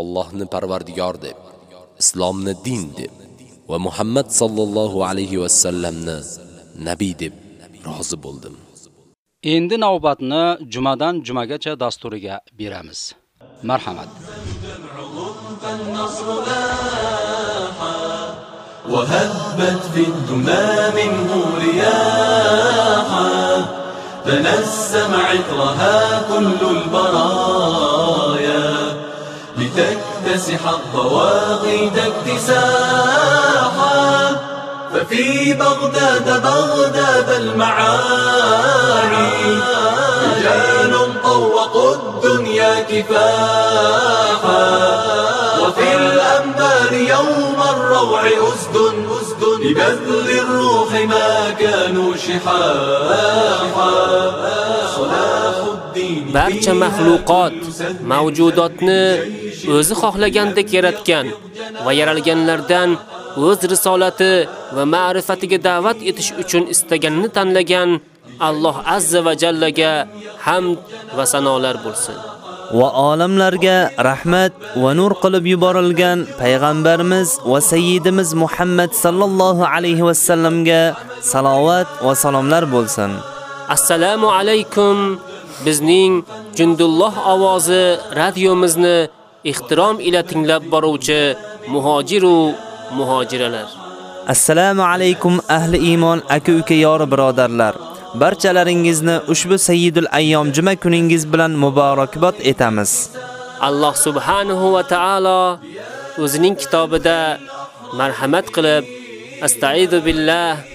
Allohni parvardigor deb, islomni din deb va Muhammad sallallohu alayhi va sallamni nabiy deb rozi bo'ldim. Endi navbatni jumadan jumagacha dasturiga beramiz. Marhamat. فالنصر لاحا وهبت في الدنا منه رياحا تنسم عطرها كل البرايا لتكتسح الضواغد اكتساحا. ففي بغداد بغداد المعاني. رجال طوقوا الدنيا كفاحا. وفي الأنبار يوم الروع أسد أسد لبذل الروح ما كانوا شحاحا. صلاح barcha maxluqot mavjudotni o'zi xohlagandek yaratgan va yaralganlardan o'z risolati va ma'rifatiga da'vat etish uchun istaganini tanlagan Alloh azza va jallaga hamd va sanolar bo'lsin. va olamlarga rahmat va nur qilib yuborilgan payg'ambarimiz va sayyidimiz Muhammad sallallohu alayhi va sallamga salovat va salomlar bo'lsin. Assalomu alaykum. Bizning Jundulloh ovozi radiomizni ehtirom ila tinglab boruvchi muhojiru muhojiralar. Assalomu alaykum ahli iymon aka-uka yori birodarlar. Barchalaringizni ushbu Sayyidul ayyom juma kuningiz bilan muborakbod etamiz. Alloh subhanahu va taolo o'zining kitobida marhamat qilib astaizu billah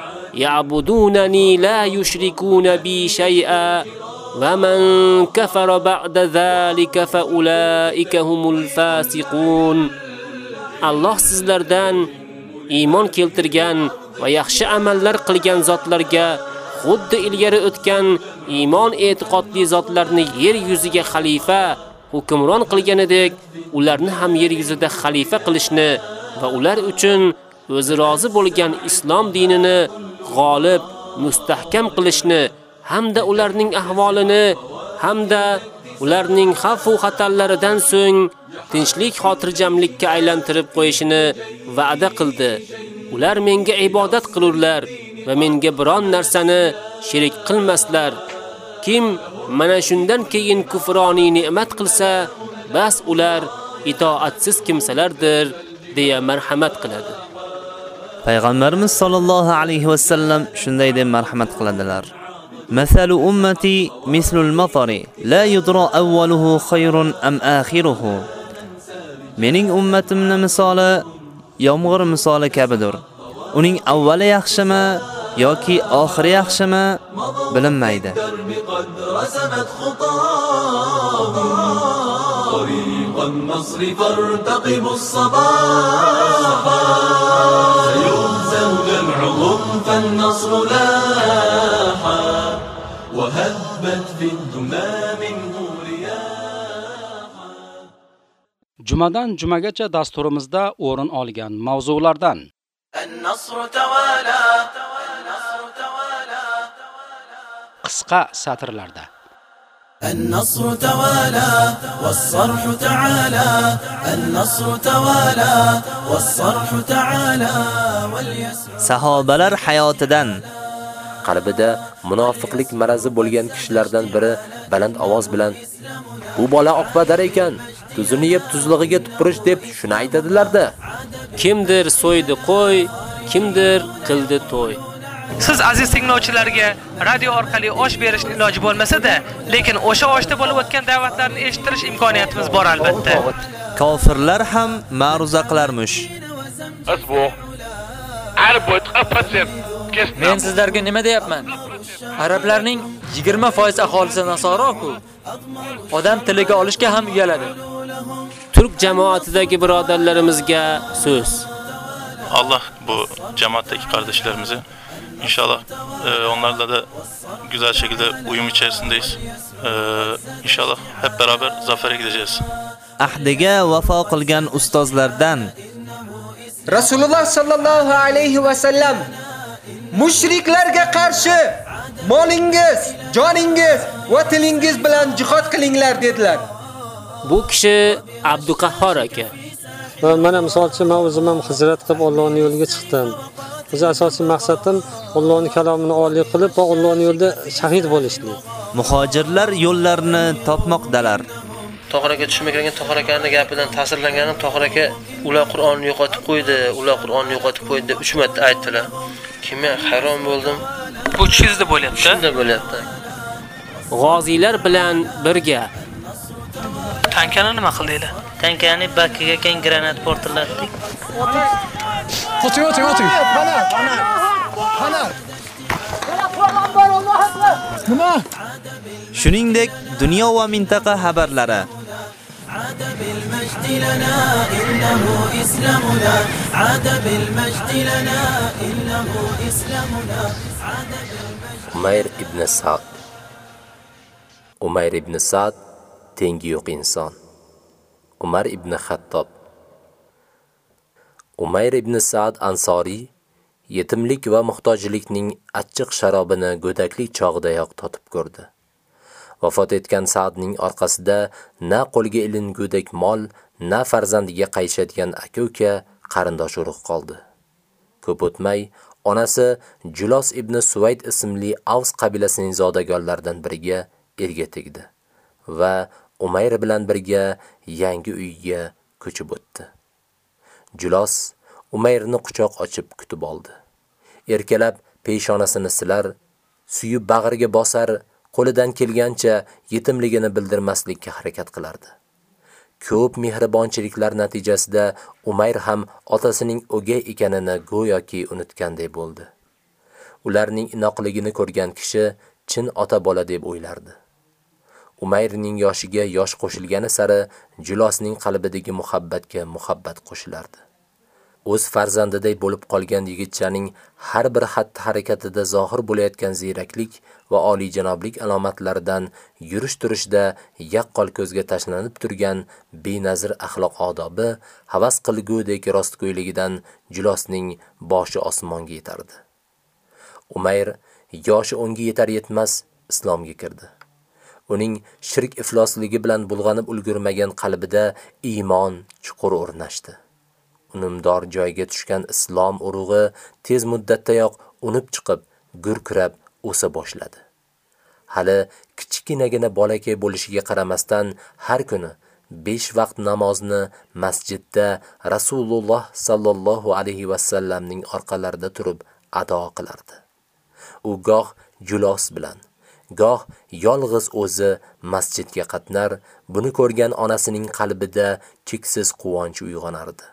يعبدونني لا يشركون بي شيئا ومن كفر بعد ذلك فأولئك هم الفاسقون الله sizlardan iymon keltirgan va yaxshi amallar qilgan zotlarga xuddi ilgari o'tgan iymon e'tiqodli zotlarni yer yuziga xalifa, hukmron qilganidek, ularni ham yer yuzida xalifa qilishni va ular uchun o'zi rozi bo'lgan islom dinini g'olib, mustahkam qilishni hamda ularning ahvolini hamda ularning xavf va xatarlaridan so'ng tinchlik xotirjamlikka aylantirib qo'yishini va'da qildi. Ular menga ibodat qilurlar va menga biron narsani shirik qilmaslar. Kim mana shundan keyin kufroniy ne'mat qilsa, bas ular itoatsiz kimsalardir, deya marhamat qiladi. Payg'ambarimiz sollallohu alayhi va sallam shunday deb marhamat qiladilar. مثل أمتي مثل المطر لا يدرى أوله خير أم آخره Mening ummatimning misoli yomg'ir misoli kabidir. Uning avvali yaxshimi yoki oxiri yaxshimi bilinmaydi. طريق النصر فارتقب الصباح سيهزم جمعهم فالنصر لاحا وهبت في الدمى منه Jumadan jumagacha dasturimizda o'rin olgan mavzulardan qisqa satrlarda النصر توالى والصرح تعالى النصر توالى والصرح تعالى واليسر Sahobalar hayotidan qalbida munofiqlik marazi bo'lgan kishilardan biri baland ovoz bilan bu bola oqpadar ekan, tuzini yeb tuzlig'iga tupurish deb shuni aytadilarda. Kimdir so'ydi qo'y, kimdir qildi to'y. Siz aziz tinglovchilarga radio orqali osh berishni iloji bo'lmasa-da, lekin o'sha oshda bo'lib o'tgan da'vatlarni eshitirish imkoniyatimiz bor albatta. kofirlar ham ma'ruza qilarmish. Men sizlarga nima deyapman? Arablarning 20% aholisi nasoro-ku. Odam tiliga olishga ham uyaladi. Turk jamoatidagi birodarlarimizga so'z. Allah bu cemaatteki kardeşlerimizi inşallah e, onlarla da güzel şekilde uyum içerisindeyiz. E, inşallah hep beraber zafere gideceğiz. Ahdiga vafo qilgan ustozlardan Rasululloh sallallohu alayhi va sallam mushriklarga qarshi molingiz, joningiz va tilingiz bilan jihad qilinglar dedilar. Bu kishi Abduqahhor aka. Va mana misol uchun men o'zim ham hijrat qilib Allohning yo'liga chiqdim. O'zi asosiy maqsadim Allohning kalomini oliy qilib va Allohning yo'lida shahid bo'lishlik. muhojirlar yo'llarini topmoqdalar. Tohir aka tushunmay kirgan Tohir akani gapidan ta'sirlanganim Tohir aka ular Qur'onni yo'qotib qo'ydi, ular Qur'onni yo'qotib qo'ydi deb 3 marta aytdilar. Kimga hayron bo'ldim. Bu tushingizda bo'lyapti. Shunda bo'lyapti. G'oziylar bilan birga Tankani nima qildinglar? Tankani bakiga keng granat portlatdik. Oting, oting, oting. Pana, pana. Pana. Nima? Shuningdek, dunyo va mintaqa xabarlari عاد بالمجد لنا إنه إسلامنا عاد بالمجد لنا إنه إسلامنا عاد بالمجد Umayr ibn Sa'd Umayr ibn Sa'd tengi yo'q inson. Umar ibn Xattob Umayr ibn Sa'd Ansori yetimlik va muhtojlikning achchiq sharobini go'daklik chog'idayoq totib ko'rdi. Vafot etgan Sa'dning orqasida na qo'lga ilingudak mol, na farzandiga qayishadigan aka-uka, qarindosh urug' qoldi. Ko'p o'tmay onasi Julos ibn Suvayd ismli Avs qabilasining zodagonlaridan biriga erga tegdi va Umayr bilan birga yangi uyga ko'chib o'tdi. Julos Umayrni quchoq ochib kutib oldi. Erkalab peshonasini silar, suyib bag'riga bosar, qo'lidan kelgancha yetimligini bildirmaslikka harakat qilardi. Ko'p mehribonchiliklar natijasida Umayr ham otasining o'gay ekanini go'yoki unutganday bo'ldi. Ularning inoqligini ko'rgan kishi chin ota bola deb o'ylardi. Umayrning yoshiga yosh qo'shilgani sari Julosning qalbidagi muhabbatga muhabbat qo'shilardi. o'z farzandiday bo'lib qolgan yigitchaning har bir xatti-harakatida zohir bo'layotgan ziyraklik va oliyjanoblik alomatlaridan yurish-turishda yaqqol ko'zga tashlanib turgan benazir axloq odobi havas qilgudek rostgo'yligidan Julosning boshi osmonga yetardi. Umayr yoshi unga yetar yetmas islomga kirdi. Uning shirk iflosligi bilan bulg'anib ulgurmagan qalbida iymon chuqur o'rnashdi. unumdor joyga tushgan islom urug'i tez muddatdayoq unib chiqib, gurkirab o'sa boshladi. Hali kichkinagina bolakay bo'lishiga qaramasdan har kuni 5 vaqt namozni masjidda Rasululloh sallallohu alayhi va sallamning orqalarida turib ado qilardi. U goh julos bilan, goh yolg'iz o'zi masjidga qatnar, buni ko'rgan onasining qalbida cheksiz quvonch uyg'onardi.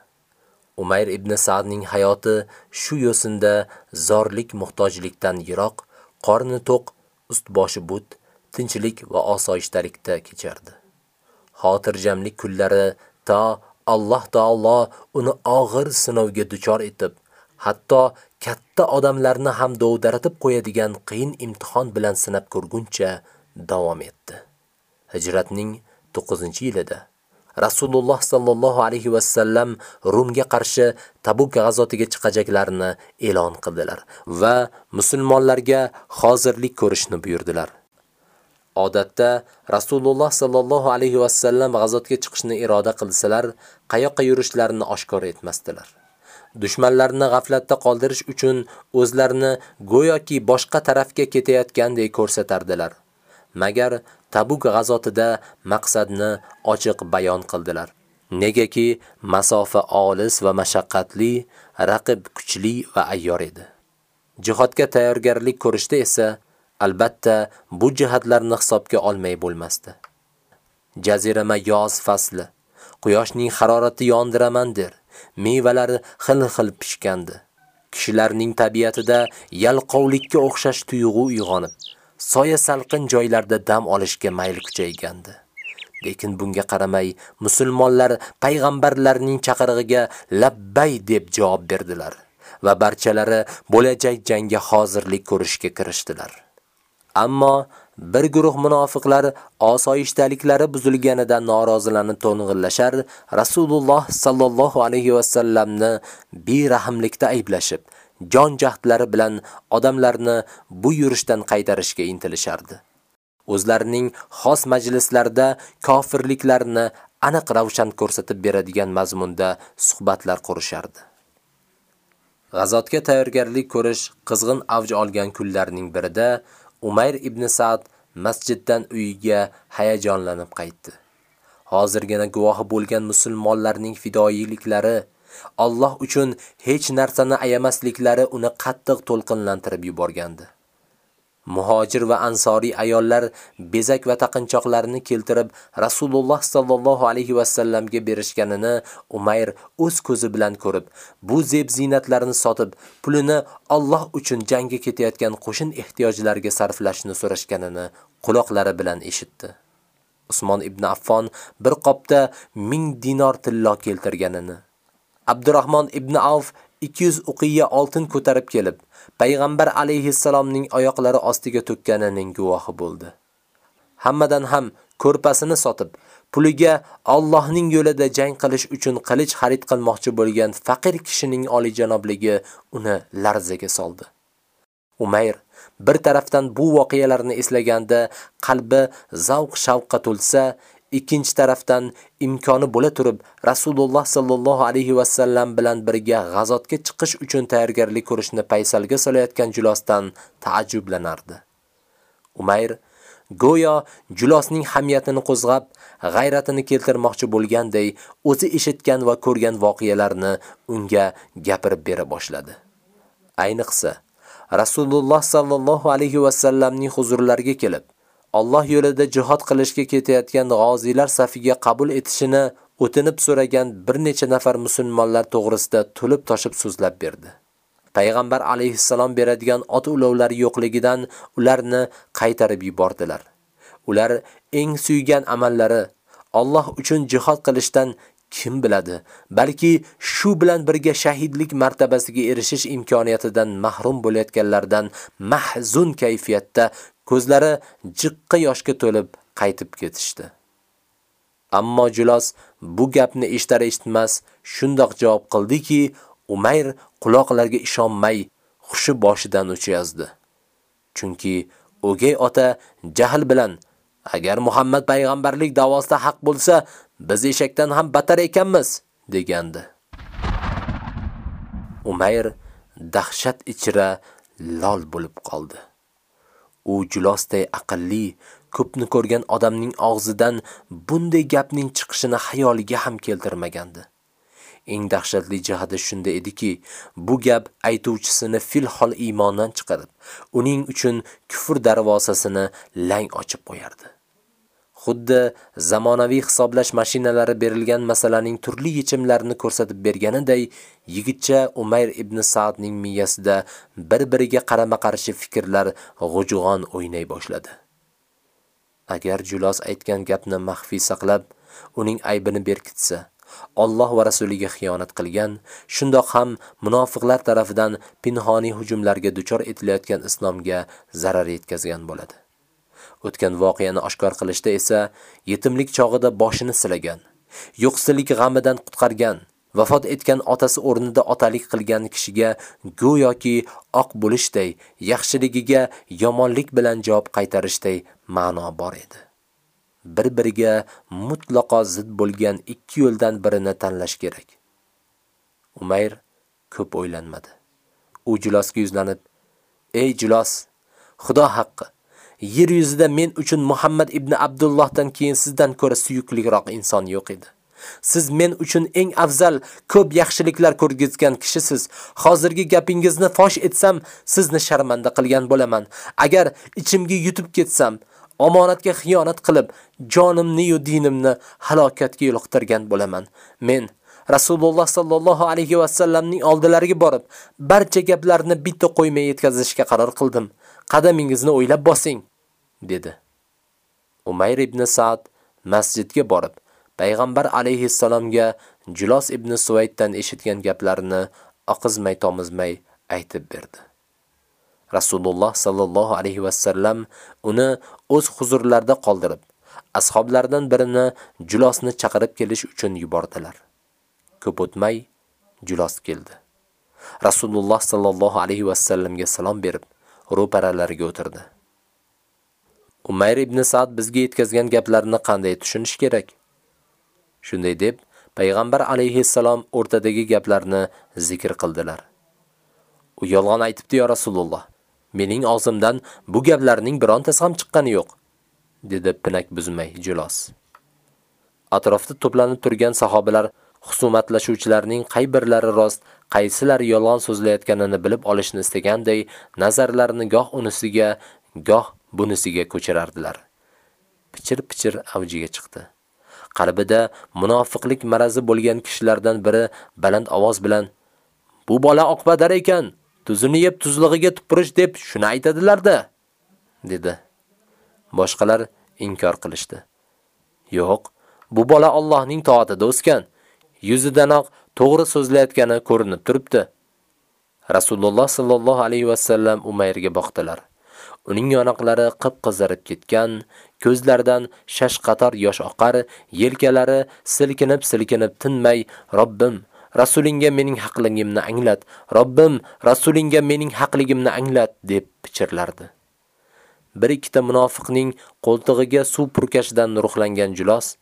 Umayr ibn Sa'dning hayoti shu yo'sinda zorlik muhtojlikdan yiroq, qorni to'q, ust-boshi but, tinchlik va osoyishtalikda kechardi. Xotirjamlik kunlari ta Alloh taolo uni og'ir sinovga duchor etib, hatto katta odamlarni ham dovdaratib qo'yadigan qiyin imtihon bilan sinab ko'rguncha davom etdi. Hijratning 9-yilida Rasululloh sallallohu alayhi va sallam Rumga qarshi Tabuk g'azotiga chiqajaklarini e'lon qildilar va musulmonlarga hozirlik ko'rishni buyurdilar. Odatda Rasululloh sallallohu alayhi va sallam g'azotga chiqishni iroda qilsalar, qayoqqa yurishlarini oshkor etmasdilar. Dushmanlarni g'aflatda qoldirish uchun o'zlarini go'yoki boshqa tarafga ketayotgandek ko'rsatardilar. Magar Tabuk g'azotida maqsadni ochiq bayon qildilar. Negaki masofa olis va mashaqqatli, raqib kuchli va ayyor edi. Jihodga tayyorgarlik ko'rishda esa albatta bu jihatlarni hisobga olmay bo'lmasdi. Jazirama yoz fasli, quyoshning harorati yondiraman der, mevalari xil-xil pishgandi. Kishilarning tabiatida yalqovlikka o'xshash tuyg'u uyg'onib, soya salqin joylarda dam olishga mayl kuchaygandi. Lekin bunga qaramay musulmonlar payg'ambarlarning chaqirig'iga labbay deb javob berdilar va barchalari bo'lajak jangga hozirlik ko'rishga kirishdilar. Ammo bir guruh munofiqlar osoyishtaliklari buzilganidan norozilanib to'ng'illashar, Rasululloh sallallohu alayhi va sallamni birahmlikda ayblashib, jon jahdlari bilan odamlarni bu yurishdan qaytarishga intilishardi. O'zlarining xos majlislarida kofirliklarini aniq ravshan ko'rsatib beradigan mazmunda suhbatlar qurishardi. G'azotga tayyorgarlik ko'rish qizg'in avj olgan kunlarning birida Umayr ibn Sa'd masjiddan uyiga hayajonlanib qaytdi. Hozirgina guvohi bo'lgan musulmonlarning fidoyiliklari Alloh uchun hech narsani ayamasliklari uni qattiq to'lqinlantirib yuborgandi. Muhojir va ansoriy ayollar bezak va taqinchoqlarini keltirib Rasululloh sallallohu alayhi va sallamga berishganini Umayr o'z ko'zi bilan ko'rib, bu zeb zinatlarni sotib, pulini Alloh uchun jangga ketayotgan qo'shin ehtiyojlariga sarflashni so'rashganini quloqlari bilan eshitdi. Usmon ibn Affon bir qopda 1000 dinor tillo keltirganini Abdurrahmon ibn Auf 200 uqiya oltin ko'tarib kelib, payg'ambar alayhissalomning oyoqlari ostiga to'kkanining guvohi bo'ldi. Hammadan ham ko'rpasini sotib, puliga Allohning yo'lida jang qilish uchun qilich xarid qilmoqchi bo'lgan faqir kishining olijanobligi uni larzaga soldi. Umayr bir tarafdan bu voqealarni eslaganda qalbi zavq-shavqqa to'lsa, ikkinchi tarafdan imkoni bo'la turib Rasululloh sallallohu alayhi va sallam bilan birga g'azotga chiqish uchun tayyorgarlik ko'rishni paysalga solayotgan Julosdan taajjublanardi. Umayr go'yo Julosning hamiyatini qo'zg'ab, g'ayratini keltirmoqchi bo'lganday o'zi eshitgan va ko'rgan voqealarni unga gapirib bera boshladi. Ayniqsa Rasululloh sallallohu alayhi va sallamning huzurlariga kelib, Alloh yo'lida jihad qilishga ketayotgan g'ozilar safiga qabul etishini o'tinib so'ragan bir necha nafar musulmonlar to'g'risida to'lib toshib so'zlab berdi. Payg'ambar alayhissalom beradigan ot ulovlari yo'qligidan ularni qaytarib yubordilar. Ular eng suygan amallari Alloh uchun jihad qilishdan kim biladi, balki shu bilan birga shahidlik martabasiga erishish imkoniyatidan mahrum bo'layotganlardan mahzun kayfiyatda ko'zlari jiqqa yoshga to'lib qaytib ketishdi. Ammo Julos bu gapni eshitar eshitmas shundoq javob qildiki, Umayr quloqlarga ishonmay xushi boshidan o'chayozdi. Chunki o'gay ota jahl bilan agar Muhammad payg'ambarlik davosida haq bo'lsa, biz eshakdan ham batar ekanmiz degandi. Umayr dahshat ichra lol bo'lib qoldi. U julosday aqlli, ko'pni ko'rgan odamning og'zidan bunday gapning chiqishini xayoliga ham keltirmagandi. Eng dahshatli jihati shunda ediki, bu gap aytuvchisini fil hol iymondan chiqarib, uning uchun kufr darvozasini lang ochib qo'yardi. Xuddi zamonaviy hisoblash mashinalari berilgan masalaning turli yechimlarini ko'rsatib berganiday, yigitcha Umayr ibn Sa'dning miyasida bir-biriga qarama-qarshi fikrlar g'ujug'on o'ynay boshladi. Agar Julos aytgan gapni maxfiy saqlab, uning aybini berkitsa, Alloh va rasuliga xiyonat qilgan, shundoq ham munofiqlar tarafidan pinhoniy hujumlarga duchor etilayotgan islomga zarar yetkazgan bo'ladi. O'tgan voqeani oshkor qilishda esa yetimlik chog'ida boshini silagan, yo'qsillik g'amidan qutqargan, vafot etgan otasi o'rnida otalik qilgan kishiga go'yoki oq bo'lishday, yaxshiligiga yomonlik bilan javob qaytarishday ma'no bor edi. bir-biriga mutlaqo zid bo'lgan ikki yo'ldan birini tanlash kerak. Umayr ko'p o'ylanmadi. U Julosga yuzlanib, "Ey Julos, Xudo haqqi, yer yuzida men uchun Muhammad ibn Abdullohdan keyin sizdan ko'ra suyukliroq inson yo'q edi. Siz men uchun eng afzal, ko'p yaxshiliklar ko'rgizgan kishisiz. Hozirgi gapingizni fosh etsam, sizni sharmanda qilgan bo'laman. Agar ichimga yutib ketsam, omonatga xiyonat qilib, jonimni yu dinimni halokatga yo'liqtirgan bo'laman. Men Rasululloh sallallohu alayhi va sallamning oldilariga borib, barcha gaplarni bitta qo'ymay yetkazishga qaror qildim. Qadamingizni o'ylab bosing, dedi. Umayr ibn Sa'd masjidga borib, payg'ambar alayhi assalomga Julos ibn Suvayddan eshitgan gaplarini oqizmay tomizmay aytib berdi. Rasululloh sallallohu alayhi va sallam uni o'z huzurlarida qoldirib, ashablaridan birini Julosni chaqirib kelish uchun yubordilar. Ko'p o'tmay Julos keldi. Rasululloh sallallohu alayhi va sallamga salom berib, ro'paralariga o'tirdi. Umayr ibn Sa'd bizga yetkazgan gaplarni qanday tushunish kerak? Shunday deb, payg'ambar alayhi assalom o'rtadagi gaplarni zikr qildilar. U yolg'on aytibdi yo Rasululloh. Mening og'zimdan bu gaplarning birontasi ham chiqqani yo'q, dedi pinak buzmay Julos. Atrofda to'planib turgan sahobalar husumatlashuvchilarning qay birlari rost, qaysilari yolg'on so'zlayotganini bilib olishni istaganday, nazarlarini goh unisiga, goh bunisiga ko'chirardilar. Pichir-pichir avjiga chiqdi. Qalbida munofiqlik marazi bo'lgan kishilardan biri baland ovoz bilan: "Bu bola oqbadar ekan, tuzini yeb tuzlig'iga tupurish deb shuni aytadilar-da, dedi. Boshqalar inkor qilishdi. Yo'q, bu bola Allohning toatida o'sgan. Yuzidanoq to'g'ri so'zlayotgani ko'rinib turibdi. Rasululloh sallallohu alayhi va sallam Umayrga boqdilar. Uning yonoqlari qip-qizarib ketgan, ko'zlaridan shash qator yosh oqar, yelkalari silkinib-silkinib tinmay, Robbim, Rasulingga mening haqligimni anglat. Robbim, Rasulingga mening haqligimni anglat deb pichirlardi. Bir ikkita munofiqning qo'ltig'iga suv purkashidan ruhlangan Julos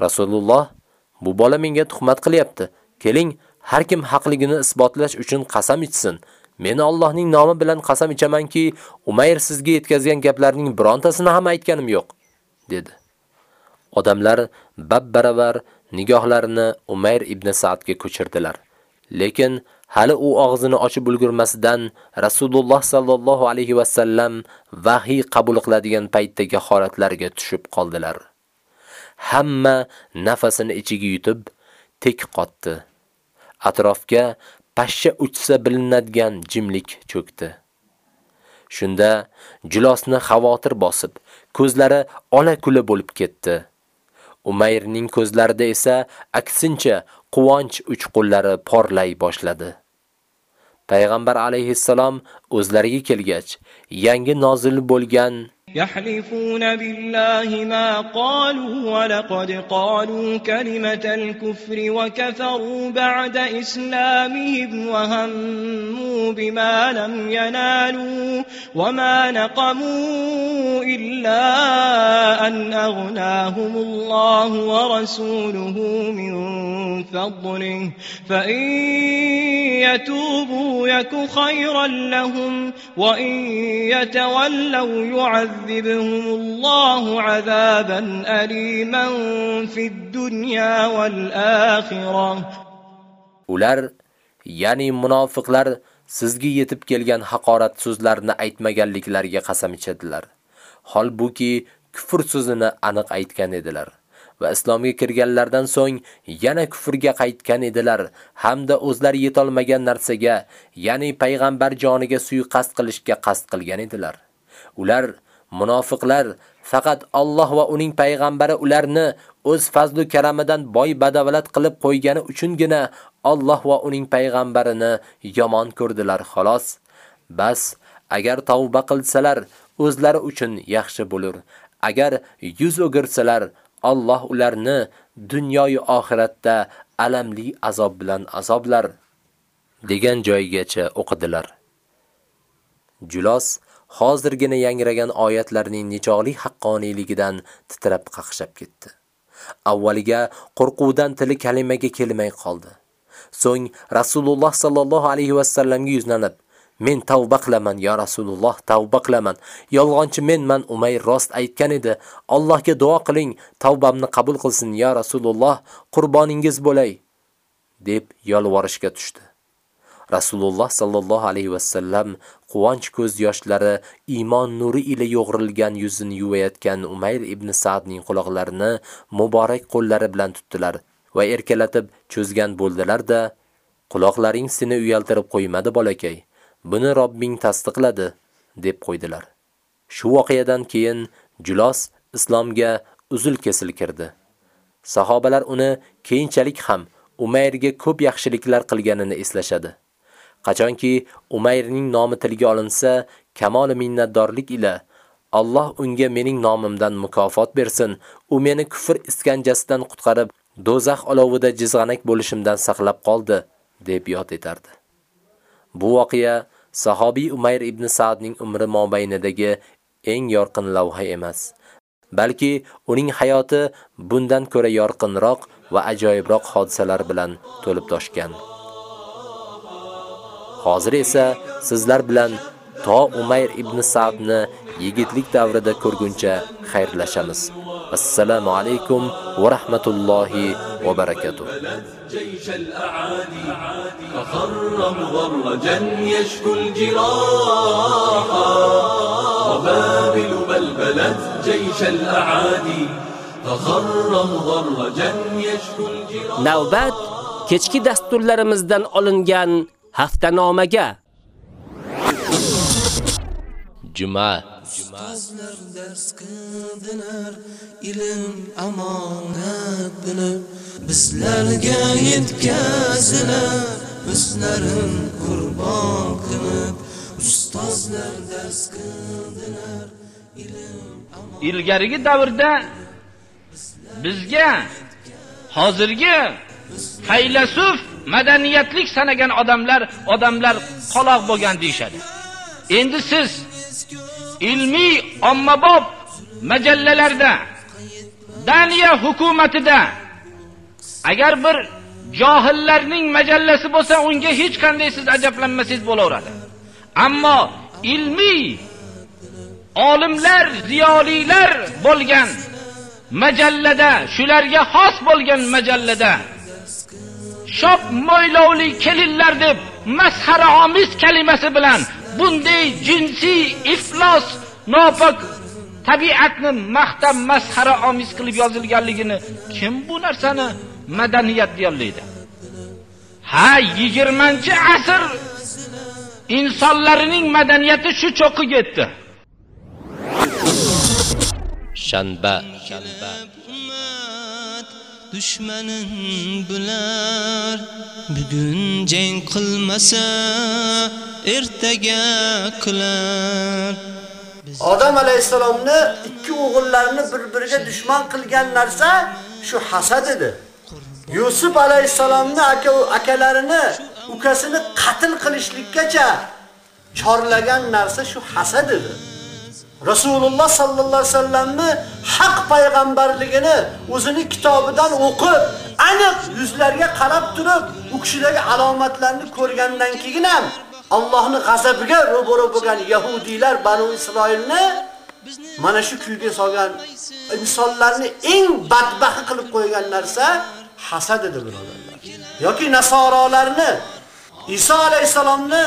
Rasululloh, bu bola menga tuhmat qilyapti. Keling, har kim haqligini isbotlash uchun qasam ichsin. Men Allohning nomi bilan qasam ichamanki, Umayr sizga yetkazgan gaplarning birontasini ham aytganim yo'q, dedi. Odamlar babbaravar nigohlarini Umayr ibn Sa'dga ko'chirdilar. Lekin hali u og'zini ochib ulgurmasidan Rasululloh sallallohu alayhi va sallam vahiy qabul qiladigan paytdagi holatlarga tushib qoldilar. Hamma nafasini ichiga yutib, tek qotdi. Atrofga pashsha uchsa bilinadigan jimlik cho'kdi. Shunda julosni xavotir bosib, ko'zlari ola-kula bo'lib ketdi. Umayrning ko'zlarida esa aksincha quvonch uchqunlari porlay boshladi. Payg'ambar alayhissalom o'zlariga kelgach, yangi nozil bo'lgan يحلفون بالله ما قالوا ولقد قالوا كلمة الكفر وكفروا بعد إسلامهم وهموا بما لم ينالوا وما نقموا إلا أن أغناهم الله ورسوله من فضله فإن يتوبوا يك خيرا لهم وإن يتولوا يعذبهم يعذبهم الله عذابا أليما في الدنيا والآخرة ular ya'ni munofiqlar sizga yetib kelgan haqorat so'zlarni aytmaganliklariga qasam ichadilar. Holbuki kufr so'zini aniq aytgan edilar. va islomga kirganlardan so'ng yana kufrga qaytgan edilar hamda o'zlari yetolmagan narsaga, ya'ni payg'ambar joniga suiqasd qilishga qasd qilgan edilar. Ular Munofiqlar faqat Alloh va uning payg'ambari ularni o'z fazlu karamidan boy badavlat qilib qo'ygani uchungina Alloh va uning payg'ambarini yomon ko'rdilar xolos. Bas, agar tavba qilsalar, o'zlari uchun yaxshi bo'lar. Agar yuz o'girsalar, Alloh ularni dunyo va oxiratda alamli azob bilan azoblar degan joygacha o'qidilar. Julos hozirgina yangragan oyatlarning nechog'li haqqoniyligidan titrab qaqshab ketdi. Avvaliga qo'rquvdan tili kalimaga kelmay qoldi. So'ng Rasululloh sallallohu alayhi va sallamga yuzlanib, "Men tavba qilaman, ya Rasululloh, tavba qilaman. Yolg'onchi menman, Umayr rost aytgan edi. Allohga duo qiling, tavbamni qabul qilsin, ya Rasululloh, qurboningiz bo'lay." deb yolvorishga tushdi. Rasululloh sallallohu alayhi va sallam quvonch ko'z yoshlari iymon nuri ila yo'g'rilgan yuzini yuvayotgan Umayr ibn Sa'dning quloqlarini muborak qo'llari bilan tutdilar va erkalatib cho'zgan bo'ldilar-da, quloqlaring seni uyaltirib qo'ymadi bolakay. Buni Robbing tasdiqladi deb qo'ydilar. Shu voqeadan keyin Julos islomga uzil kesil kirdi. Sahobalar uni keyinchalik ham Umayrga ko'p yaxshiliklar qilganini eslashadi. Qachonki Umayrning nomi tilga olinsa, kamol minnatdorlik ila Alloh unga mening nomimdan mukofot bersin. U meni kufr iskanjasidan qutqarib, do'zax olovida jizg'anak bo'lishimdan saqlab qoldi, deb yod etardi. Bu voqea sahobiy Umayr ibn Sa'dning umri mobaynidagi eng yorqin lavha emas, balki uning hayoti bundan ko'ra yorqinroq va ajoyibroq hodisalar bilan to'lib toshgan. Hozir esa sizlar bilan to Umayr ibn Sa'dni yigitlik davrida ko'rguncha xayrlashamiz. Assalomu alaykum va rahmatullohi va barakatuh. جيش الأعادي فخر مضرجا يشكو الجراح وبابل بلبلت جيش الأعادي فخر مضرجا يشكو الجراح Navbat kechki dasturlarimizdan olingan haftanomaga. Juma. Ustozlar dars qildilar, ilm amonat bilib, bizlarga yetkazilar, o'zlarin qurbon qilib. Ustozlar dars qildilar, ilm ilgarigi davrda bizga hozirgi faylasuf madaniyatlik sanagan odamlar odamlar qaloq bo'lgan deyishadi Endi siz ilmiy ommabop majallalarda Daniya hukumatida agar bir johillarning majallasi bo'lsa, unga hech qanday siz ajablanmasangiz bo'laveradi. Ammo ilmiy olimlar, ziyolilar bo'lgan majallada, shularga xos bo'lgan majallada shop mo'ylovli kelinlar deb masxara omiz kalimasi bilan bunday jinsiy iflos nopok tabiatni maqtab masxara omiz qilib yozilganligini kim bu narsani madaniyat deyolmaydi? Ha 20-asr insonlarining madaniyati shu cho'qqiga yetdi. Shanba. Dushmanin bular bugun jang qilmasa ertaga qilar odam alayhissalomni ikki o'g'illarini bir-biriga dushman qilgan narsa shu hasad edi. Yusuf alayhissalomni aka akalarini ukasini qatl qilishlikkacha chorlagan narsa shu hasad edi. Rasululloh sallallohu alayhi vasallamni haq payg'ambarligini o'zining kitobidan o'qib, aniq yuzlarga qarab turib, u kishidagi alomatlarni ko'rgandan keyin ham Allohning g'azabiga ro'baro bo'lgan yahudiylar Banu Isroilni mana shu kuyga solgan insonlarni eng badbahi qilib qo'ygan narsa hasad edi birodarlar. yoki nasorolarni Isa alayhisalomni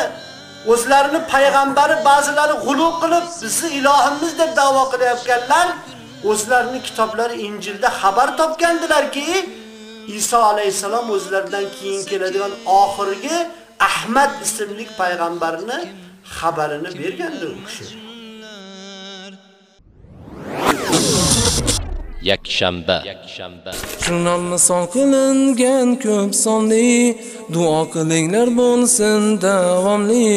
o'zlarini payg'ambari ba'zilari g'ulu qilib bizni ilohimiz deb da'vo qilayotganlar o'zlarini kitoblari Injilda xabar topgandilarki, Iso alayhisalom o'zlaridan keyin keladigan oxirgi Ahmad ismli payg'ambarni xabarini bergandi u kishi. Yakshanba Jurnalni son qilingan ko'p sonli duo qilinglar bo'lsin davomli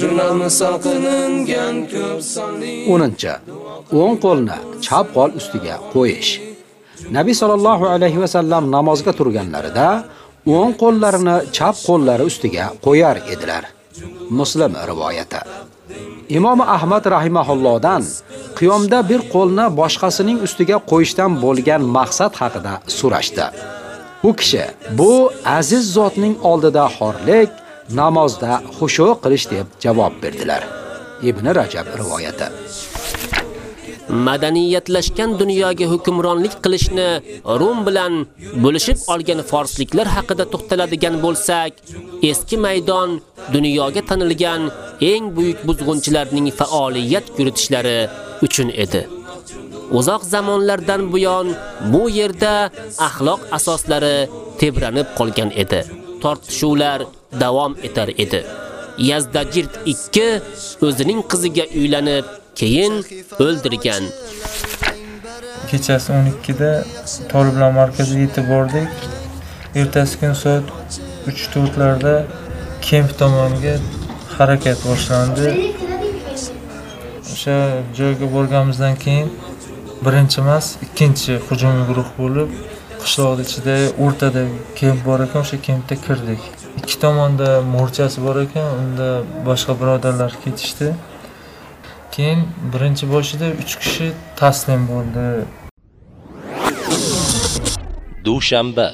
Jurnalni son qilingan ko'p sonli 10. O'ng qo'lni chap qo'l ustiga qo'yish. Nabiy sallallohu alayhi va sallam namozga turganlarida o'ng qo'llarini chap qo'llari ustiga qo'yar edilar. Muslim rivoyati. Imom Ahmad rahimahullohdan qiyomda bir qo'lni boshqasining ustiga qo'yishdan bo'lgan maqsad haqida so'rashdi. U kishi bu aziz zotning oldida xorlik, namozda xushu qilish deb javob berdilar. Ibn Rajab rivoyati. Madaniyatlashgan dunyoga hukmronlik qilishni Rum bilan bo'lishib olgan forsliklar haqida to'xtaladigan bo'lsak, eski maydon dunyoga tanilgan eng buyuk buzg'unchilarning faoliyat yuritishlari uchun edi. Uzoq zamonlardan buyon bu yerda axloq asoslari tebranib qolgan edi. Tortishuvlar davom etar edi. Yazdajirt 2 o'zining qiziga uylanib, keyin o'ldirgan. Kechasi 12da Toliblar markaziga yetib bordik. Ertasi kun soat 3-4larda kemp tomonga harakat boshlandi. O'sha joyga borganimizdan keyin birinchi emas, ikkinchi hujum guruh bo'lib, qishloq ichida o'rtada kemp bor ekan, o'sha kampga kirdik. Ikki tomonda murchasi bor ekan, unda boshqa birodarlar ketishdi. Keyin birinchi boshida 3 kishi taslim bo'ldi. dushanba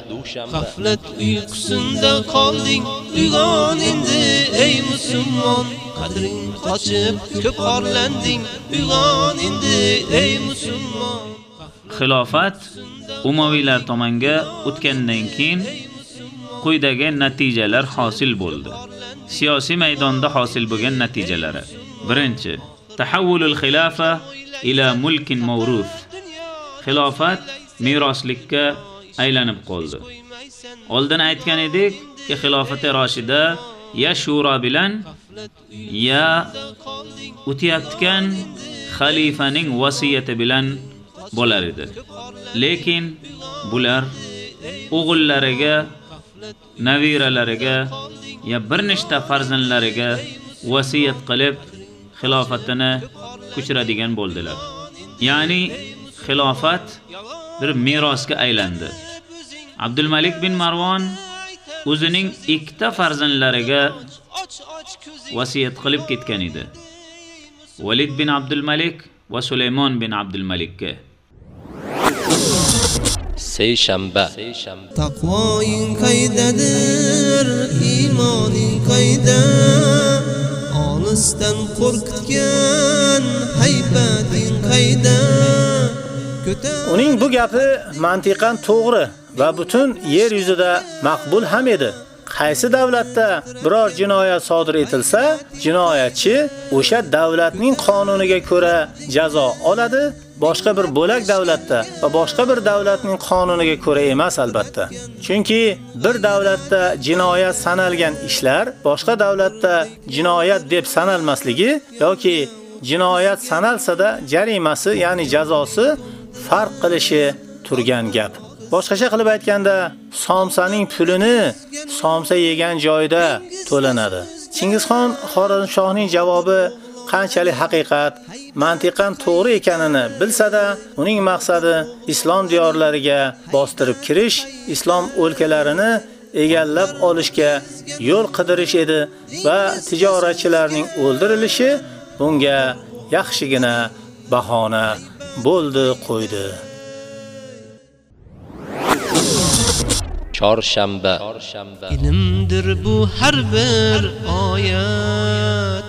G'aflat uyqusinda qolding, uyg'on endi ey musulmon. Qadring qochib ko'p orlanding, uyg'on endi ey musulmon. Xilofat Umaviylar tomonga o'tgandan keyin quyidagi natijalar hosil bo'ldi. Siyosiy maydonda hosil bo'lgan natijalari. Birinchi, تحول xilofa ila ملك موروث Xilofat meroslikka aylanib qoldi. Oldin aytgan edik, ki xilofati Rashida ya shura bilan ya o'tayotgan xalifaning vasiyati bilan bo'lar edi. Lekin bular o'g'illariga, naviralariga ya bir nechta farzandlariga vasiyat qilib xilofatini ko'chiradigan bo'ldilar. Ya'ni xilofat bir merosga aylandi. Abdul Malik bin Marvon o'zining ikkita farzandlariga vasiyat qilib ketgan edi. Walid bin Abdul Malik va Sulaymon bin Abdul Malikka. Seyshanba Taqvoing qaydadir, iymoning qayda? Olisdan qo'rqitgan haybating qayda? Uning bu gapi mantiqan to'g'ri va butun yer yuzida maqbul ham edi. Qaysi davlatda biror jinoyat sodir etilsa, jinoyatchi o'sha davlatning qonuniga ko'ra jazo oladi, boshqa bir bo'lak davlatda va boshqa bir davlatning qonuniga ko'ra emas albatta. Chunki bir davlatda jinoyat sanalgan ishlar boshqa davlatda jinoyat deb sanalmasligi yoki jinoyat sanalsa-da jarimasi, ya'ni jazosi farq qilishi turgan gap. Boshqacha qilib aytganda, somsaning pulini somsa yegan joyda to'lanadi. Chingizxon Xorazmshohning javobi qanchalik haqiqat, mantiqan to'g'ri ekanini bilsa-da, uning maqsadi islom diyorlariga bostirib kirish, islom o'lkalarini egallab olishga yo'l qidirish edi va tijoratchilarning o'ldirilishi bunga yaxshigina bahona bo'ldi qo'ydi. Chorshanba. Ilmdir bu har bir oyat,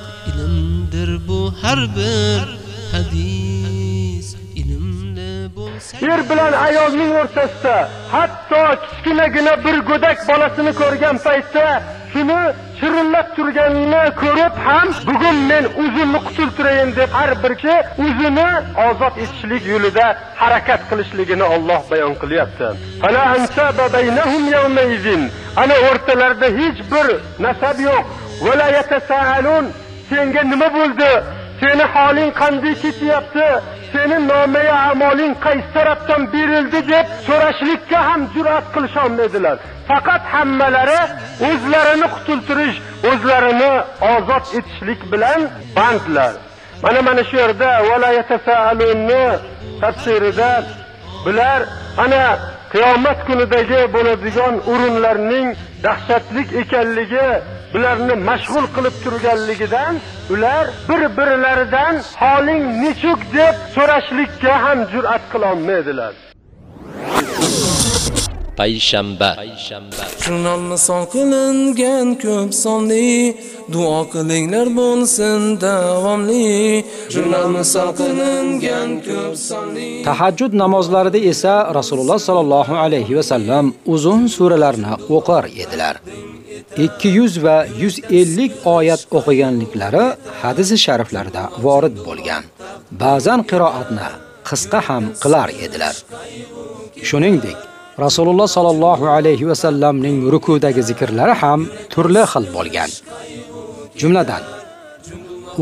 har bir hadis. Ilmli bo'lsa Er bilan ayolning o'rtasida hatto kichkinagina bir go'dak bolasini ko'rgan paytda shuni chirillab turganini ko'rib ham bugun men o'zimni qutultirayin deb har bir kishi o'zini ozod etishlik yo'lida harakat qilishligini Alloh bayon qilyapti. Fala ansaba baynahum yawma izin. Ana o'rtalarida hech bir nasab yo'q. Wala yatasaalun. Senga nima bo'ldi? Seni holing qanday ketyapti? seni nomai amoling qaysi tarafdan berildi deb so'rashlikka ham jur'at qilisholmaydilar. Faqat hammalari o'zlarini qutultirish, o'zlarini ozod etishlik bilan bandlar. Mana mana shu yerda wala tafsirida bular ana qiyomat kunidagi bo'ladigan o'rinlarning dahshatlik ekanligi ularni mashg'ul qilib turganligidan ular bir-birlaridan holing nechuk deb so'rashlikka ham jur'at qila olmaydilar. payshanba Jurnal misol qilingan ko'p sonli duo qilinglar bo'lsin davomli Jurnal misol qilingan ko'p sonli Tahajjud namozlarida esa Rasululloh sallallohu alayhi va sallam uzun suralarni o'qir edilar. 200 va 150 oyat o'qiganliklari hadis-i shariflarda vorid bo'lgan. Ba'zan qiroatni qisqa ham qilar edilar. Shuningdek, Rasululloh sallallohu alayhi va sallamning rukudagi zikrlari ham turli xil bo'lgan. Jumladan: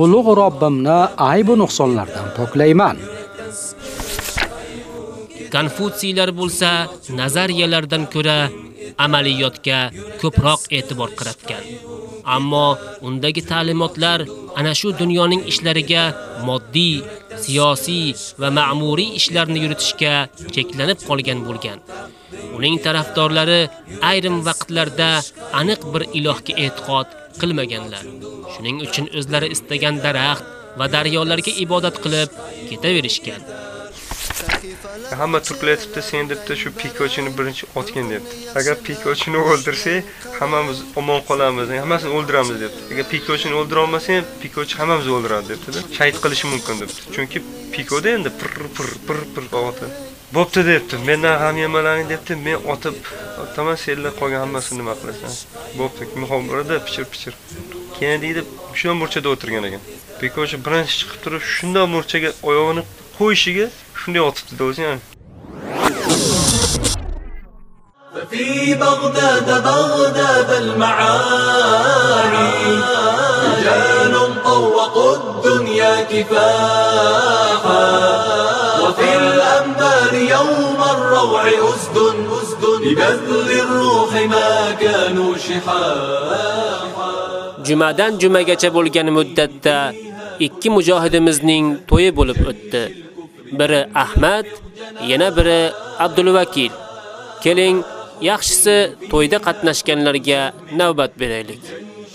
Ulug' Robbimni ayb va nuqsonlardan poklayman. Konfutsiylar bo'lsa, nazariyalardan ko'ra amaliyotga ko'proq e'tibor qaratgan. Ammo undagi ta'limotlar ana shu dunyoning ishlariga moddiy, siyosiy va ma'muriy ishlarni yuritishga cheklanib qolgan bo'lgan. Uning tarafdorlari ayrim vaqtlarda aniq bir ilohga e'tiqod qilmaganlar. Shuning uchun o'zlari istagan daraxt va daryolarga ibodat qilib ketaverishgan. Hamma turklar sen debdi shu pikochini birinchi otgin debdi. Agar pikochini o'ldirsak, hammamiz omon qolamiz, hammasini o'ldiramiz debdi. Agar pikochini o'ldira olmasang, pikochi hammamizni o'ldiradi debdi-da. Shahid qilishi mumkin debdi. Chunki pikoda endi pir pir pir pir ovozi Bo'pti debdi. Mendan ham yemalaring debdi. Men otib otaman senlar qolgan hammasini nima qilasan? Bo'pti. Muhobarada pichir pichir. Keyin deydi, shu murchada o'tirgan ekan. Pikochi birinchi chiqib turib, shunday murchaga oyog'ini qo'yishiga shunday otibdi o'zi ham. ففي بغداد بغداد المعاني رجال طوقوا الدنيا كفاحا وفي الأنبار يوم الروع أسد أسد لبذل الروح ما كانوا شحاحا Jumadan jumagacha bo'lgan muddatda ikki mujohidimizning to'yi bo'lib o'tdi. Biri Ahmad, yana biri Abdulvakil. Keling, yaxshisi to'yda qatnashganlarga navbat beraylik.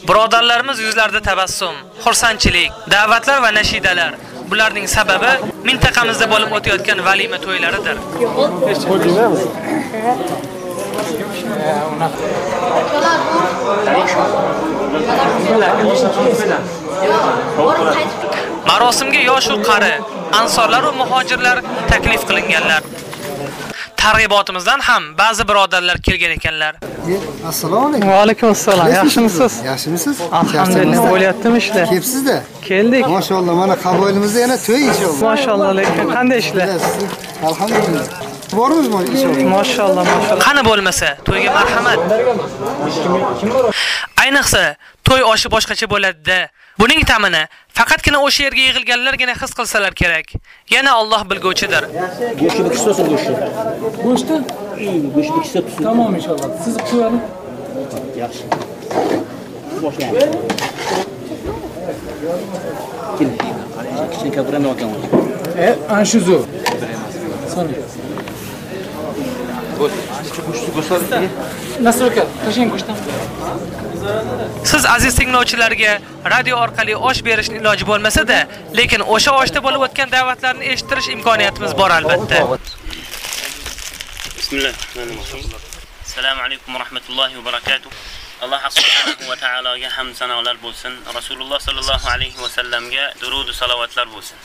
Birodarlarimiz yuzlarida tabassum, xursandchilik, da'vatlar va nashidalar. Bularning sababi mintaqamizda bo'lib o'tayotgan valima to'ylaridir. Marosimga yosh u qari, ansorlar va muhojirlar taklif qilinganlar. Targ'ibotimizdan ham ba'zi birodarlar kelgan ekanlar. Assalomu alaykum. Va alaykum assalom. Yaxshimisiz? Yaxshimisiz? Alhamdulillah, bo'lyaptimi ishlar? Kelibsizda? Keldik. Mashallah, mana qaboilimizda yana to'y inshaalloh. Mashallah, lekin qanday ishlar? Alhamdulillah. Bormizmi inshaalloh? Mashallah, mashallah. Qani bo'lmasa, to'yga marhamat. Ayniqsa, to'y oshi boshqacha bo'ladi-da. Buning ta'mini faqatgina o'sha yerga yig'ilganlargina his qilsalar kerak. Yana Alloh bilguvchidir. Go'shtni ikkita so'm go'shtni. Go'shtni? Go'shtni tusin. Tamom inshaalloh. Siz qo'yadi. Yaxshi. Boshlaymiz. Kichkina kabrani olgan. E, ana shu zo'r. Go'shtdan. Siz aziz tinglovchilarga radio orqali osh berishni iloji bo'lmasa-da, lekin o'sha oshda bo'lib o'tgan da'vatlarni eshitirish imkoniyatimiz bor albatta. Bismillahirrohmanirrohim. Assalomu alaykum va rahmatullohi va barakatuh. Alloh subhanahu va taologa hamd sanolar bo'lsin. Rasululloh sallallohu alayhi va sallamga durud va salovatlar bo'lsin.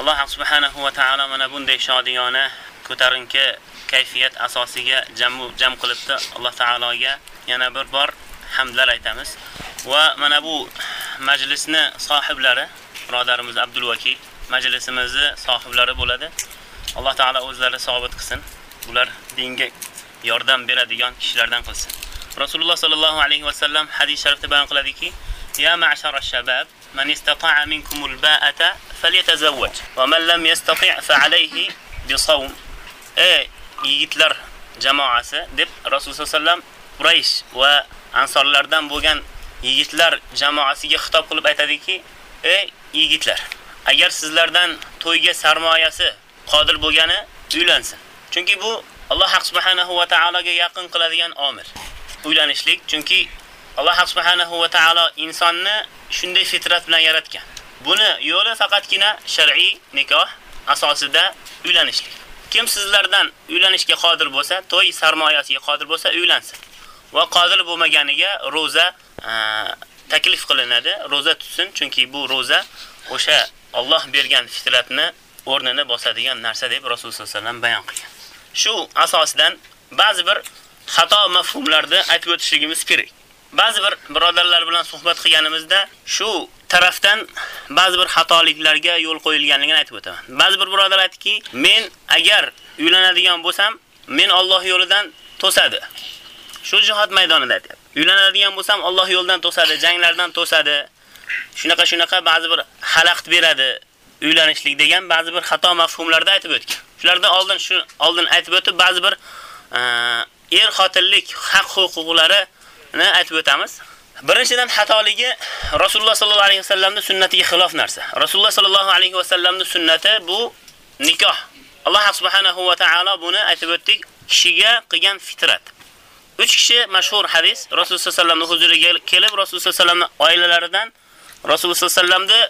Alloh subhanahu va taolo mana bunday shodiyona ko'tarinki kayfiyat asosiga jam jam qilibdi. Alloh taologa yana bir bor hamdlar aytamiz. Va mana bu majlisni sohiblari birodarimiz Abdul Vakil majlisimizni sohiblari bo'ladi. Alloh taolo o'zlari sabit qilsin. Bular dinga yordam beradigan kishilardan qilsin. Rasululloh sallallohu alayhi va sallam hadis sharifda bayon qiladiki: "Ya ma'shara shabab, man istata'a minkumul ba'ata falyatazawwaj, va man lam yastati' fa alayhi bisawm." Ey yigitlar jamoasi deb Rasululloh sallam Quraysh va ansorlardan bo'lgan yigitlar jamoasiga xitob qilib aytadiki: "Ey yigitlar, agar sizlardan to'yga sarmoyasi qodir bo'lgani uylansin. Chunki bu Alloh subhanahu va taologa yaqin qiladigan omil. Uylanishlik, chunki Alloh subhanahu va taolo insonni shunday fitrat bilan yaratgan. Buni yo'li faqatgina shar'iy nikoh asosida uylanishlik. Kim sizlardan uylanishga qodir bo'lsa, to'y sarmoyasiga qodir bo'lsa, uylansin. Va qodir bo'lmaganiga roza e, taklif qilinadi. Roza tutsin, chunki bu roza o'sha Alloh bergan fitratni o'rnini bosadigan narsa deb Rasululloh sollallohu alayhi vasallam bayon qilgan. Shu asosdan ba'zi bir xato mafhumlarni aytib o'tishligimiz kerak. Ba'zi bir birodarlar bilan suhbat qilganimizda shu tarafdan ba'zi bir xatoliklarga yo'l qo'yilganligini aytib o'taman. Ba'zi bir birodar aytdiki, men agar uylanadigan bo'lsam, men Alloh yo'lidan to'sadi. Shu jihad maydonida aytadi. Uylanadigan bo'lsam, Alloh yo'ldan to'sadi, janglardan to'sadi. Shunaqa shunaqa ba'zi bir xalaqt beradi. Uylanishlik degan ba'zi bir xato mafhumlarda aytib o'tgan. Shulardan oldin shu oldin aytib o'tib, ba'zi bir er xotinlik haq huquqlarini aytib o'tamiz. Birinchidan xatoligi Rasululloh sallallohu alayhi vasallamning sunnatiga xilof narsa. Rasululloh sallallohu alayhi vasallamning sunnati bu nikoh. Alloh subhanahu va taolo buni aytib o'tdik, kishiga qilgan fitrat. 3 kishi mashhur hadis Rasululloh sallallohu alayhi vasallamning huzuriga kelib Rasululloh sallallohu alayhi oilalaridan Rasululloh sallallohu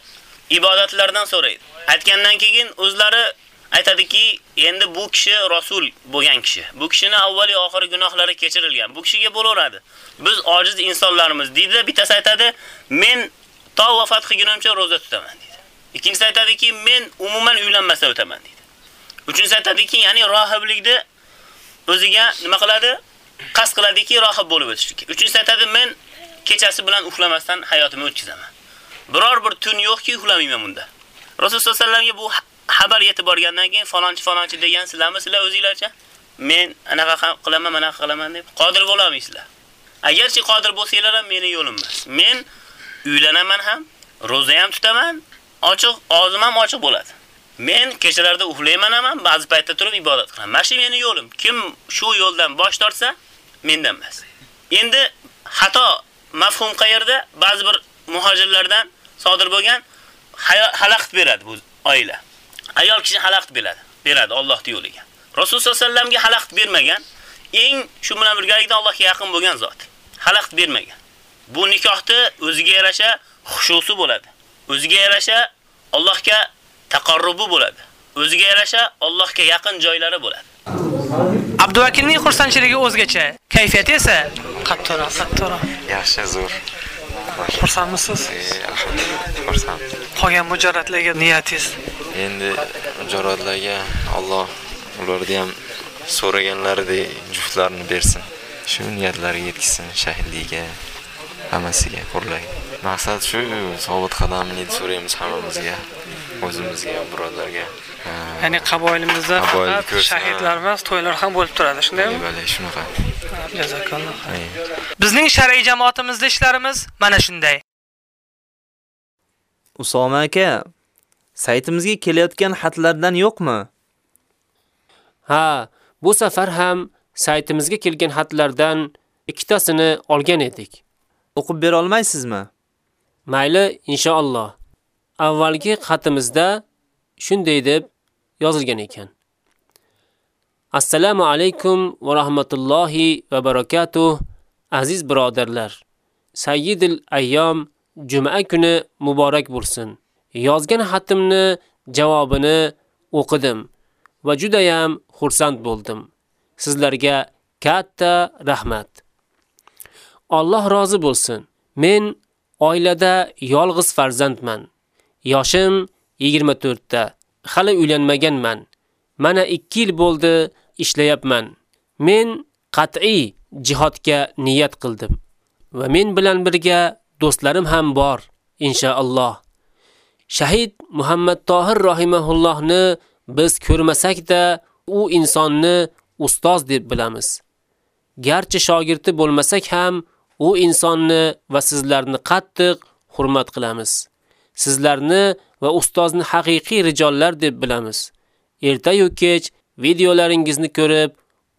ibodatlardan so'raydi. Aytgandan keyin o'zlari aytadiki, endi bu kishi rasul bo'lgan kishi. Bu kishini avvali oxiri gunohlari kechirilgan. Bu kishiga bo'laveradi. Biz ojiz insonlarimiz deydi. Bittasi aytadi, men to vafot qilgunimcha roza tutaman deydi. Ikkinchisi aytadiki, men umuman uylanmasdan o'taman deydi. Uchinchisi aytadiki, ya'ni rohiblikni o'ziga nima qiladi? Qasd qiladiki, rohib bo'lib o'tishlik. Uchinchisi aytadi, men kechasi bilan uxlamasdan hayotimni o'tkazaman. Biror bir tun yo'qki, uxlamayman bunda. Rasululloh sollallohu alayhi vasallamga bu xabar yetib borgandan keyin falonchi falonchi degan sizlarmi sizlar o'zingizlarcha? Men anaqa qilaman, mana qilaman deb qodir bo'lamaysizlar. Agarchi qodir bo'lsanglar ham meni yo'lim emas. Men uylanaman ham, roza ham tutaman, ochiq og'zim ham ochiq bo'ladi. Men kechalarda uxlayman ham, ba'zi paytda turib ibodat qilaman. Mana shu meni yo'lim. Kim shu yo'ldan bosh tortsa, mendan emas. Endi xato mafhum qayerda? Ba'zi bir muhojirlardan sodir bo'lgan xalaqit beradi bu oila. Ayol kishi xalaqt beradi, beradi Alloh yo'liga. Rasul sollallohu alayhi vasallamga xalaqt bermagan, eng shu bilan birgalikda Allohga yaqin bo'lgan zot. Xalaqt bermagan. Bu nikohda o'ziga yarasha xushusi bo'ladi. O'ziga yarasha Allohga taqarrubi bo'ladi. O'ziga yarasha Allohga yaqin joylari bo'ladi. Abduvakilning xursandchiligi o'zgacha, kayfiyati esa qattiqroq, qattiqroq. Yaxshi, zo'r. Xursandmisiz? Alhamdulillah, xursand. Qolgan mujarratlarga niyatingiz endi mujorodlarga Alloh ularni ham so'raganlaridek juftlarni bersin. Shu niyatlariga yetkazsin shahidligiga, hammasiga qurlay. Maqsad shu sobit qadamni so'raymiz hammamizga, o'zimizga, birodarlarga. Ya'ni faqat ko'rsa- shahidlar emas, to'ylar ham bo'lib turadi, shundaymi? Bale, shunaqa. Jazakalloh. Bizning shar'iy jamoatimizda ishlarimiz mana shunday. Usoma aka, saytimizga kelayotgan xatlardan yo'qmi? Ha, bu safar ham saytimizga kelgan xatlardan ikkitasini olgan edik. O'qib bera olmaysizmi? Mayli, inshaalloh. Avvalgi xatimizda shunday deb yozilgan ekan. Assalomu alaykum va rahmatullohi va barakatuh. Aziz birodarlar, Sayyidil ayyom juma kuni muborak bo'lsin. Yozgan xatimni javobini o'qidim va juda ham xursand bo'ldim. Sizlarga katta rahmat. Alloh rozi bo'lsin. Men oilada yolg'iz farzandman. Yoshim 24 ta. Hali uylanmaganman. Mana 2 yil bo'ldi ishlayapman. Men qat'iy jihodga niyat qildim va men bilan birga do'stlarim ham bor, inshaalloh. Shahid Muhammad Tohir rahimahullohni biz ko'rmasak-da, u insonni ustoz deb bilamiz. Garchi shogirdi bo'lmasak ham, u insonni va sizlarni qattiq hurmat qilamiz. Sizlarni va ustozni haqiqiy rijollar deb bilamiz. Erta-yu kech videolaringizni ko'rib,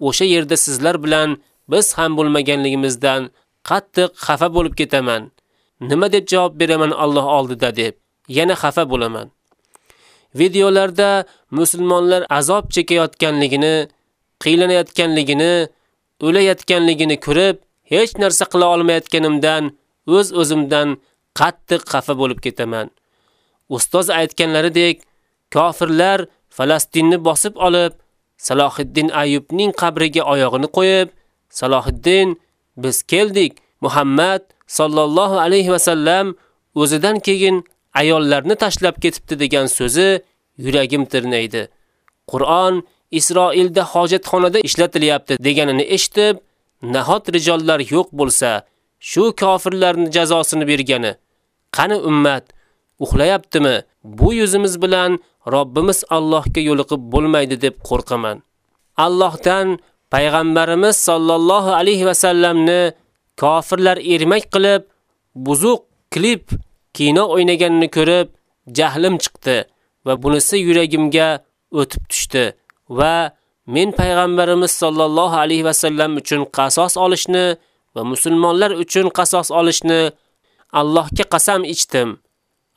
o'sha yerda sizlar bilan biz ham bo'lmaganligimizdan qattiq xafa bo'lib ketaman. Nima deb javob beraman Alloh oldida deb. Yana xafa bo'laman. Videolarda musulmonlar azob chekayotganligini, qiylanayotganligini, o'layotganligini ko'rib, hech narsa qila olmayotganimdan o'z o'zimdan qattiq xafa bo'lib ketaman. Ustoz aytganlaridek, kofirlar Falastinni bosib olib, Salohiddin Ayyubning qabriga oyog'ini qo'yib, Salohiddin biz keldik. Muhammad sallallohu alayhi va sallam o'zidan keyin ayollarni tashlab ketibdi degan so'zi yuragim tirnaydi. Qur'on Isroilda hojatxonada ishlatilyapti deganini eshitib, nahot rijollar yo'q bo'lsa, shu kofirlarni jazosini bergani. Qani ummat, uxlayaptimi? Bu yuzimiz bilan Robbimiz Allohga yo'liqib bo'lmaydi deb qo'rqaman. Allohdan payg'ambarimiz sallallohu alayhi va sallamni kofirlar ermak qilib, buzuq klip kino o'ynaganini ko'rib, jahlim chiqdi va bunisi yuragimga o'tib tushdi va men payg'ambarimiz sollallohu alayhi va sallam uchun qasos olishni va musulmonlar uchun qasos olishni Allohga qasam ichdim.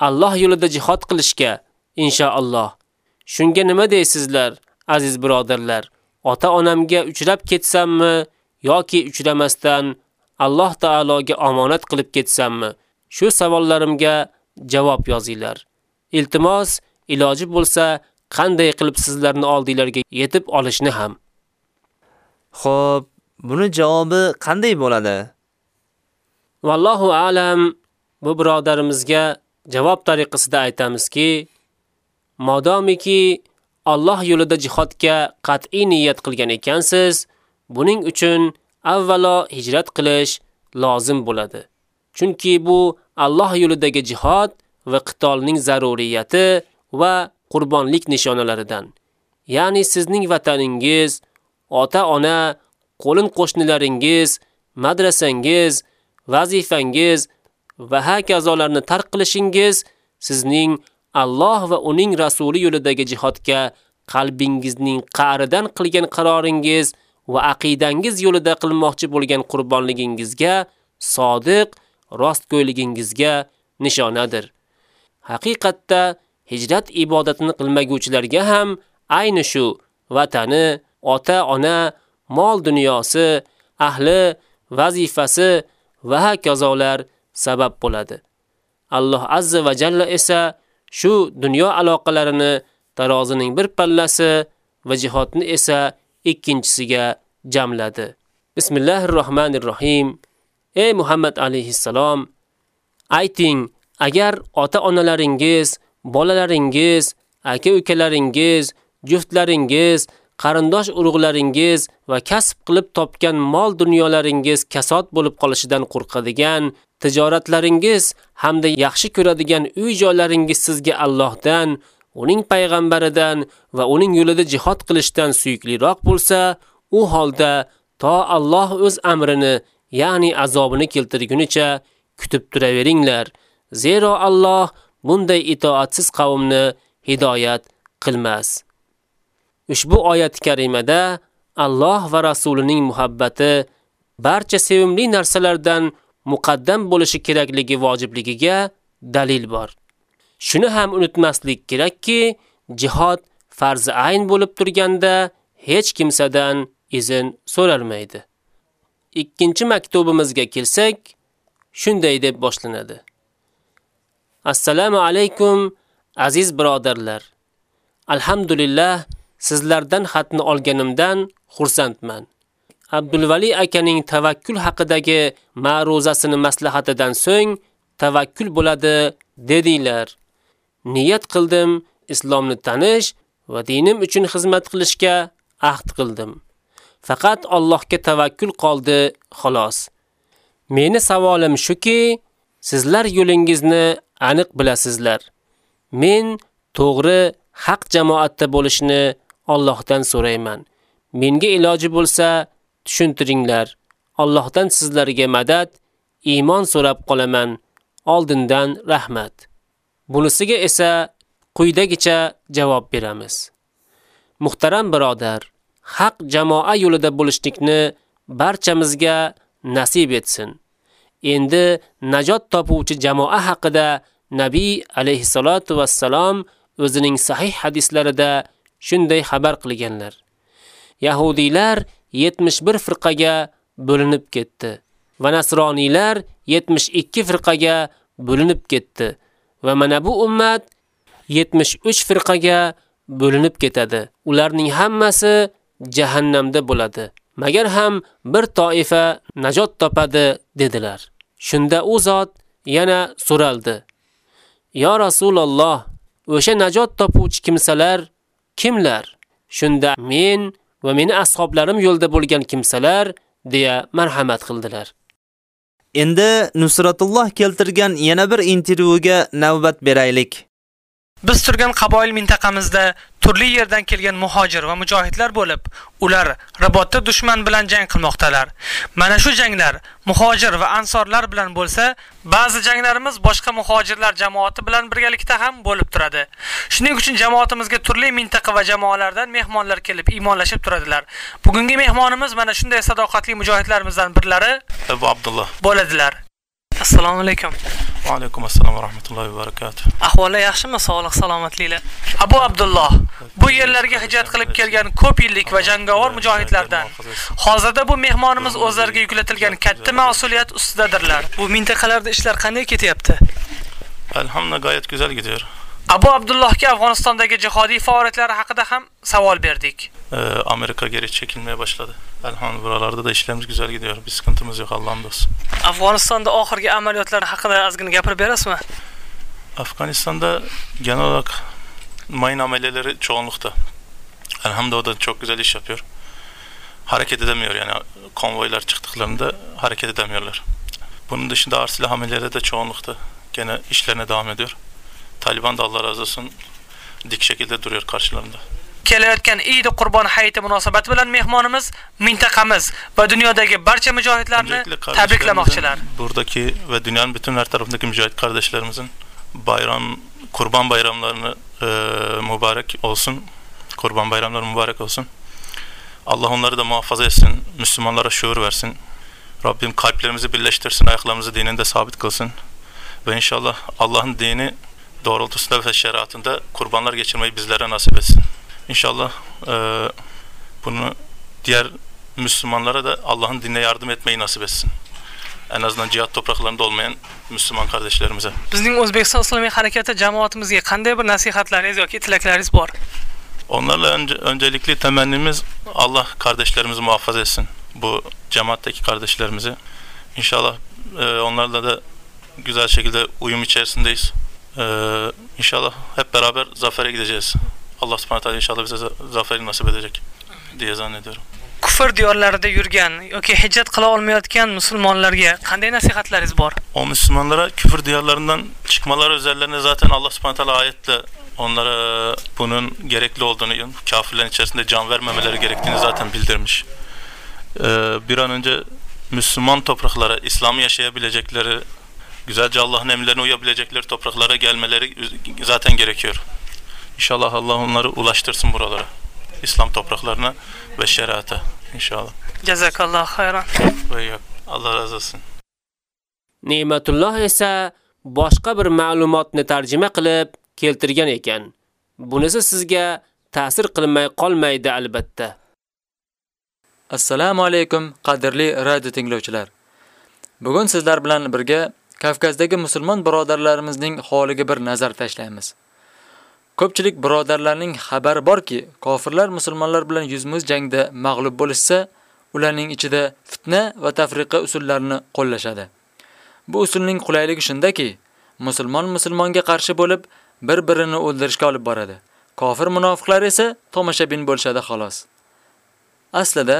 Alloh yo'lida jihad qilishga inshaalloh. Shunga nima deysizlar, aziz birodarlar? Ota-onamga uchrab ketsammi yoki uchramasdan Alloh taologa omonat qilib ketsammi? Shu savollarimga javob yozinglar. Iltimos, iloji bo'lsa, qanday qilib sizlarni oldinglarga yetib olishni ham. Xo'p, buni javobi qanday bo'ladi? Vallohu alam bu birodarimizga javob tariqasida aytamizki, modomiki Alloh yo'lida jihodga qat'iy niyat qilgan ekansiz, buning uchun avvalo hijrat qilish lozim bo'ladi. Chunki bu Alloh yo'lidagi jihad va qitolning zaruriyati va qurbonlik nishonalaridan. Ya'ni sizning vataningiz, ota-ona, qo'lin qo'shnilaringiz, madrasangiz, vazifangiz va hokazolarni tark qilishingiz sizning Alloh va uning rasuli yo'lidagi jihodga qalbingizning qa'ridan qilgan qaroringiz va aqidangiz yo'lida qilmoqchi bo'lgan qurbonligingizga sodiq rostgo'yligingizga nishonadir. Haqiqatda hijrat ibodatini qilmaguvchilarga ham ayni shu vatani, ota-ona, mol dunyosi, ahli, vazifasi va hokazolar sabab bo'ladi. Alloh azza va jalla esa shu dunyo aloqalarini tarozining bir pallasi va jihodni esa ikkinchisiga jamladi. Bismillahirrohmanirrohim. Ey Muhammad alayhissalom, ayting, agar ota-onalaringiz, bolalaringiz, aka-ukalaringiz, juftlaringiz, qarindosh urug'laringiz va kasb qilib topgan mol dunyolaringiz kasod bo'lib qolishidan qo'rqadigan, tijoratlaringiz hamda yaxshi ko'radigan uy joylaringiz sizga Allohdan, uning payg'ambaridan va uning yo'lida jihad qilishdan suyukliroq bo'lsa, u holda to Alloh o'z amrini, ya'ni azobini keltirgunicha kutib turaveringlar. Zero Alloh bunday itoatsiz qavmni hidoyat qilmas. Ushbu oyat karimada Alloh va rasulining muhabbati barcha sevimli narsalardan muqaddam bo'lishi kerakligi vojibligiga dalil bor. Shuni ham unutmaslik kerakki, jihad farzi ayn bo'lib turganda hech kimsadan izn so'ralmaydi. Ikkinchi maktubimizga kelsak, shunday deb boshlanadi. Assalomu alaykum aziz birodarlar. Alhamdulillah sizlardan xatni olganimdan xursandman. Abdulvali akaning tavakkul haqidagi ma'ruzasini maslahatidan so'ng tavakkul bo'ladi dedinglar. Niyat qildim islomni tanish va dinim uchun xizmat qilishga ahd qildim. Faqat Allohga tavakkul qoldi, xolos. Meni savolim shuki, sizlar yo'lingizni aniq bilasizlar. Men to'g'ri haq jamoatda bo'lishni Allohdan so'rayman. Menga iloji bo'lsa, tushuntiringlar. Allohdan sizlarga madad, iymon so'rab qolaman. Oldindan rahmat. Bunisiga esa quyidagicha javob beramiz. Muhtaram birodar, haq jamoa yo'lida bo'lishlikni barchamizga nasib etsin. Endi najot topuvchi jamoa haqida Nabiy alayhisolatu vassalom o'zining sahih hadislarida shunday xabar qilganlar. Yahudiylar 71 firqaga bo'linib ketdi va nasroniylar 72 firqaga bo'linib ketdi va mana bu ummat 73 firqaga bo'linib ketadi. Ularning hammasi jahannamda bo'ladi. Magar ham bir toifa najot topadi dedilar. Shunda u zot yana so'raldi. Ya Rasululloh, o'sha najot topuvchi kimsalar kimlar? Shunda men va meni ashoblarim yo'lda bo'lgan kimsalar deya marhamat qildilar. Endi Nusratulloh keltirgan yana bir intervyuga navbat beraylik. Biz turgan qaboil mintaqamizda turli yerdan kelgan muhojir va mujohidlar bo'lib, ular Rabotda dushman bilan jang qilmoqdalar. Mana shu janglar muhojir va ansorlar bilan bo'lsa, ba'zi janglarimiz boshqa muhojirlar jamoati bilan birgalikda ham bo'lib turadi. Shuning uchun jamoatimizga turli mintaqa va jamoalardan mehmonlar kelib iymonlashib turadilar. Bugungi mehmonimiz mana shunday sadoqatli mujohidlarimizdan birlari Abu Abdullah bo'ladilar. Assalomu alaykum. Va alaykum assalom va rahmatullohi va barakatuh. Ahvollar yaxshimi? Sog'lik, salomatliklar. Abu Abdulloh, bu yerlarga hijrat qilib kelgan ko'p yillik va jangovar mujohidlardan. Hozirda bu mehmonimiz o'zlariga yuklatilgan katta mas'uliyat ustidadirlar. Bu mintaqalarda ishlar qanday ketyapti? Alhamdulillah gayet güzel gidiyor. Abu Abdullohga Afg'onistondagi jihodiy faoliyatlari haqida ham savol berdik. Ee, Amerika geri çekilmeye başladı. Elhamdülillah buralarda da işlerimiz güzel gidiyor. Bir sıkıntımız yok Allah'ım olsun. Afg'onistonda oxirgi amaliyotlar haqida ozgina gapirib berasizmi? Afganistan'da genel olarak mayın ameliyeleri çoğunlukta. Elhamdülillah o da çok güzel iş yapıyor. Hareket edemiyor yani konvoylar çıktıklarında hareket edemiyorlar. Bunun dışında ağır silah ameliyeleri de çoğunlukta gene işlerine devam ediyor. Taliban da Allah razı olsun dik şekilde duruyor karşılarında. kelayotgan Eid Qurbon hayiti munosabati bilan mehmonimiz mintaqamiz va dunyodagi barcha mujohidlarni tabriklamoqchilar. buradaki ve dünyanın bütün her tarafındaki mücahit kardeşlerimizin bayram, kurban bayramlarını e, mübarek olsun. Kurban bayramları mübarek olsun. Allah onları da muhafaza etsin. Müslümanlara şuur versin. Rabbim kalplerimizi birleştirsin. Ayaklarımızı dininde sabit kılsın. Ve inşallah Allah'ın dini doğrultusunda ve şeriatında kurbanlar geçirmeyi bizlere nasip etsin. İnşallah e, bunu diğer Müslümanlara da Allah'ın dinine yardım etmeyi nasip etsin. En azından cihat topraklarında olmayan Müslüman kardeşlerimize. Bizning O'zbekiston Islomiy harakati jamoatimizga qanday bir nasihatlaringiz yoki tilaklaringiz bor? Onlarla önce, öncelikli temennimiz Allah kardeşlerimizi muhafaza etsin. Bu cemaatteki kardeşlerimizi. İnşallah e, onlarla da güzel şekilde uyum içerisindeyiz. Ee, inşallah hep beraber zafere gideceğiz. Allah subhanahu teala inşallah bize za- zaferi nasip edecek diye zannediyorum. Kufr diyorlarida yurgan yoki hijrat qila olmayotgan musulmonlarga qanday nasihatlaringiz bor? O Müslümanlara küfür diyarlarından çıkmaları üzerlerine zaten Allah subhanahu teala ayetle onlara bunun gerekli olduğunu, kafirlerin içerisinde can vermemeleri gerektiğini zaten bildirmiş. Ee, bir an önce Müslüman topraklara, İslam'ı yaşayabilecekleri, güzelce Allah'ın emirlerine uyabilecekleri topraklara gelmeleri zaten gerekiyor. İnşallah Allah onları ulaştırsın buralara. İslam topraklarına ve şeriata inşallah. Ve yok. Allah razı olsun. Ne'matulloh esa boshqa bir ma'lumotni tarjima qilib keltirgan ekan. Bunisi sizga ta'sir qilmay qolmaydi albatta. Assalomu alaykum, qadrli radio tinglovchilar. Bugun sizlar bilan birga Kavkazdagi musulmon birodarlarimizning holiga bir nazar tashlaymiz. Ko'pchilik birodarlarning xabari borki, kofirlar musulmonlar bilan yuzmuz jangda mag'lub bo'lsa, ularning ichida fitna va tafriqa usullarini qo'llashadi. Bu usulning qulayligi shundaki, musulmon musulmonga qarshi bo'lib, bir-birini o'ldirishga olib boradi. Kofir munofiqlar esa tomoshabin bo'lishadi xolos. Aslida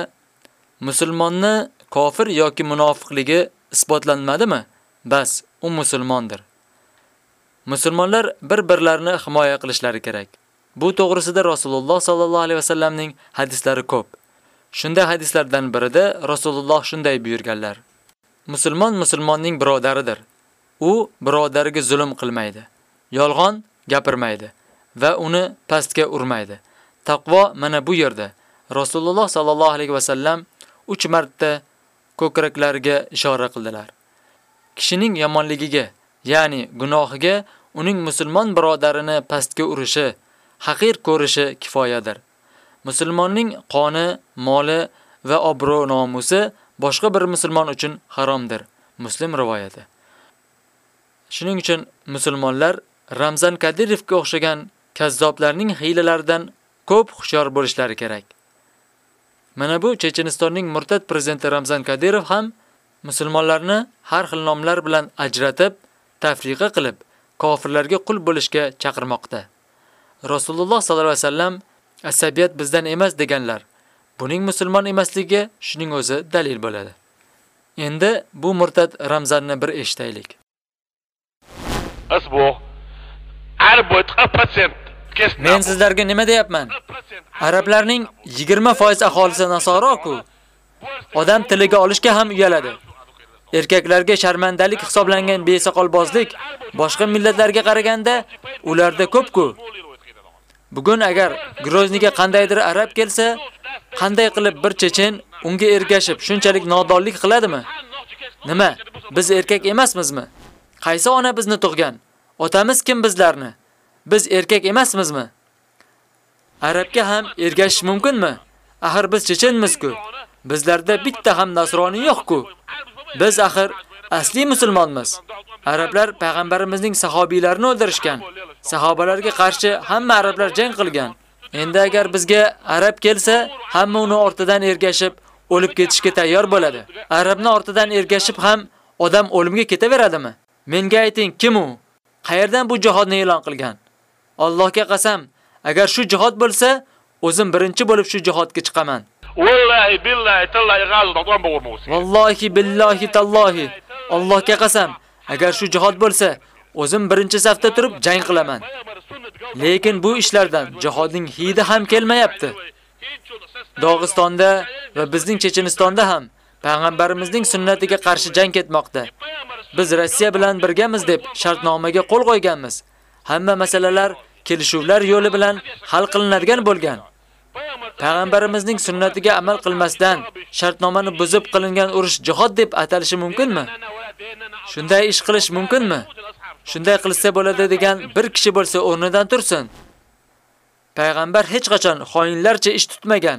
musulmonni kofir yoki munofiqligi isbotlanmadimi? Bas, u musulmondir. Musulmonlar bir-birlarini himoya qilishlari kerak. Bu to'g'risida Rasululloh sallallohu alayhi vasallamning hadislari ko'p. Shunday hadislardan birida Rasululloh shunday buyurganlar: Musulmon musulmonning birodaridir. U birodariga zulm qilmaydi, yolg'on gapirmaydi va uni pastga urmaydi. Taqvo mana bu yerda. Rasululloh sallallohu alayhi vasallam 3 marta ko'kraklariga ishora qildilar. Kishining yomonligiga, ya'ni gunohiga uning musulmon birodarini pastga urishi, haqir ko'rishi kifoyadir. Musulmonning qoni, moli va obro' nomusi boshqa bir musulmon uchun haromdir. Muslim rivoyati. Shuning uchun musulmonlar Ramzan Kadirovga o'xshagan kazzoblarning hiylalaridan ko'p hushyor bo'lishlari kerak. Mana bu Chechenistonning murtad prezidenti Ramzan Kadirov ham musulmonlarni har xil nomlar bilan ajratib, tafriqa qilib, kofirlarga qul bo'lishga chaqirmoqda. Rasululloh sallallohu alayhi vasallam asabiyat bizdan emas deganlar. Buning musulmon emasligi shuning o'zi dalil bo'ladi. Endi bu murtad Ramzanni bir eshitaylik. Asbuh Men sizlarga nima deyapman? Arablarning 20% aholisi nasoro-ku. Odam tiliga olishga ham uyaladi. Erkaklarga sharmandalik hisoblangan besoqolbozlik boshqa millatlarga qaraganda ularda ko'p-ku. Bugun agar Grozniga qandaydir arab kelsa, qanday qilib bir chechen unga ergashib shunchalik nodonlik qiladimi? Nima? Biz erkak emasmizmi? Qaysi ona bizni tug'gan? Otamiz kim bizlarni? Biz erkak emasmizmi? Arabga ham ergashish mumkinmi? Axir biz chechenmiz-ku. Bizlarda bitta ham nasroniy yo'q-ku. Biz axir asli musulmonmiz. Arablar payg'ambarimizning sahobiylarini o'ldirishgan. Sahobalarga qarshi hamma arablar jang qilgan. Endi agar bizga arab kelsa, hamma uni ortidan ergashib, o'lib ketishga tayyor bo'ladi. Arabni ortidan ergashib ham odam o'limga ketaveradimi? Menga ayting, kim u? Qayerdan bu jihodni e'lon qilgan? Allohga qasam, agar shu jihod bo'lsa, o'zim birinchi bo'lib shu jihodga chiqaman. Vallahi billahi tallahi g'azdan to'g'ri Vallahi Vallohi billahi tallohi. Allohga qasam, agar shu jihad bo'lsa, o'zim birinchi safda turib jang qilaman. Lekin bu ishlardan jihodning hidi ham kelmayapti. Dog'istonda va bizning Chechenistonda ham payg'ambarimizning sunnatiga qarshi jang ketmoqda. Biz Rossiya bilan birgamiz deb shartnomaga qo'l qo'yganmiz. Hamma masalalar kelishuvlar yo'li bilan hal qilinadigan bo'lgan. Payg'ambarimizning sunnatiga amal qilmasdan shartnomani buzib qilingan urush jihod deb atalishi mumkinmi? Shunday ish qilish mumkinmi? Shunday qilsa bo'ladi degan bir kishi bo'lsa o'rnidan tursin. Payg'ambar hech qachon xoinlarcha ish tutmagan.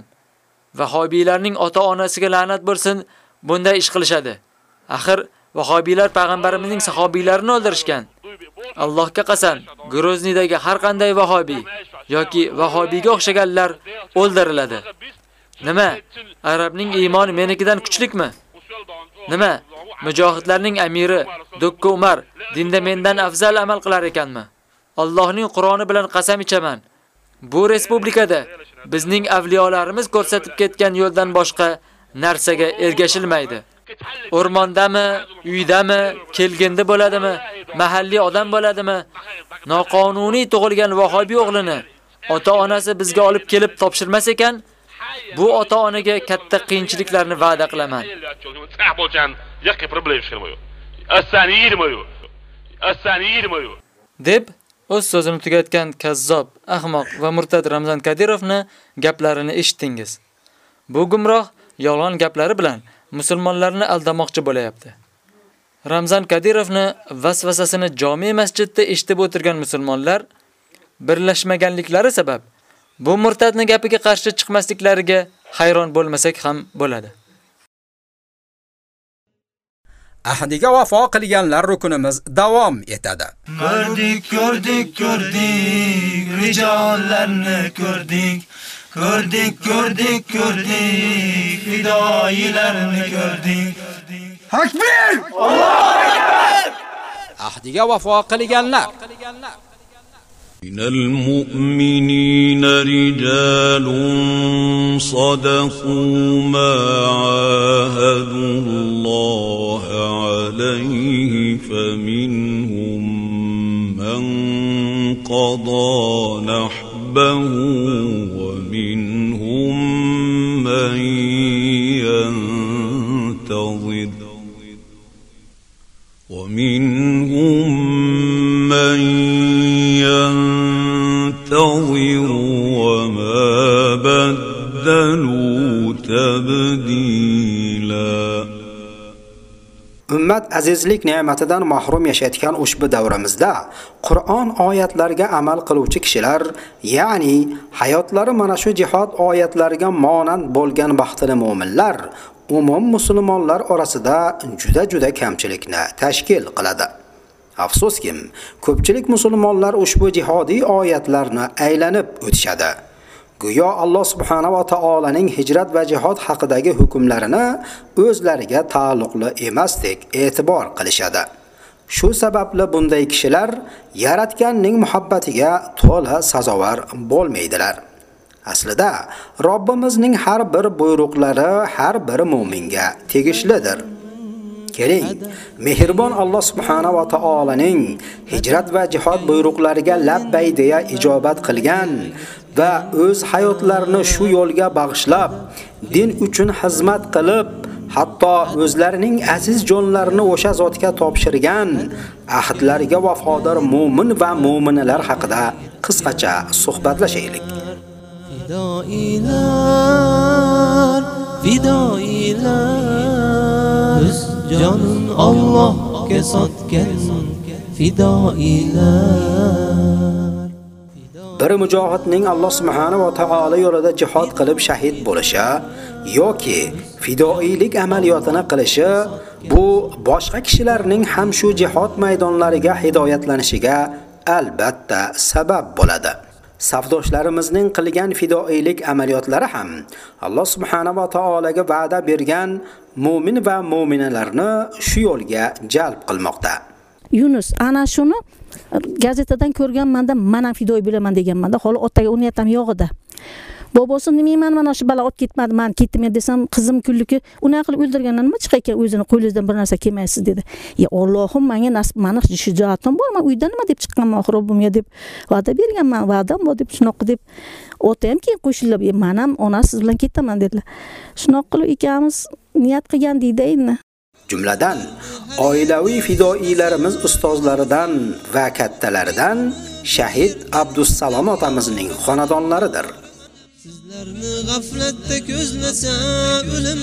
Vahobiylarning ota-onasiga la'nat bo'lsin, bunday ish qilishadi. Axir Vahobiylar payg'ambarimizning sahobiylarini o'ldirishgan. Allohga qasam, Grozniydagi har qanday vahobiy yoki vahobiyga o'xshaganlar o'ldiriladi. Nima? Arabning iymoni menikidan kuchlikmi? Nima? Mujohidlarning amiri Dokka Umar dinda mendan afzal amal qilar ekanmi? Allohning Qur'oni bilan qasam ichaman. Bu respublikada bizning avliyolarimiz ko'rsatib ketgan yo'ldan boshqa narsaga ergashilmaydi. O'rmondami, uydami, kelgindi bo'ladimi, mahalliy odam bo'ladimi, noqonuniy tug'ilgan vahobiy o'g'lini ota-onasi bizga olib kelib topshirmas ekan, bu ota-onaga katta qiyinchiliklarni va'da qilaman. deb o'z so'zini tugatgan kazzob, ahmoq va murtad Ramzan Kadirovni gaplarini eshitdingiz. Bu gumroh yolg'on gaplari bilan musulmonlarni aldamoqchi bo'layapti. Ramzan Kadirovni vasvasasini jami masjidda eshitib o'tirgan musulmonlar birlashmaganliklari sabab bu murtadning gapiga qarshi chiqmasliklariga hayron bo'lmasak ham bo'ladi. Ahdiga vafo qilganlar rukunimiz davom etadi. Ko'rdik, ko'rdik, ko'rdik, rijollarni ko'rdik. Ko'rdik, ko'rdik, ko'rdik, fidoyilarni ko'rdik. Takbir! Allohu akbar! Ahdiga vafo qilganlar من المؤمنين رجال صدقوا ما عاهدوا الله عليه فمنهم من قضى نحبه ومنهم من ينتظر وما بدلوا تبديلا Ummat azizlik ne'matidan mahrum yashayotgan ushbu davrimizda Qur'on oyatlariga amal qiluvchi kishilar, ya'ni hayotlari mana shu jihod oyatlariga monand bo'lgan baxtli mu'minlar umum musulmonlar orasida juda-juda kamchilikni tashkil qiladi. Afsuski, ko'pchilik musulmonlar ushbu jihodiy oyatlarni aylanib o'tishadi. Go'yo Alloh subhanahu va taolaning hijrat va jihod haqidagi hukmlarini o'zlariga taalluqli emasdek e'tibor qilishadi. Shu sababli bunday kishilar yaratganning muhabbatiga to'la sazovar bo'lmaydilar. Aslida Robbimizning har bir buyruqlari har bir mu'minga tegishlidir. Keling, mehribon Alloh subhanahu va taolaning hijrat va jihod buyruqlariga labbay deya ijobat qilgan va o'z hayotlarini shu yo'lga bag'ishlab, din uchun xizmat qilib, hatto o'zlarining aziz jonlarini o'sha zotga topshirgan ahdlariga vafodor mu'min va mu'minalar haqida qisqacha suhbatlashaylik. Fidoilar, fidoilar, biz jonin Allohga sotgan fidoilar. Bir mujohidning Alloh subhanahu va taolo yo'lida jihad qilib shahid bo'lishi yoki fidoilik amaliyotini qilishi bu boshqa kishilarning ham shu jihad maydonlariga hidoyatlanishiga albatta sabab bo'ladi. Safdoshlarimizning qilgan fidoilik amaliyotlari ham Alloh subhanahu va taolaga va'da bergan mu'min va mu'minalarni shu yo'lga jalb qilmoqda. Yunus ana shuni gazetadan ko'rganmanda men ham fidoy bo'laman deganmanda hali otaga uryaptam yo'g'ida bobosi nimayman mana shu balo olib ketmadi man ketdim desam qizim kunliki unaqa qilib o'ldirgandan nima chiqay ekan o'zini qo'lingizdan bir narsa kelmaysiz dedi. Ya ollohim menga nasib mani shijoatim bor man uydan nima deb chiqqanman robbimga deb va'da berganman va'dam bor deb shunaqa deb ota ham keyin qo'shilib e, man ham ona siz bilan ketaman dedilar. Shunaqa qilib ikkamiz niyat qilgan deydi endi. Jumladan oilaviy fidoilarimiz ustozlaridan va kattalaridan shahid Abdussalom otamizning xonadonlaridir. Sizlarni g'aflatda ko'zlasa o'lim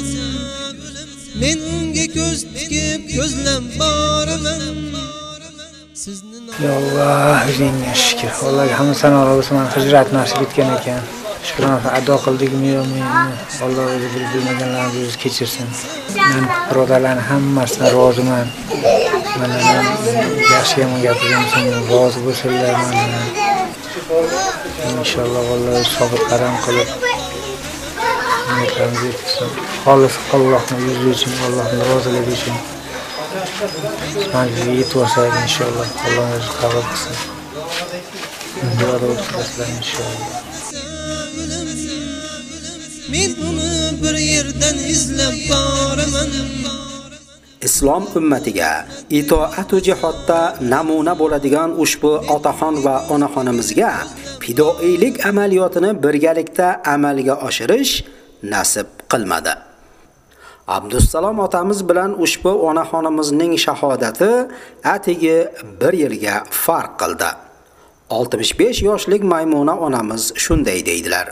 Men unga ko'z tikib ko'zlam boraman Sizni Ya Alloh, o'zingga shukr. Allohga hamma sanolar bo'lsin. Mana hijrat nasib etgan ekan. Shukrona ado qildikmi yo'qmi? Alloh o'zi bilib bilmaganlarni o'zi kechirsin. Men birodarlarning hammasidan roziman. Mana yaxshi yomon gapirgansan, rozi bo'lsinlar Mana Inshaalloh alloh sobit qaram qilib niyatlarimizni. Xolis Allohni yuzi uchun, Allohning roziligi uchun manzilga yetib olsak inshaalloh Alloh o'zi qabul qilsin. Duoda o'tkazasizlar inshaalloh. Men uni bir yerdan izlab boraman. Islom ummatiga itoat va jihodda namuna bo'ladigan ushbu otaxon va onaxonimizga fidoilik amaliyotini birgalikda amalga oshirish nasib qilmadi. Abdussalom otamiz bilan ushbu onaxonimizning shahodati atigi 1 yilga farq qildi. 65 yoshlik Maymuna onamiz shunday deydilar.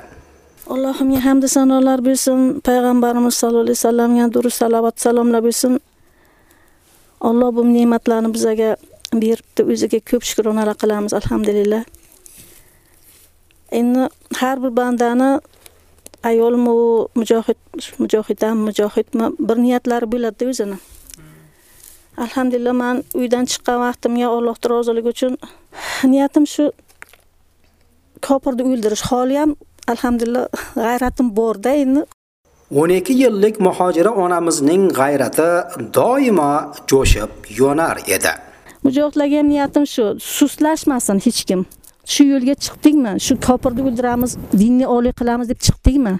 Allohimga hamd sanolar bo'lsin, payg'ambarimiz sollallohu alayhi vasallamga durust salovat salomlar bo'lsin. Alloh bu ne'matlarni bizaga beribdi, o'ziga ko'p shukronalar qilamiz, alhamdulillah. Endi har bir bandani ayolmi, mujohid, mujohidami mujohidmi bir niyatlari bo'ladi o'zini. Alhamdulillah men uydan chiqqan vaqtimga Alloh roziligi uchun niyatim shu kopirni o'ldirish. Holi ham alhamdulillah g'ayratim borda endi 12 yillik muhojira onamizning g'ayrati doimo jo'shib yonar edi. mujohidlarga niyatim shu suslashmasin hech kim. Shu yo'lga chiqdikmi shu kofirni o'ldiramiz dinni oliy qilamiz deb chiqdikmi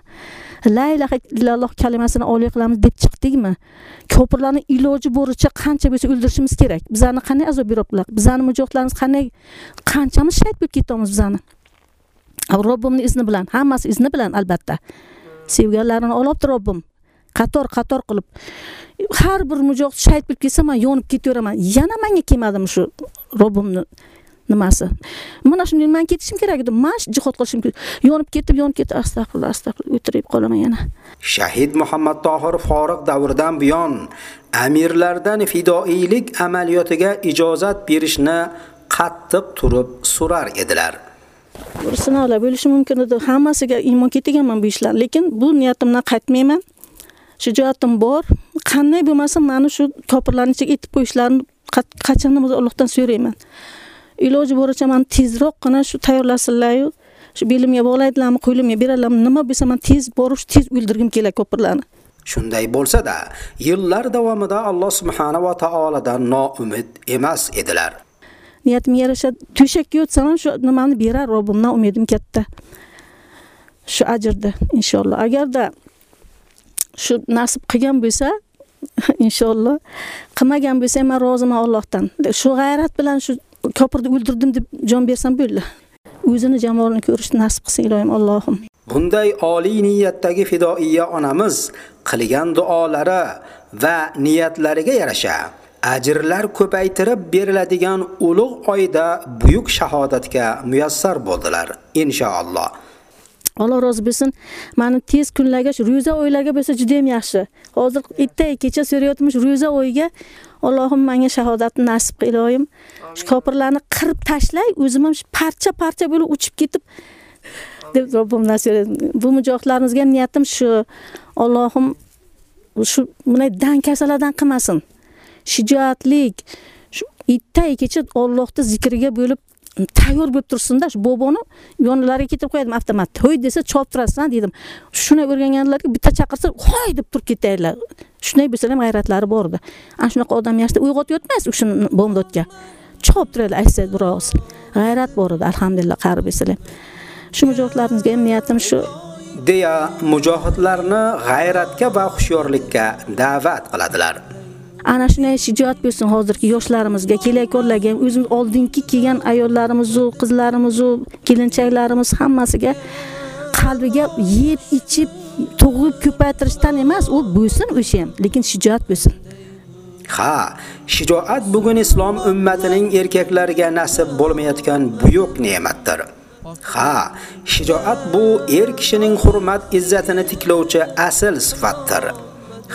la ilaha illalloh kalimasini oliy qilamiz deb chiqdikmi Ko'pirlarni iloji boricha qancha bo'lsa o'ldirishimiz kerak. Bizani qanday azob beryaptilar bizani mujohidlarimiz qanday qanchamiz shahid bo'lib ketyapmiz bizani? Robbimning izni bilan hammasi izni bilan albatta. Sevganlarini olyapti robbim qator qator qilib. Har bir mujohid shayt bo'lib ketsa man yonib ketaveraman. Yana menga kelmadimi shu robbimni nimasi? Mana shunday man ketishim kerak edi. Man jihod qilishim kerak. Yonib ketib yonib ketib astag'firullah astag'firullah o'tirib qolaman yana. Shahid Muhammad Tohir forig davridan buyon amirlardan fidoilik amaliyotiga ijozat berishni qattiq turib so'rar edilar. Bir sinovlar bo'lishi mumkin edi. Hammasiga iymon ketganman bu ishlar. Lekin bu niyatimdan qaytmayman. Shijoatim bor. Qanday bo'lmasin mani shu kopirlarni ichiga etib qo'yishlarini qachondan bo'lsa allohdan so'rayman. Iloji boricha mani tezroqqina shu tayyorlasinlaryu. Shu belimga bog'laydilarmi qo'limga beradilarmi nima bo'lsa man tez borib shu tez o'ldirgim keladi kopirlarni. Shunday bo'lsa-da, yillar davomida Alloh subhanahu va taoladan noumid emas edilar. Niyatimga yarasha to'shakka yotsam ham shu nimani berar robbimdan umidim katta. Shu ajrda inshaalloh. Agarda shu nasib qilgan bo'lsa inshaalloh. Qilmagan bo'lsa man roziman allohdan. Shu g'ayrat bilan shu kopirni o'ldirdim deb jon bersam bo'ldi. O'zini jamolini ko'rishni nasib qilsin ilohim allohim. Bunday oliy niyatdagi fidoiya onamiz qilgan duolari va niyatlariga yarasha. Ajrlar ko'paytirib beriladigan ulug' oyda buyuk shahodatga muyassar bo'ldilar inshaalloh. alloh rozi bo'lsin. Mani tez kunlarga shu ro'za oylarga bo'lsa juda ham yaxshi. Hozir erta kecha so'rayotmish ro'za oyiga allohim menga shahodatni nasib qil ilohim shu kofirlarni qirib tashlay o'zim ham shu parcha parcha bo'lib uchib ketib deb robbimdan so'radim bu mujohidlarimizga ham niyatim shu. Allohim shu bunday dan kasalardan qilmasin shijoatlik. Shu kecha ollohni zikriga bo'lib tayyor bo'lib tursinda shu boboni yonlariga ketib qo'yadim avtomat to'y desa choptirasizlar dedim. Shuni o'rganganlarga bitta chaqirsa hoy deb turib ketadilar shunday bo'lsa ham g'ayratlari bor edi. Ana shunaqa odam yaxshi uyg'otib o'sha bomdodga. Chopib aytsa biroz g'ayrat bor edi alhamdulillah qari bo'lsalar. Shu mujohidlarimizga ham niyatim shu. Deya mujohidlarni g'ayratga va hushyorlikka da'vat qiladilar. Ana shunday shijoat bo'lsin hozirgi yoshlarimizga kelayotganlarga ham o'zimiz oldingi kelgan ayollarimizu qizlarimizu kelinchaklarimiz hammasiga qalbiga yeb ichib tug'ib ko'paytirishdan emas u bo'lsin o'sha ham lekin shijoat bo'lsin Ha, shijoat bugun islom ummatining erkaklariga nasib bo'lmayotgan buyuk ne'matdir. Ha, shijoat bu er kishining hurmat izzatini tiklovchi asl sifatdir.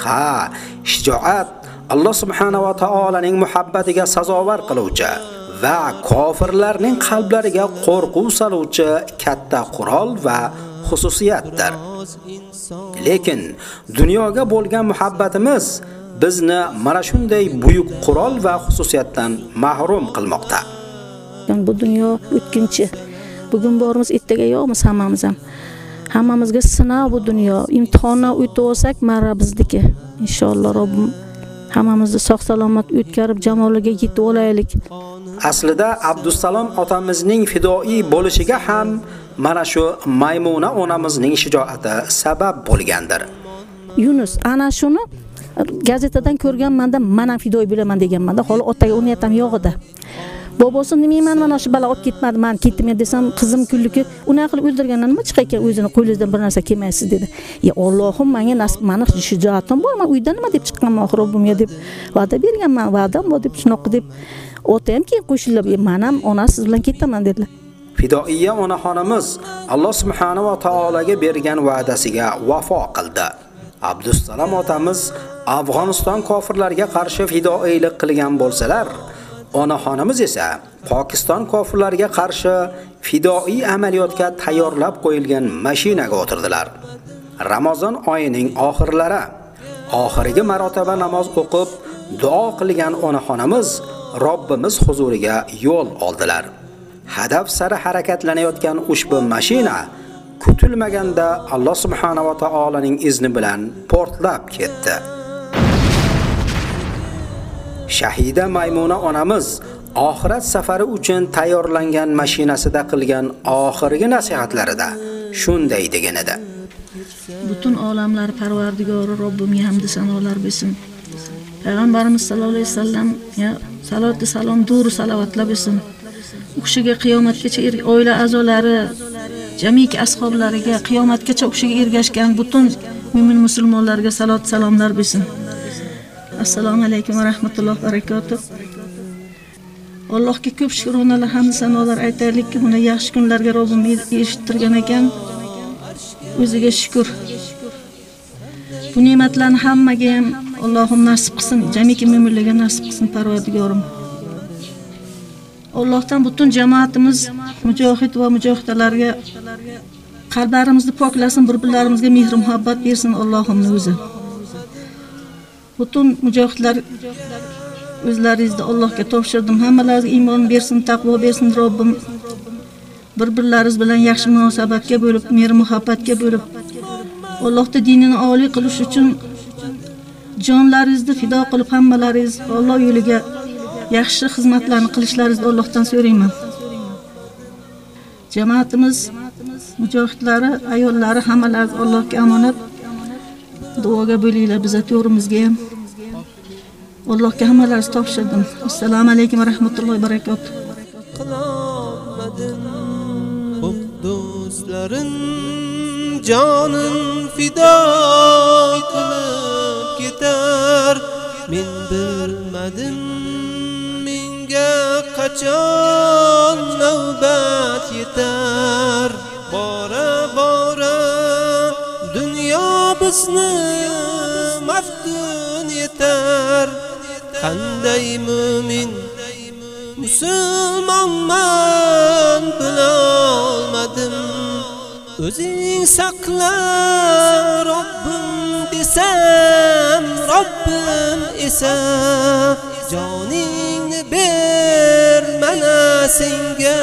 Ha, shijoat Alloh subhanahu va taolaning muhabbatiga sazovor qiluvchi va kofirlarning qalblariga qo'rquv soluvchi katta qurol va xususiyatdir. Lekin dunyoga bo'lgan muhabbatimiz bizni mana shunday buyuk qurol va xususiyatdan mahrum qilmoqda. bu dunyo o'tkinchi bugun bormiz ertaga yo'qmiz hammamiz ham hammamizga sinov bu dunyo imtihondan o'tib olsak marra bizniki inshaalloh robbim hammamizni sog' salomat o'tkazib jamoliga yetib olaylik Aslida Abdusalom otamizning fidoi bo'lishiga ham mana shu Maymuna onamizning shijoati sabab bo'lgandir. yunus ana shuni gazetadan ko'rganmanda man ham fidoyi bo'laman deganmanda hali otaga yo'q edi bobosi nimayman mana shu bola olib ketmadi man ketdim desam qizim kunliki unaqa qilib o'ldirgandan nima chiqar ekan o'zini qo'lingizdan bir narsa kelmaysiz dedi ya ollohim menga nasib mani shijoatim bor man uydan nima deb chiqqanman oxiri robbimga deb va'da berganman va'dam bor deb shunaqa deb ota ham keyin qo'shilib e, man ham ona siz bilan ketaman dedilar Fidoiya onaxonimiz Alloh subhanahu va taolaga bergan va'dasiga vafo qildi. Abdusalom otamiz Afg'oniston kofirlarga qarshi fidoilik qilgan bo'lsalar, onaxonimiz esa Pokiston kofirlariga qarshi fidoi amaliyotga tayyorlab qo'yilgan mashinaga o'tirdilar. Ramazon oyining oxirlari oxirgi marotaba namoz o'qib duo qilgan onaxonimiz Robbimiz huzuriga yo'l oldilar. Hadaf sari harakatlanayotgan ushbu mashina kutilmaganda Alloh subhanahu va taolaning izni bilan portlab ketdi. Shahida Maymuna onamiz oxirat safari uchun tayyorlangan mashinasida qilgan oxirgi nasihatlarida shunday degan edi. butun olamlar parvardigori robbimga hamd sanolar bo'lsin payg'ambarimiz sallallohu alayhi vasallam ya va salom duru salovatlar bo'lsin u kishiga qiyomatgacha er, oila a'zolari jamiki ashoblariga qiyomatgacha u kishiga ergashgan butun mu'min musulmonlarga salot salomlar bo'lsin assalomu alaykum va rahmatullohi va barakatuh. Allohga ko'p shukronalar hamd sanolar aytaylikki buni yaxshi kunlarga robbim eshittirgan ekan. O'ziga shukur bu ne'matlarni hammaga ham allohim nasib qilsin jamiki mo'minlarga nasib qilsin parvardigorim. Allohdan butun jamoatimiz mujohid va mujohidalarga qalblarimizni poklasin bir birlarimizga mehr muhabbat bersin allohimni o'zi. Butun mujohidlar o'zlaringizni allohga topshirdim. Hammalaringizga iymon bersin taqvo bersin robbim. Bir birlaringiz bilan yaxshi munosabatga bo'lib mehr muhabbatga bo'lib allohni dinini oliy qilish uchun jonlaringizni fido qilib hammalaringiz Alloh yo'liga yaxshi xizmatlarni qilishlaringizni Allohdan so'rayman. Jamoatimiz mujohidlari, ayollari hammalaringiz Allohga omonat. Duoga bo'linglar biz to'g'rimizga ham. Allohga hammalaringizni topshirdim. Assalomu alaykum va rahmatullohi va barakatuh. do'stlarim jonim fido qilib ketar men bilmadim menga qachon navbat yetar borar dunyo maftun etar qanday mu'min musulmonman bilolmadim o'zing saqla robbim desam robbim esa joningni ber mana senga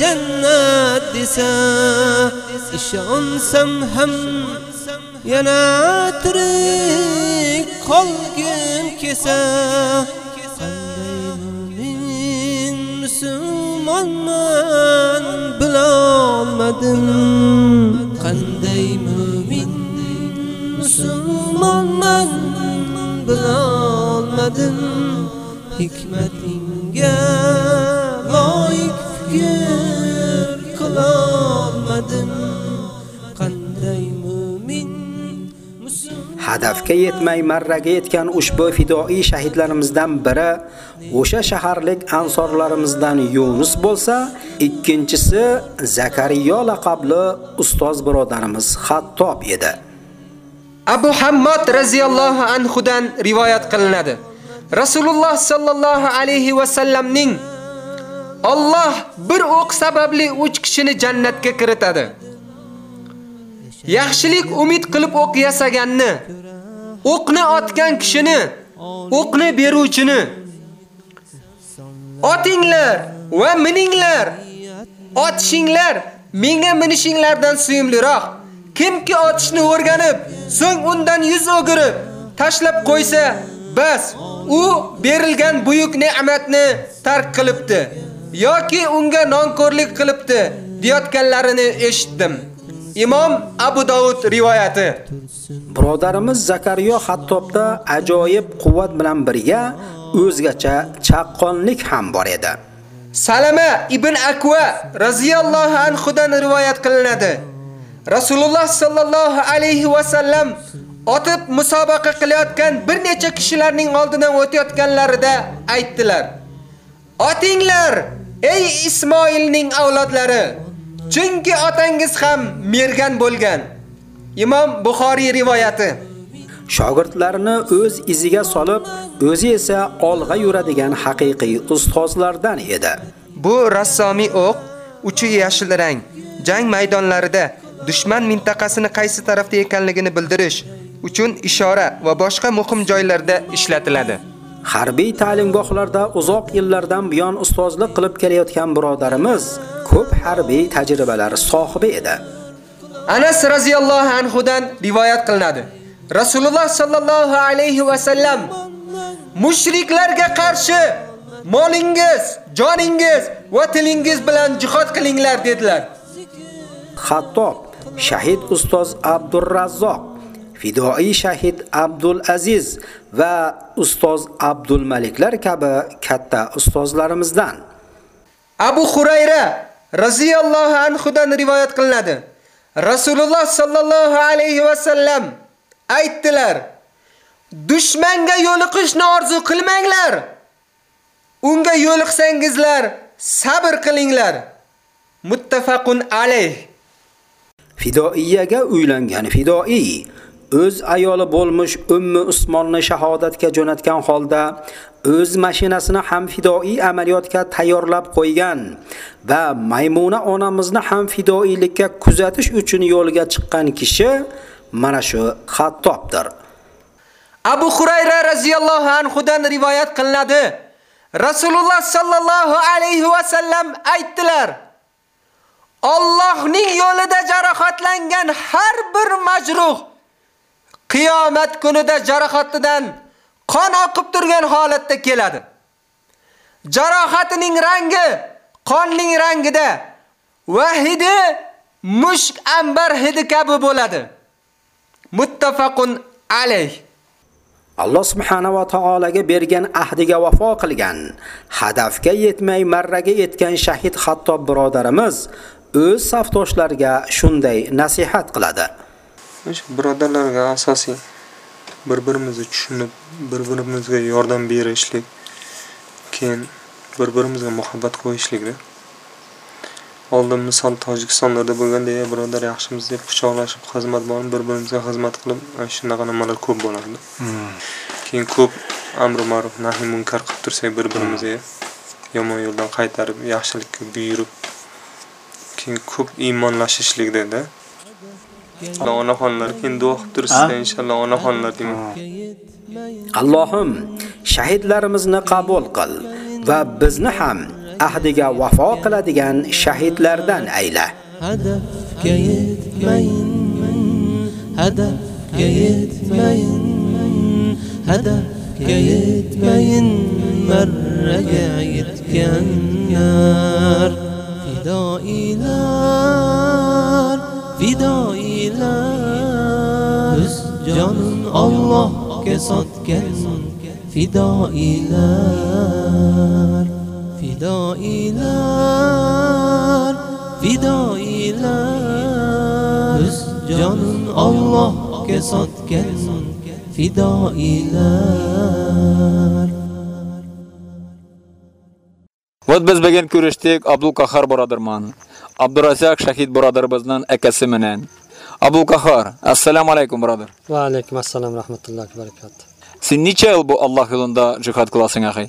jannat desa. Ishonsam ham yana tirik qolgim kelsa musulmonman bilolmadim. Qanday mu'min musulmonman bilolmadim. Hikmatingga loyiq fikr qilolmadim. Hadafga yetmay marraga yetgan ushbu fidoi shahidlarimizdan biri o'sha shaharlik ansorlarimizdan Yunus bo'lsa, ikkinchisi Zakariyo laqabli ustoz birodarimiz Xattob edi. Abu Hammad radhiyallohu anhu dan rivoyat qilinadi. Rasululloh sallallohu alayhi va sallamning Alloh bir o'q sababli 3 kishini jannatga kiritadi. Yaxshilik umid qilib o'q yasaganni, o'qni otgan kishini, o'qni beruvchini otinglar va mininglar, otishinglar menga minishinglardan suyimliroq. Kimki otishni o'rganib, so'ng undan yuz o'girib tashlab qo'ysa, bas, u berilgan buyuk ne'matni tark qilibdi yoki unga nonko'rlik qilibdi deyotganlarini eshitdim. Imom Abu Davud rivoyati. Birodarimiz Zakariyo Hattobda ajoyib quvvat bilan birga o'zgacha chaqqonlik ham bor edi. Salama ibn Akwa radhiyallohu anhu dan rivoyat qilinadi. Rasululloh sallallohu alayhi va sallam otib musobaqa qilayotgan bir necha kishilarning oldidan o'tayotganlarida aytdilar: "Otinglar, ey Ismoilning avlodlari, chunki otangiz ham mergan bo'lgan." Imom Buxoriy rivoyati. Shogirdlarini o'z iziga solib, o'zi esa olg'a yuradigan haqiqiy ustozlardan edi. Bu rassomiy o'q uchi yashil rang, jang maydonlarida dushman mintaqasini qaysi tarafda ekanligini bildirish uchun ishora va boshqa muhim joylarda ishlatiladi. Harbiy ta'limgohlarda uzoq yillardan buyon ustozlik qilib kelayotgan birodarimiz ko'p harbiy tajribalar sohibi edi. Anas radhiyallohu anhu dan rivoyat qilinadi. Rasululloh sallallohu alayhi va sallam mushriklarga qarshi molingiz, joningiz va tilingiz bilan jihad qilinglar dedilar. Xattob shahid ustoz Abdurrazzoq, fidoi shahid Abdul Aziz va ustoz Abdul Maliklar kabi katta ustozlarimizdan. Abu Hurayra radhiyallohu anhu dan rivoyat qilinadi. Rasululloh sallallohu alayhi va sallam aytdilar: Dushmanga yo'liqishni orzu qilmanglar. Unga yo'liqsangizlar, sabr qilinglar. Muttafaqun alayh. Fidoiyaga uylangan fidoi o'z ayoli bo'lmuş Ummu Usmonni shahodatga jo'natgan holda o'z mashinasini ham fidoi amaliyotga tayyorlab qo'ygan va Maymuna onamizni ham fidoilikka kuzatish uchun yo'lga chiqqan kishi mana shu Xattobdir. Abu Hurayra radhiyallohu anhu dan rivoyat qilinadi. Rasululloh sallallohu alayhi va sallam aytdilar: Allohning yo'lida jarohatlangan har bir majruh qiyomat kunida jarohatidan qon oqib turgan holatda keladi. Jarohatining rangi qonning rangida va hidi mushk ambar hidi kabi bo'ladi. Muttafaqun alayh. Alloh subhanahu va taolaga bergan ahdiga vafo qilgan, hadafga yetmay marraga yetgan shahid Xattob birodarimiz o'z safdoshlariga shunday nasihat qiladi. Shu birodarlarga asosiy bir-birimizni tushunib, bir-birimizga yordam berishlik, keyin bir-birimizga muhabbat qo'yishlikda. Oldin misol Tojikistonlarda bo'lganda, "Ey birodar, yaxshimiz" deb quchoqlashib xizmat bilan bir-birimizga xizmat qilib, shunaqa nimalar ko'p bo'lardi. Keyin ko'p amri ma'ruf, nahiy munkar qilib tursak bir-birimizga yomon yo'ldan qaytarib, yaxshilikka buyurib, keyin ko'p iymonlashishlikda-da. Onaxonlar keyin duo qilib turibsizlar inshaalloh onaxonlar deyman. Allohim shahidlarimizni qabul qil va bizni ham ahdiga vafo qiladigan shahidlardan ayla. Hadafga yetmayin, hadafga yetmayin, hadafga yetmayin, marraga yetganlar. Fidoilar, fidoilar, o'z jonin Allohga sotgan fidoilar. Fidoilar, fidoilar, o'z jonin Allohga sotgan fidoilar. Вот biz bugun ko'rishdik Abdulqahhor birodarman. Abdurazak shahid birodarimizning akasi bilan. Abdulqahhor, assalomu alaykum birodar. Va alaykum assalom rahmatullohi va barakatuh. Sen necha yil bu Alloh yo'lida jihad qilasan, axay?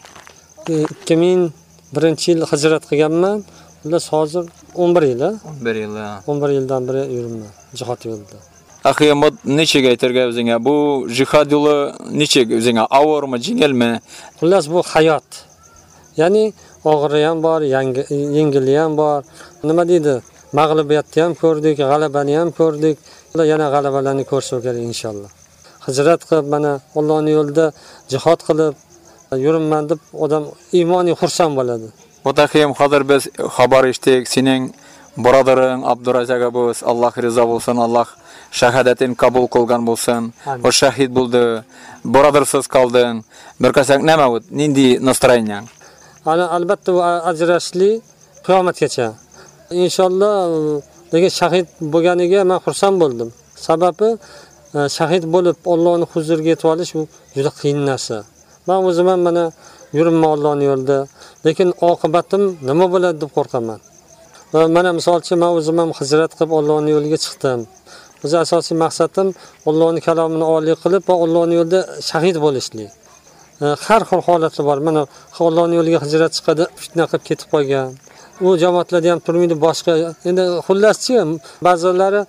2001-yil hijrat qilganman. Xullas hozir 11 yil, 11 yil. 11 yildan beri yuribman jihad yo'lida. Mod nechaga aytarga o'zingga bu jihad yo'li necha o'zingga og'irmi, yengilmi? Xullas bu hayot. Ya'ni og'iri ham bor, yengili ham bor. Nima deydi? mag'lubiyatni ham ko'rdik, g'alabani ham ko'rdik. Yana g'alabalarni ko'rsak kerak inshaalloh. Hijrat qilib mana Allohning yo'lida jihad qilib yuribman deb odam iymoni xursand bo'ladi. Otaqim hozir biz xabar eshitdik, sening birodaring Abdurazak abuz, Alloh rizo bo'lsin, Alloh shahodatini qabul qilgan bo'lsin. O shahid bo'ldi. Birodarsiz qolding. Bir qasak nima o't? Nindi? Ana albatta bu ajrashli qiyomatgacha. Inshaalloh degan shahid bo'lganiga men xursand bo'ldim. Sababi e, shahid bo'lib Allohning huzuriga yetib olish bu juda qiyin narsa. Men o'zim ham mana yuribman ollohni yo'lida, lekin oqibatim nima bo'ladi deb qo'rqaman. Va mana misol uchun men o'zim ham hijrat qilib Allohning yo'liga chiqdim. O'zi asosiy maqsadim Allohning kalomini oliy qilib va Allohning yo'lida shahid bo'lishlik. E, har xil holatlar bor. Mana Allohning yo'liga hijrat chiqadi, fitna qilib ketib qolgan. U jamoatlarda ham turmaydi boshqa. Endi xullaschi, ba'zilari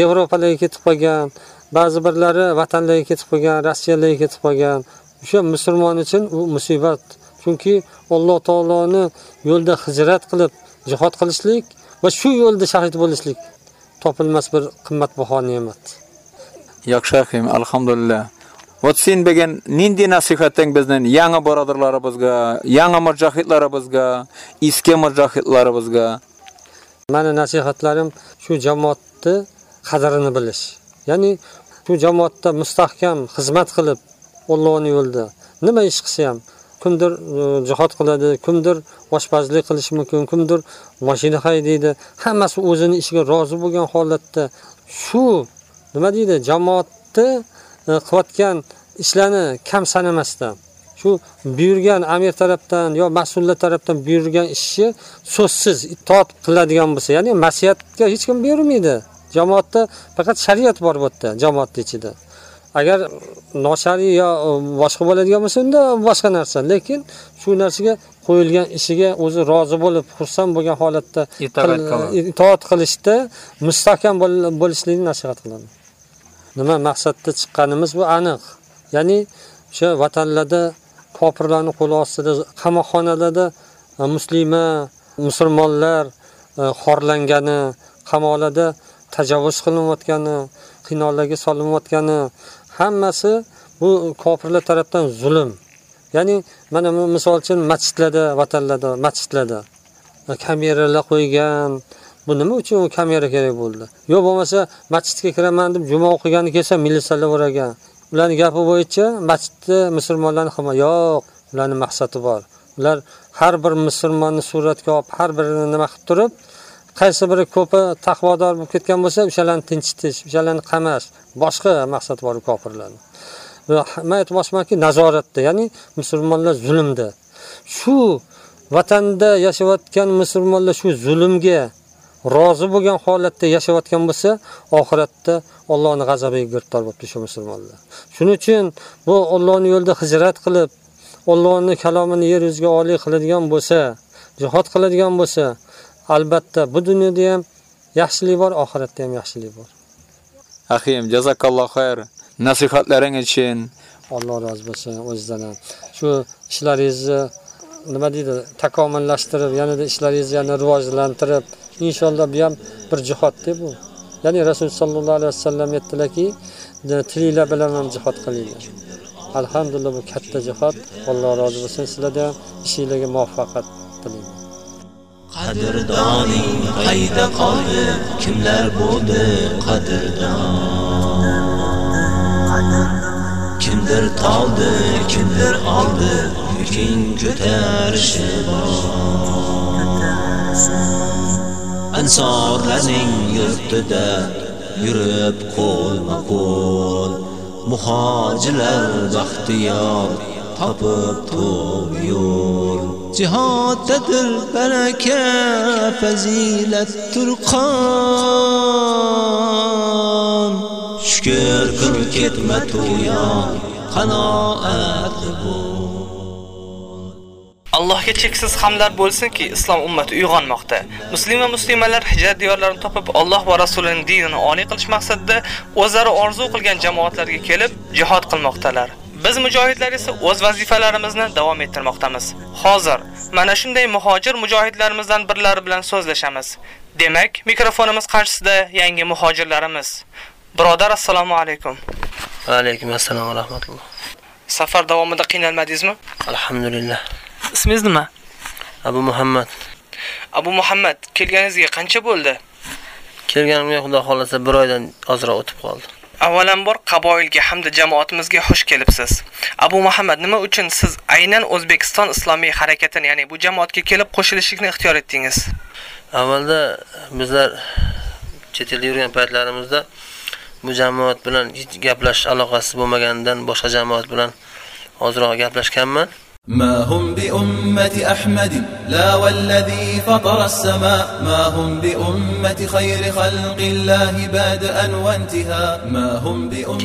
Yevropalarga ketib qolgan, ba'zi birlari vatanlarga ketib qolgan, Rossiyalarga ketib qolgan. O'sha musulmon uchun u musibat. Chunki Alloh taoloning yo'lda hijrat qilib jihad qilishlik va shu yo'lda shahid bo'lishlik topilmas bir qimmatbaho ne'mat. Yaxshi alhamdulillah. Вот sen беген нинди nasihating bizning yangi birodarlarimizga, yangi mujahidlarimizga, иске mujahidlarimizga? Mani nasihatlarim shu jamoatni qadrini bilish. Ya'ni шу jamoatda mustahkam xizmat qilib Allohning yo'lida nima ish qilsa ham kimdir jihad qiladi, kimdir oshpazlik qilishi mumkin, kimdir mashina haydaydi. Hammasi o'zini ishiga rozi bo'lgan holatda shu nima deydi, jamoatni qilayotgan ishlarni kam sanamasdan shu buyurgan amir tarafdan yo mas'ullar tarafdan buyurgan ishni so'zsiz itoat qiladigan bo'lsa, ya'ni masiyatga hech kim buyurmaydi. Jamoatda faqat shariat bor bu yerda, jamoat ichida. Agar noshariy yo boshqa bo'ladigan bo'lsa, unda boshqa narsa, lekin shu narsaga qo'yilgan ishiga o'zi rozi bo'lib, xursand bo'lgan holatda itoat qilishda mustahkam bo'lishlikni nasihat qilaman. Nima maqsadda chiqqanimiz bu aniq. Ya'ni o'sha vatanlarda kofirlarni qo'li ostida qamoqxonalarda e, muslima, musulmonlar e, xorlangani, qamoqlarda tajovuz qilinayotgani, qiynoqlarga solinayotgani hammasi bu kofirlar tomonidan zulm. Ya'ni mana misol uchun masjidlarda, vatanlarda, masjidlarda e, kameralar qo'ygan. Bu nima uchun u kamera kerak bo'ldi? Yo bo'lmasa masjidga kiraman deb juma o'qigani kelsa militsiyalar o'ragan. Ularning gapi bo'yicha masjidda musulmonlarni himoya yo'q. Ularning maqsadi bor. Ular har bir musulmonni suratga olib, har birini nima qilib turib, qaysi biri ko'pi taqvodor bo'lib ketgan bo'lsa, o'shalarni tinchitish, o'shalarni qamash, boshqa maqsad bor kofirlarni Va men aytmoqchimanki, nazoratda, ya'ni musulmonlar zulmda. Shu vatanda yashayotgan musulmonlar shu zulmga rozi bo'lgan holatda yashayotgan bo'lsa, oxiratda Allohning g'azabiga giriftor bo'libdi shu musulmonlar. Shuning uchun bu Allohning yo'lida hijrat qilib, Allohning kalomini yer yuziga oliy qiladigan bo'lsa, jihad qiladigan bo'lsa, albatta bu dunyoda ham yaxshilik bor, oxiratda ham yaxshilik bor. Axim, jazakalloh xayr. Nasihatlaring uchun Alloh rozi bo'lsin o'zingizdan ham. Shu ishlaringizni nima deydi, takomillashtirib, yanada ishlaringizni yana rivojlantirib, inshaalloh bu ham bir jihodda bu. Ya'ni Rasul sallallohu alayhi vasallam aytdilarki, tilinglar bilan ham jihod qilinglar. Alhamdulillah bu katta jihod. Alloh rozi bo'lsin sizlarga ham ishingizga muvaffaqiyat tilayman. Qadrdoning qayda qoldi? Kimlar bo'ldi qadrdon? Kimdir toldi, kimdir oldi, yuking ko'tarishi Ansorlarning yurtida yurib qo'lma-qo'l muhojirlar baxtiyor topib to'g yo'l. Jihoddadir baraka fazilat turqon. Shukr qil ketma to'yon qanoatli bo'l Allohga cheksiz hamdlar bo'lsinki, islom ummati uyg'onmoqda. Muslim va muslimalar hijrat diyorlarini topib, Alloh va rasulining dinini oliy qilish maqsadida o'zlari orzu qilgan jamoatlarga kelib, jihad qilmoqdalar. Biz mujohidlar esa o'z vazifalarimizni davom ettirmoqdamiz. Hozir mana shunday muhojir mujohidlarimizdan birlari bilan so'zlashamiz. Demak, mikrofonimiz qarshisida yangi muhojirlarimiz. Birodar, assalomu alaykum. Va alaykum assalom va rahmatulloh. Safar davomida qiynalmadingizmi? Alhamdulillah. Ismingiz nima? Abu Muhammad. Abu Muhammad, kelganingizga qancha bo'ldi? Kelganimga xudo xolasa 1 oydan ozroq o'tib qoldi. Avvalambor qaboilga hamda jamoatimizga xush kelibsiz. Abu Muhammad, nima uchun siz aynan O'zbekiston Islomiy harakatini, ya'ni bu jamoatga kelib qo'shilishni ixtiyor etdingiz? Avvalda bizlar chet elda yurgan paytlarimizda bu jamoat bilan hech gaplashish aloqasi bo'lmaganidan boshqa jamoat bilan ozroq gaplashganman. ما هم بأمة أحمد لا والذي فطر السماء. ما هم بأمة خير خلق الله بدءا وانتهاء. ما هم بأمة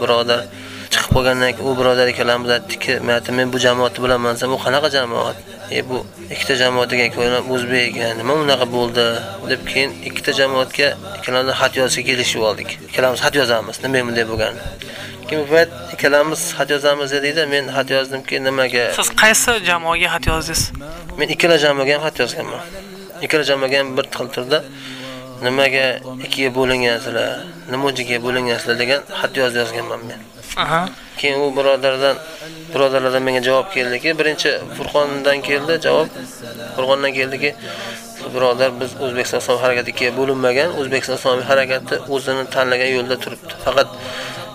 birodar chiqib qolgandan keyin u birodar ikkalamiz aytdikki men aytdim men bu jamoatni bilaman desam u qanaqa jamoat? E bu ikkita jamoatiga ko'ra o'zbek nima unaqa bo'ldi? Deb keyin ikkita jamoatga ikkalamiz xat yozishga kelishib oldik. Ikkalamiz xat yozamiz nima bunday bo'lgan? Keyin bu payt ikkalamiz xat yozamiz dedikda men xat yozdimki nimaga? Siz qaysi jamoaga xat yozdingiz? men ikkala jamoaga ham xat yozganman. Ikkala jamoaga ham bir xil turda nimaga ikkiga bo'lingansizlar nima uchiga bo'lingansizlar degan xat yozib yozganman men. Keyin u birodardan birodarlardan menga javob keldiki. Birinchi furqondan keldi javob. Furqondan keldiki birodar biz o'zbekiston islomiy harakati ikkiga bo'linmagan o'zbekiston islomiy harakati o'zini tanlagan yo'lda turibdi. Faqat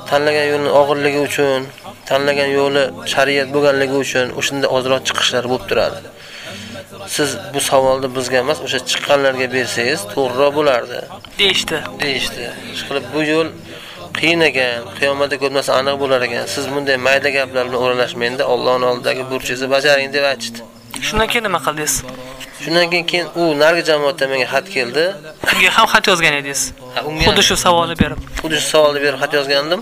tanlagan yo'lni og'irligi uchun tanlagan yo'li shariat bo'lganligi uchun o'shanda ozroq chiqishlar bo'lib turadi. Siz bu savolni bizga emas o'sha chiqqanlarga bersangiz to'g'riroq bo'lardi. Deyishdi. Deyishdi. Ishqilib bu yo'l qiyin ekan qiyomatda ko'rmasa aniq bo'lar ekan siz bunday mayda gaplar bilan o'ralashmangda Allohning oldidagi burchingizni bajaring deb aytishdi Shundan keyin nima qildingiz? shundan keyin keyin u nargi jamoatdan menga xat keldi Unga ham xat yozgan edingiz. unga- Xuddi shu savolni berib. xuddi shu savolni berib xat yozgandim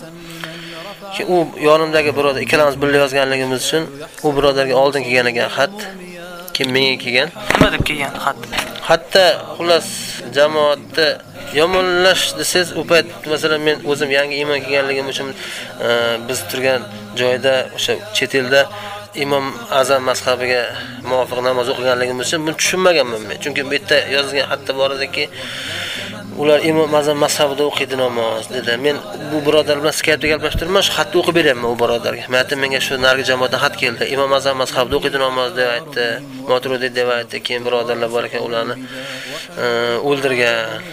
keyin u yonimdagi birodar ikkalamiz birga yozganligimiz uchun u birodarga oldin kelgan ekan xat keyin menga kelgan Nima deb kelgan xat? Hatto xullas jamoatda yomonlash desangiz u payt masalan men o'zim yangi iymon kelganligim uchun e, biz turgan joyda o'sha chet elda imom azam mazhabiga muvofiq namoz o'qiganligim uchun buni tushunmaganman men. Chunki bu yerda yozilgan xatda bor ediki ular imom azam mazhabida o'qiydi namoz dedi. Men bu birodar bilan skype'da gaplashtirman shu xatni o'qib beryapman u birodarga. Man aytdim menga shu nargi jamoatdan xat keldi. Imom azam mazhabida o'qiydi namoz deb aytdi. Moturudi deb aytdi. Keyin birodarlar bor ekan ularni e, o'ldirgan.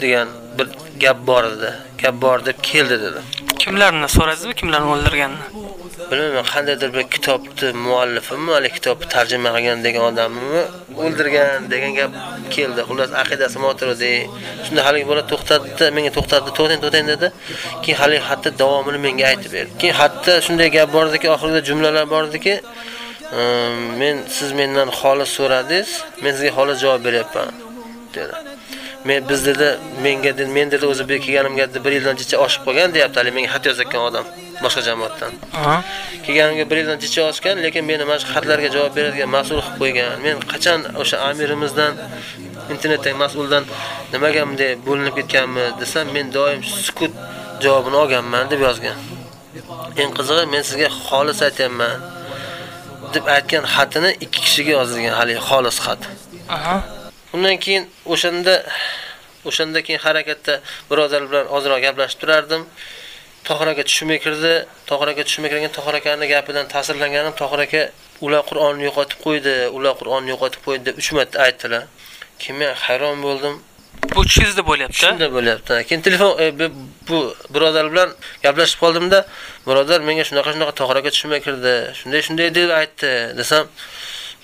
Degan bir gap bor edi gap bor deb keldi dedi. Kimlarni so'radingizmi, kimlarni o'ldirganini? bilmayman qandaydir bir kitobni muallifimi hali kitobni tarjima qilgan degan odammi o'ldirgan degan gap keldi. Xullas aqidasi moturidi shunda haligi bola to'xtatdi menga to'xtatdi to'xtang to'xtang dedi. Keyin haligi xatni davomini menga aytib berdi. Keyin xatda shunday gap bor ediki oxirida jumlalar bor ediki "Ehm, men siz mendan xolis so'radingiz men sizga xolis javob beryapman dedi men biz dedi menga dedi men dedi o'zi bir kelganimga dedi, bir yildan jicha oshib qolgan deyapti hali menga xat yozayotgan odam boshqa jamoatdan. Kelganimga bir yildan jicha oshgan lekin meni mana shu xatlarga javob beradigan mas'ul qilib qo'ygan. Men qachon o'sha amirimizdan internetdagi mas'uldan nimaga bunday bo'linib ketganmiz desam men doim sukut javobini olganman deb yozgan. Eng qizig'i men sizga xolis aytyapman deb aytgan xatini ikki kishiga yozilgan haligi xolis xat. Aha. Undan keyin o'shanda o'shanda keyin harakatda birodarlar bilan ozroq gaplashib turardim. Tohir aka tushimga kirdi. Tohir aka tushimga kirgan Tohir akaning gapidan ta'sirlanganim Tohir aka ular Qur'onni yo'qotib qo'ydi, ular Qur'onni yo'qotib qo'ydi deb 3 marta aytdilar. Keyin men hayron bo'ldim. Bu tushingizda bo'lyapti. Shunda bo'lyapti. Keyin telefon e, bu- bu birodar bilan gaplashib qoldimda, birodar menga shunaqa shunaqa Tohir aka tushimga kirdi. Shunday shunday deb aytdi desam,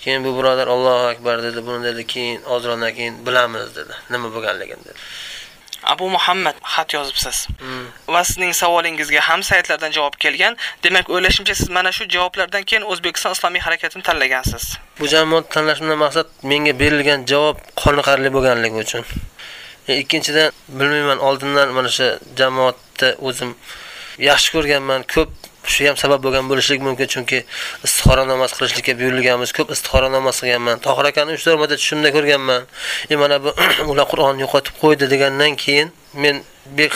keyin bu birodar Allohu akbar dedi. Buni dedi keyin ozroqdan keyin bilamiz dedi. Nima bo'lganligini dedi. Abu Muhammad xat yozibsiz. Va sizning savolingizga ham saytlardan javob kelgan. Demak, o'ylashimcha siz mana shu javoblardan keyin O'zbekiston Islomiy harakatini tanlagansiz. Bu jamoat tanlashimdan maqsad menga berilgan javob qoniqarli bo'lganligi uchun. E, ikkinchidan bilmayman oldindan mana shu jamoatda o'zim yaxshi ko'rganman, ko'p shu ham sabab bo'lgan bo'lishligi mumkin chunki istixora namoz qilishlikka buyurilganmiz. Ko'p istixora namoz qilganman. Tohir akani 3-4 marta tushimda ko'rganman. E mana bu ular qur'onni yo'qotib qo'ydi degandan keyin men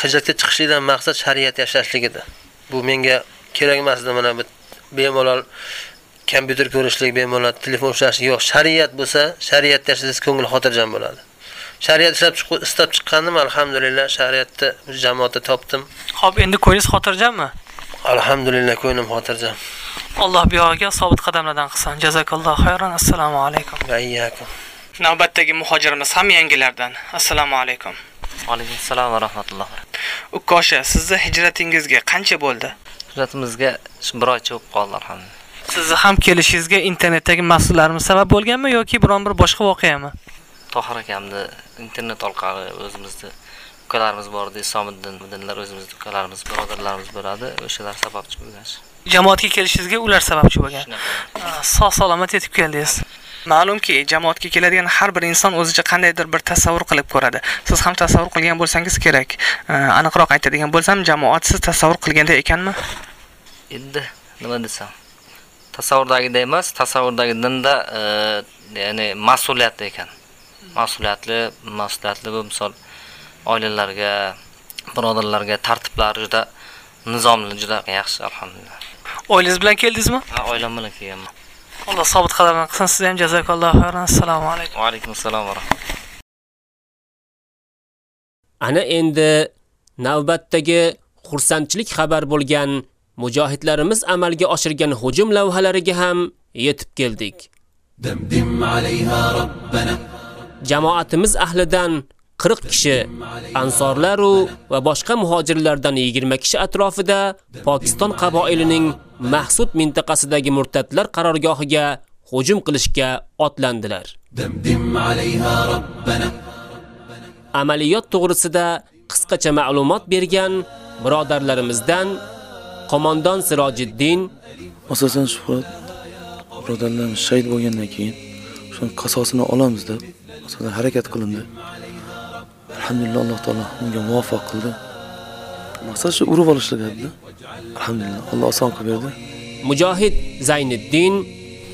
hijratga chiqishlikdan maqsad shariat yashashlik edi. Bu menga kerak emas edi mana bu bemalol kompyuter ko'rishlik bemalol telefon ushlashlik. Yo'q shariat bo'lsa shariatda yashasangiz ko'ngil xotirjam bo'ladi. Shariat ishlab istab chiqqandim alhamdulillah shariatda jamoatda topdim. Xo'p, endi ko'nglingiz xotirjammi? Alhamdulillah ko'nglim xotirjam Alloh bu yog'iga sobit qadamlardan qilsin. Jazakallohu xayron. Assalomu alaykum. va iyyakum Navbatdagi muhojirimiz ham yangilardan. Assalomu alaykum. Alaykum assalom va rahmatulloh. Ukosha, sizni hijratingizga qancha bo'ldi? Hijratimizga bir oycha bo'lib qoldi alhamdulillah. Sizni ham kelishingizga internetdagi mas'ullarimiz sabab bo'lganmi yoki biron bir boshqa voqeami? Tohir akamni internet orqali o'zimizni ukalarimiz bor edi, Isomiddin, dinlar o'zimizni ukalarimiz, birodarlarimiz bo'ladi, o'shalar sababchi bo'lgan. Jamoatga kelishingizga ular sababchi bo'lgan. Sog' salomat yetib keldingiz. Ma'lumki, jamoatga keladigan har bir inson o'zicha qandaydir bir tasavvur qilib ko'radi. Siz ham tasavvur qilgan bo'lsangiz kerak. Aniqroq aytadigan bo'lsam, jamoat siz tasavvur qilganda ekanmi? Endi nima desam? Tasavvurdagidek emas, tasavvurdagi dinda e, ya'ni mas'uliyatli ekan. Mas'uliyatli, mas'uliyatli bu misol oilalarga birodarlarga tartiblar juda nizomli juda yaxshi alhamdulillah. Oilangiz bilan keldingizmi? Ha oilam bilan kelganman. Alloh sobit qadamini qilsin sizni ham jazakallohu xayran. Assalomu alaykum. Va alaykum assalom va rahmatulloh ana endi navbatdagi xursandchilik xabar bo'lgan mujohidlarimiz amalga oshirgan hujum lavhalariga ham yetib keldik. Jamoatimiz ahlidan 40 kishi ansorlar va boshqa muhojirlardan 20 kishi atrofida Pokiston qaboilining mahsud mintaqasidagi murtadlar qarorgohiga hujum qilishga otlandilar. Amaliyot to'g'risida qisqacha ma'lumot bergan birodarlarimizdan qo'mondon Sirojiddin asosan Shuhrat birodarlarimiz shahid bo'lgandan keyin shuni qasosini olamizda deb harakat qilindi. Alhamdulillah alloh taolo bunga muvaffaq qildi maqsad shu urib olishlik edi alhamdulillah alloh oson qilib berdi Mujohid Zayniddin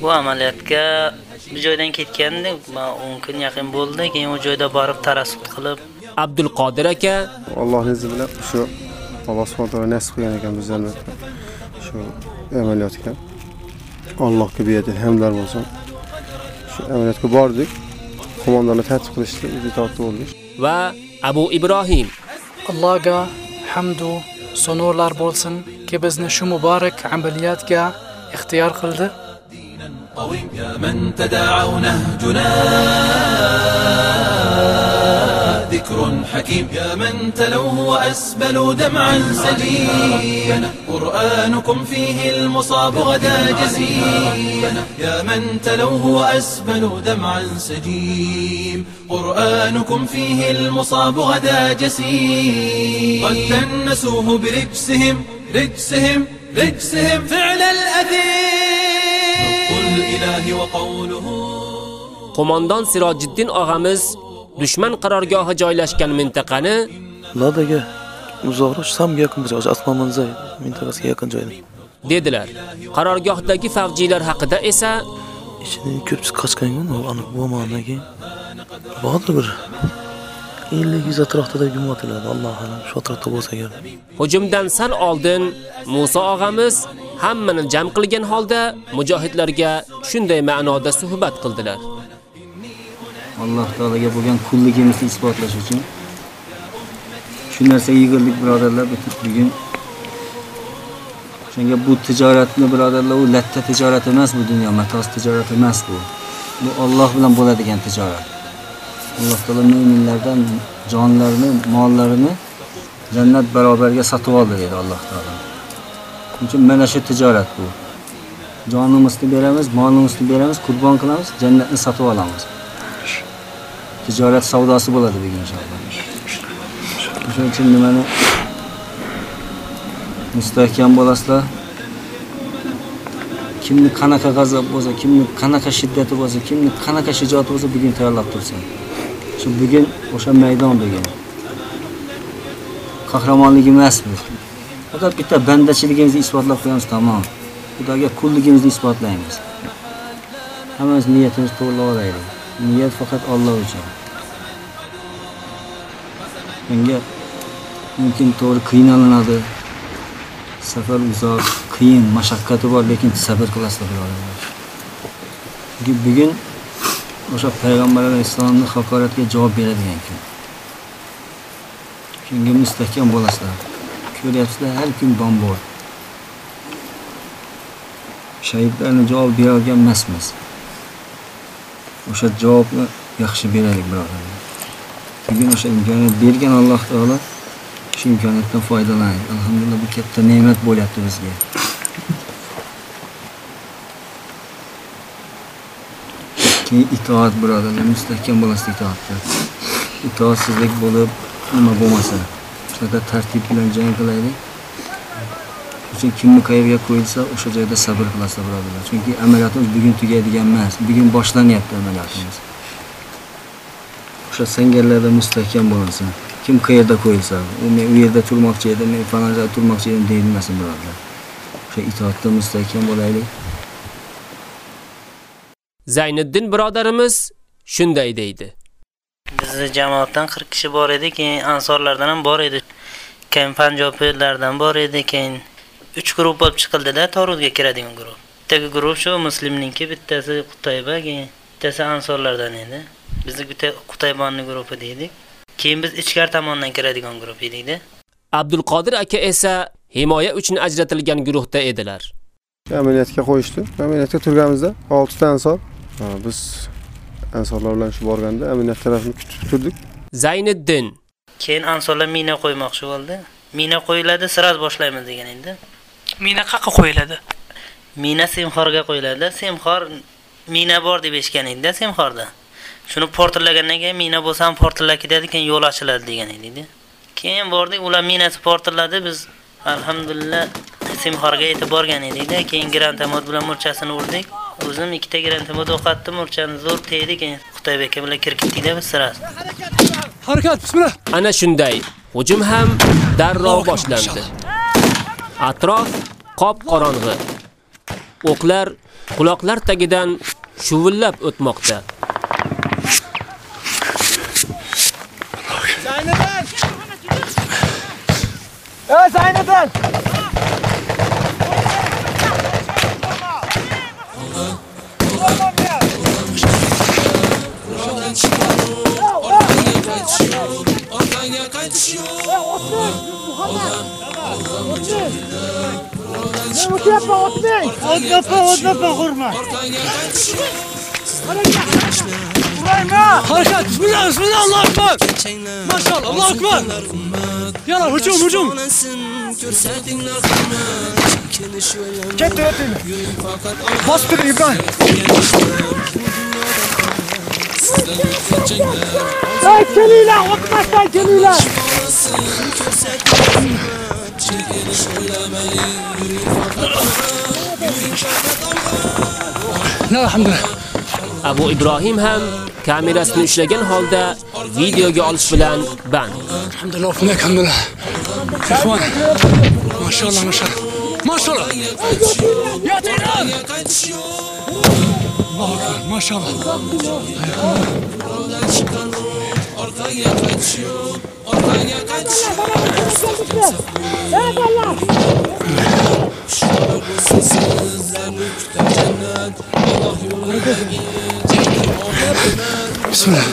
Bu amaliyotga bir joydan ketgandik, man 10 kun yaqin bo'ldi. Keyin u joyda borib tarassut qilib, Abdul Qodir aka Allohning izni bilan shu Alloh subhanahu taolo nasib qilgan ekan bizlarni shu amaliyotga. Allohga beadil hamdlar bo'lsin. Shu amaliyotga bordik. Qo'mondonni tartib qilishdi, biz itoat bo'ldik. va Abu Ibrohim allohga hamdu sanolar bo'lsin ki bizni shu muborak amaliyotga ixtiyor qildi قويم يا من تداعوا نهجنا ذكر حكيم. يا من تلوه وأسبلوا دمعا سليما. قرآنكم فيه المصاب غدا جزيما. يا من تلوه وأسبلوا دمعا سجيم قرآنكم فيه المصاب غدا جسيم قد دنسوه برجسهم رجسهم رجسهم فعل الأثيم الإله وقوله qo'mondon Sirojiddin og'amiz dushman qarorgohi joylashgan mintaqani Ladaga uzoqroq samga yaqin bir joy, Asman Manzay mintaqasiga yaqin joyda. dedilar. Qarorgohdagi favjilar haqida esa Ichidan ko'pchilik qochgan-ku, aniq bo'lmagandan keyin bordir bir 50 atrofida deb gumon etiladi. Alloh alam shu atrofda bo'lsa agar. hujumdan sal oldin Musa og'amiz hammani jam qilgan holda mujohidlarga shunday ma'noda suhbat qildilar. Alloh taologa bo'lgan qulligimizni isbotlash uchun shu narsaga yig'ildik birodarlar bitib bugun shunga bu tijoratni birodarlar u latta tijorat emas bu dunyo matos tijorati emas bu. Bu Alloh bilan bo'ladigan tijorat. Alloh taolo mo'minlardan jonlarini mollarini jannat barobarga sotib oldi dedi alloh taolo. Shuning uchun mana shu tijorat bu. Jonimizni beramiz molimizni beramiz qurbon qilamiz jannatni sotib olamiz. Tijorat savdosi bo'ladi degan inshaalloh o'shaning uchun nimani mustahkam bo'lasizlar? Kimni qanaqa g'azab bo'lsa kimni qanaqa shiddati bo'lsa kimni qanaqa shijoati bo'lsa bugun tayyorlab tursin. Shu bugun o'sha maydon bugun qahramonlik emas bu. Faqat bitta bandachiligimizni isbotlab qo'yamiz tamom. Xudoga qulligimizni isbotlaymiz. Hammamiz niyatimiz to'g'rilab olaylik niyat faqat Alloh uchun. Bunga mumkin to'g'ri qiynalinadi safar uzoq qiyin mashaqqati bor lekin sabr qilasizlar birodarlar chunki bugun o'sha payg'ambar alayhissalomni haqoratiga javob beradigan kun. Shunga mustahkam bo'lasizlar. Ko'ryapsizlar har kun bombor bor shahidlarni javob berolgan emasmiz. O'sha javobni yaxshi beraylik birodarlar. Bugun o'sha imkoniyat bergan alloh taolo shu imkoniyatdan foydalanaylik alhamdulillah bu katta ne'mat bo'lyapti bizga. Keyin itoat birodarlar mustahkam bo'lasiz itoatda itoatsizlik bo'lib nima bo'lmasa. Shunaqa tartib bilan jang qilaylik. Uchun kimni qayerga qo'yilsa o'sha joyda sabr qilasizlar birodarlar chunki amaliyotimiz bugun tugaydigan emas bugun boshlanyapti amaliyotimiz. O'sha sangarlarda mustahkam bo'linsin kim qayerda qo'yilsa u men u yerda turmoqchi edim men falon joyda turmoqchi edim deyilmasin birodarlar o'sha itoatda mustahkam bo'laylik Zayniddin birodarimiz shunday deydi. Bizni jamoatdan 40 kishi bor edi, keyin ansorlardan ham bor edi. Keyin Panjoblardan bor edi, keyin 3 guruh bo'lib chiqildida Torutga kiradigan guruh. Bittagi guruh shu muslimninki, bittasi Qutayba, keyin bittasi ansorlardan edi. Bizni Qutaybonni guruhi deydik. Keyin biz ichkari tomondan kiradigan guruh edikda. Abdulqodir aka esa himoya uchun ajratilgan guruhda edilar. amaliyotga qo'yishdi amaliyotga turganimizda oltita ansor Ha, biz ansorlar bilan shu borganda amaliyot tarafini kutib turdik Zayniddin Keyin ansorlar mina qo'ymoqchi bo'ldi. Mina qo'yiladi, siraz boshlaymiz degan endi. Mina qayerga qo'yiladi? Mina semxorga qo'yiladi. Semxor mina bor deb eshitgan edi semxorda. Shuni portlagandan keyin mina bo'lsa ham portlab ketadi, keyin yo'l ochiladi degan edi. Keyin bordik, ular minasi portladi, biz alhamdulillah semxorga yetib borgan edik-da. Keyin grantomot bilan murchasini urdik. O'zim ikkita grantomot o'qatdim, murchani zo'r tegdi, keyin Xitoybek aka bilan kirib ketdik-da biz siraz. Harakat, bismillah. Ana shunday hujum ham darrov boshlandi. Atrof qop qorong'i. O'qlar quloqlar tagidan shuvillab o'tmoqda. Zayniddin! Ey Zayniddin! Orqaga qaytish yo'q. O'tyapman, o'tmang! O'tmapa, o'tmapa, hurmat! Orqaga qaytish yo'q. Harakat! Bismillah, bismillah, Allohu akbar! Maşallah, Allohu akbar! Yana hücum, hücum! Ko'rsatinglar hurmat. Kelish yo'llam. Ketdi, o'tinglar. Faqat Bostir, Ibrahim! Abu Ibrohim ham kamerasini ushlagan holda videoga olish bilan band. Alhamdulillah, alhamdulillah. Ikhwan. Maşallah, maşallah. Maşallah. Yatinglar! Allohu akbar, بسم الله.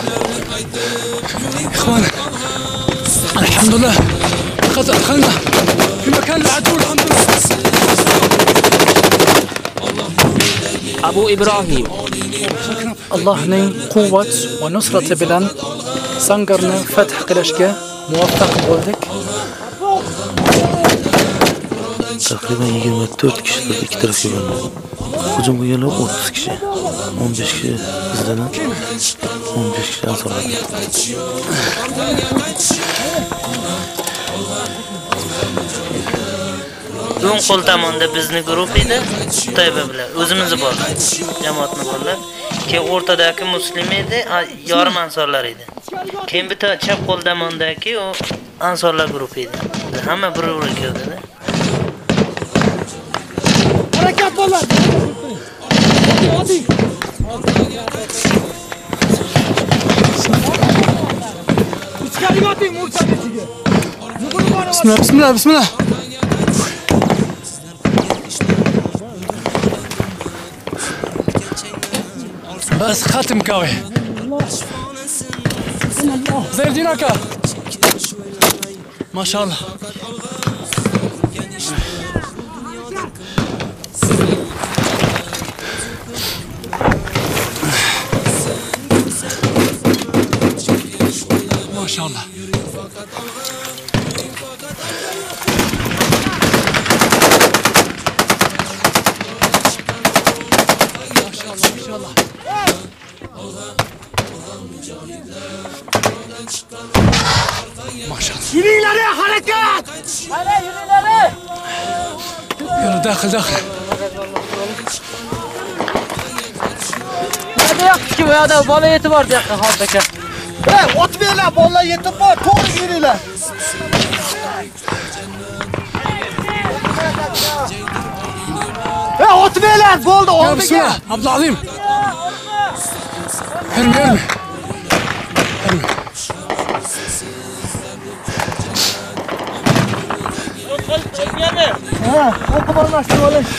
اخوان الحمد لله. خلنا. في مكان العدو الحمد لله. Abu Ibrohim allohning quvvat va nusrati bilan sangarni fath qilishga muvaffaq bo'ldik Taqriban 24 kishi ikki tarafga bo'linib. Hujum qilganlar 30 kishi. 15 kishi bizdan, 15 kishi ansorlardan. O'ng qo'l tomonda bizni guruh edi, Xitoyba bilan o'zimizni bor. Jamoatni borlar. Keyin o'rtadagi muslim edi, yorim ansorlar edi. Keyin bitta chap qo'l tomondagi u ansorlar guruhi edi. Hamma bir-biriga kirdi-da. harakat bo'ladi ichiga bismillah bismillah bismillah بس ختم قوي زي aka ما شاء الله. ما شاء الله. داخل داخل Nerede yok ki bu ya da bola yeti var diye haldaki. He ot verler vallahi yetip var. Doğru yürüyle. He ot verler boldu يا oldu بسم gel. o'qib almashtirib olish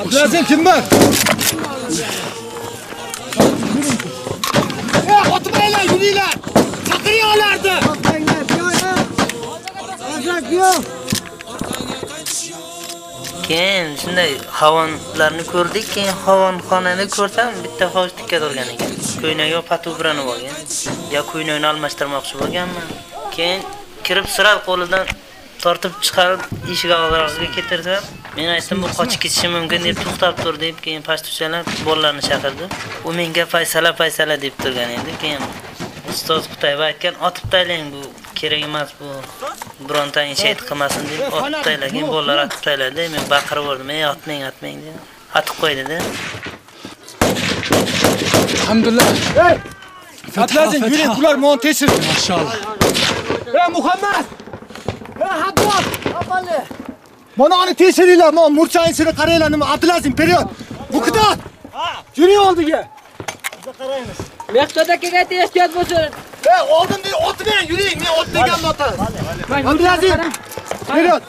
abdulaziz kim bor yuringlar chaqiring ularni keyin shunday havonlarni ko'rdik keyin havonxonani ko'rsam bitta hoji tikka turgan ekan. Ko'ynagi patubrani bo'lgan. olgan yo ko'ylakni almashtirmoqchi bo'lganman. Keyin kirib sira qo'lidan tortib chiqarib eshik og'zasiga ketirdim men aytdim bu qochib ketishi mumkin deb to'xtab tur deb keyin pastuvchalab bolalarni chaqirdi. U menga paysala paysala deb turgan edi. Keyin ustoz Qutayba aytgan otib taylang bu kerak emas bu bironta inshayt qilmasin deb otib taylagan bolalar otib tayladi men baqirib yubordim ey otmang otmang deb otib qo'ydida. Alhamdulillah. Fatlazen yürek kular montesir. Maşallah. Ya Muhammed. Ya Habbab. Kapalı. Bana anı tesir ile ama Murçay'ın seni karayla Abdülazim periyot. Bu kadar. Yürü oldu ya. Bize karayınız. Mektodaki ne diye istiyoruz bu sürün? Ya oldum diye otu ben yürüyeyim. Ne otu ben nota. Abdülazim. Periyot.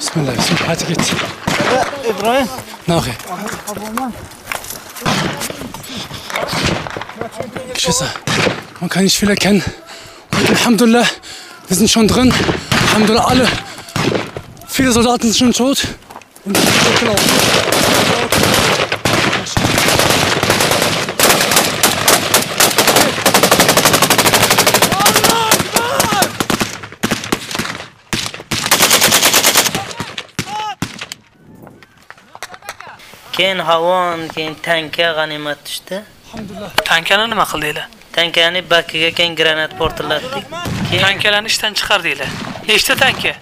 Bismillah, bismillah. Hadi git. İbrahim. Ne okey? Abone. Schüsse. Man kann nicht viel erkennen. Und Alhamdulillah, wir sind schon drin. Alhamdulillah, alle. Viele Soldaten sind schon tot. Und sind gelaufen. keyin havon keyin tanka g'animat tushdi Tankani nima qildinglar? tankani bakiga keyin granat portlatdik keyin Tankalarni ishdan chiqardinglar. Nechta tanka?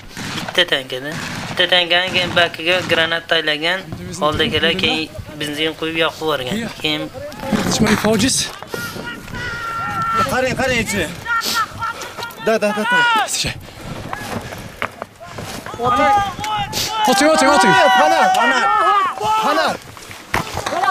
bitta tankada bitta tankani keyin bakiga granat taylagan oldagilar keyin benzin quyib yoqib yuborgan keyin Schmeckt Faujis. Qarang qarang ichi. Da da da da. Sicher. Oting, oting, oting. Fanar fanar. Fanar. Mana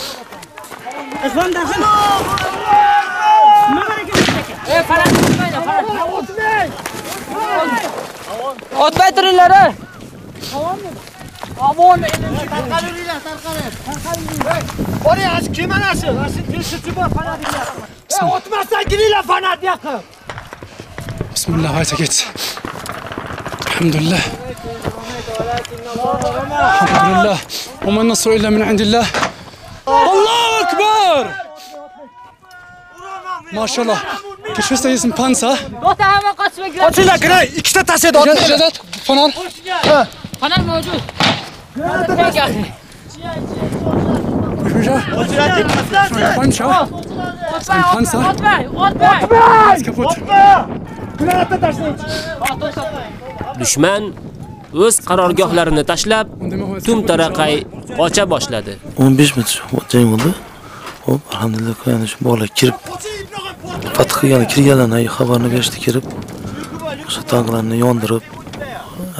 Ikhwan daxil. Ey, faraq qilmaydi, faraq. Otmay turinglar. Avon Tarqalinglar, tarqaling. Tarqalinglar. Oraya aç kim anası? Asıl teşhisi var fanar diye. E otmazsan giringlar fanar diye. بسم الله هاي geht's الحمد لله الحمد لله وما النصر الا من عند الله Allahu Akbar! Mashallah. Geschwister, hier ist ein Panzer. Otzilla, Kray, ikkita tasedi oting. Ijozat, Fanon. Fanon mavjud. Panzer. Das ist ein Panzer. Ist kaputt. Düşman o'z qarorgohlarini tashlab, tum-taraqay qocha boshladi. 15 minut jang bo'ldi. Hop, alhamdulillah yana shu bolalar kirib fath qilgan, kirganlarni xabarni berishdi kirib. O'sha tanklarni yondirib,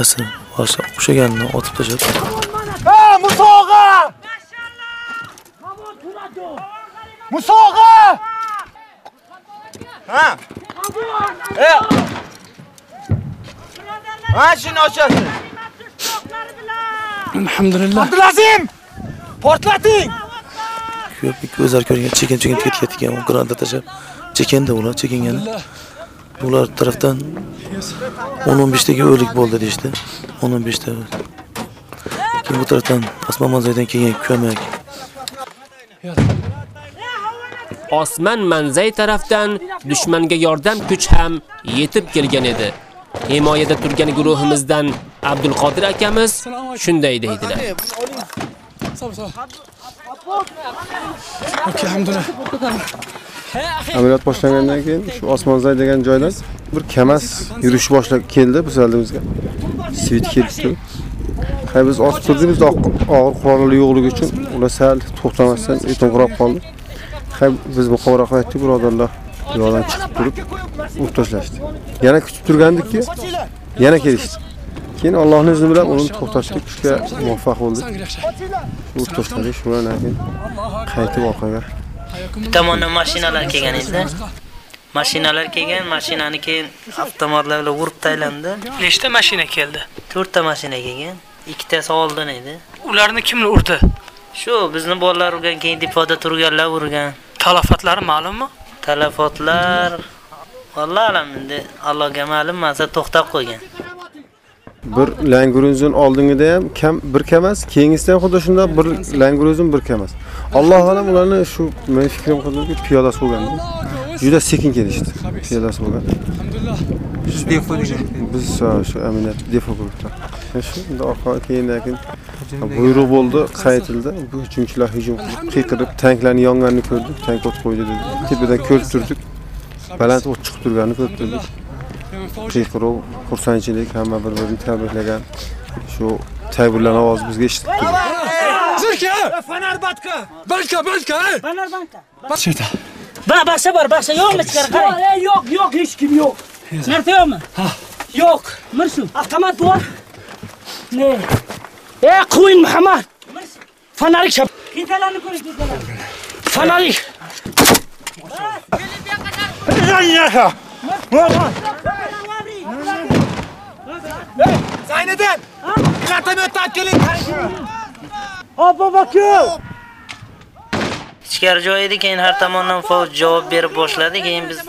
asl boshqa o'shaganni otib tashlab. Ha, Musoga! Musoga! Ha. E. Mashina ochasiz. Alhamdulillah. Abdulazim! Portlating! Ko'p ko'zlar ko'rgan chekin-chekin ketgan, granata tashlab chekindi ular, chekingani. Ular tarafdan 10-15 dagi o'lik bo'ldi deyishdi. 10-15 ta. Keyin bu tarafdan Osmon manzaydan kelgan ko'mak. Osman manzay tarafdan dushmanga yordam kuch ham yetib kelgan edi. Himoyada turgan guruhimizdan Abdulqodir akamiz shunday deydilar. Okey, alhamdulillah. amaliyot boshlangandan keyin shu osmonzay degan joydan bir kamas yurish boshlab keldi biz oldimizga svit kelibdi hay biz osib turdik bizda og'ir qurollar yo'qligi uchun ular sal to'xtamasdan ertanroq qoldi hay biz muqovara qilayotdik birodarlar yo'ldan chiqib turib urib tashlashdi yana kutib turgandikki yana kelishdi keyin allohni izni bilan uni to'xtatib turishga muvaffaq bo'ldik urib tashladik shu bilan keyin qaytib orqaga Bir tomondan mashinalar kelgan edi. Mashinalar kelgan, mashinani keyin avtomatlar bilan urib taylandi. Nechta mashina keldi? 4 ta mashina kelgan. Ikkitasi oldin edi. Ularni kimlar urdi? Shu bizni bolalar urgan, keyin depoda turganlar urgan. Talafotlari ma'lummi? Talafotlar Vallohu alam endi Allohga ma'lum, ma'sa to'xtab qo'ygan. bir langruzun oldingida ham kam bir kamas, keyingisida ham xuddi shunday bir langruzun bir kamas. alloh alam ularni shu men fikrim qildimki piyodasi bo'lgan juda sekin kelishdi. Piyodasi bo'lgan Defo degan. biz shu amaliyot defo guruhdan shunda keyin buyruq bo'ldi qaytildi bu hujumchilar hujum qilib qiyqirib tanklarni yonganini ko'rdik tank o't qo'ydi dedi. Tepadan ko'rib turdik. Baland o't chiqib turganini ko'rib turdik. Qiyqiruv xursandchilik hamma bir birini tabriklagan. Shu tabrlar ovozi bizga eshitilib turdi Zirka! Fenerbahçe. Balka, balka, ey! Fenerbahçe. Bak baksa var baksa yok mu sigara karayın? Yok yok yok hiç kim yok. Sigara yok mu? Yok. Mırsu. Ah, Avtomat var. Ne? E kuyun Muhammed. Mırsu. Fanarik şap. Kitelerini koyun kitelerini. Fanarik. Bas. Gelin bir kadar. Ne lan? Zeynep'im! Katamıyor takkelin! Abba bakıyor! Ichkari joy edi, keyin har tomondan favj javob berib boshladi. Keyin biz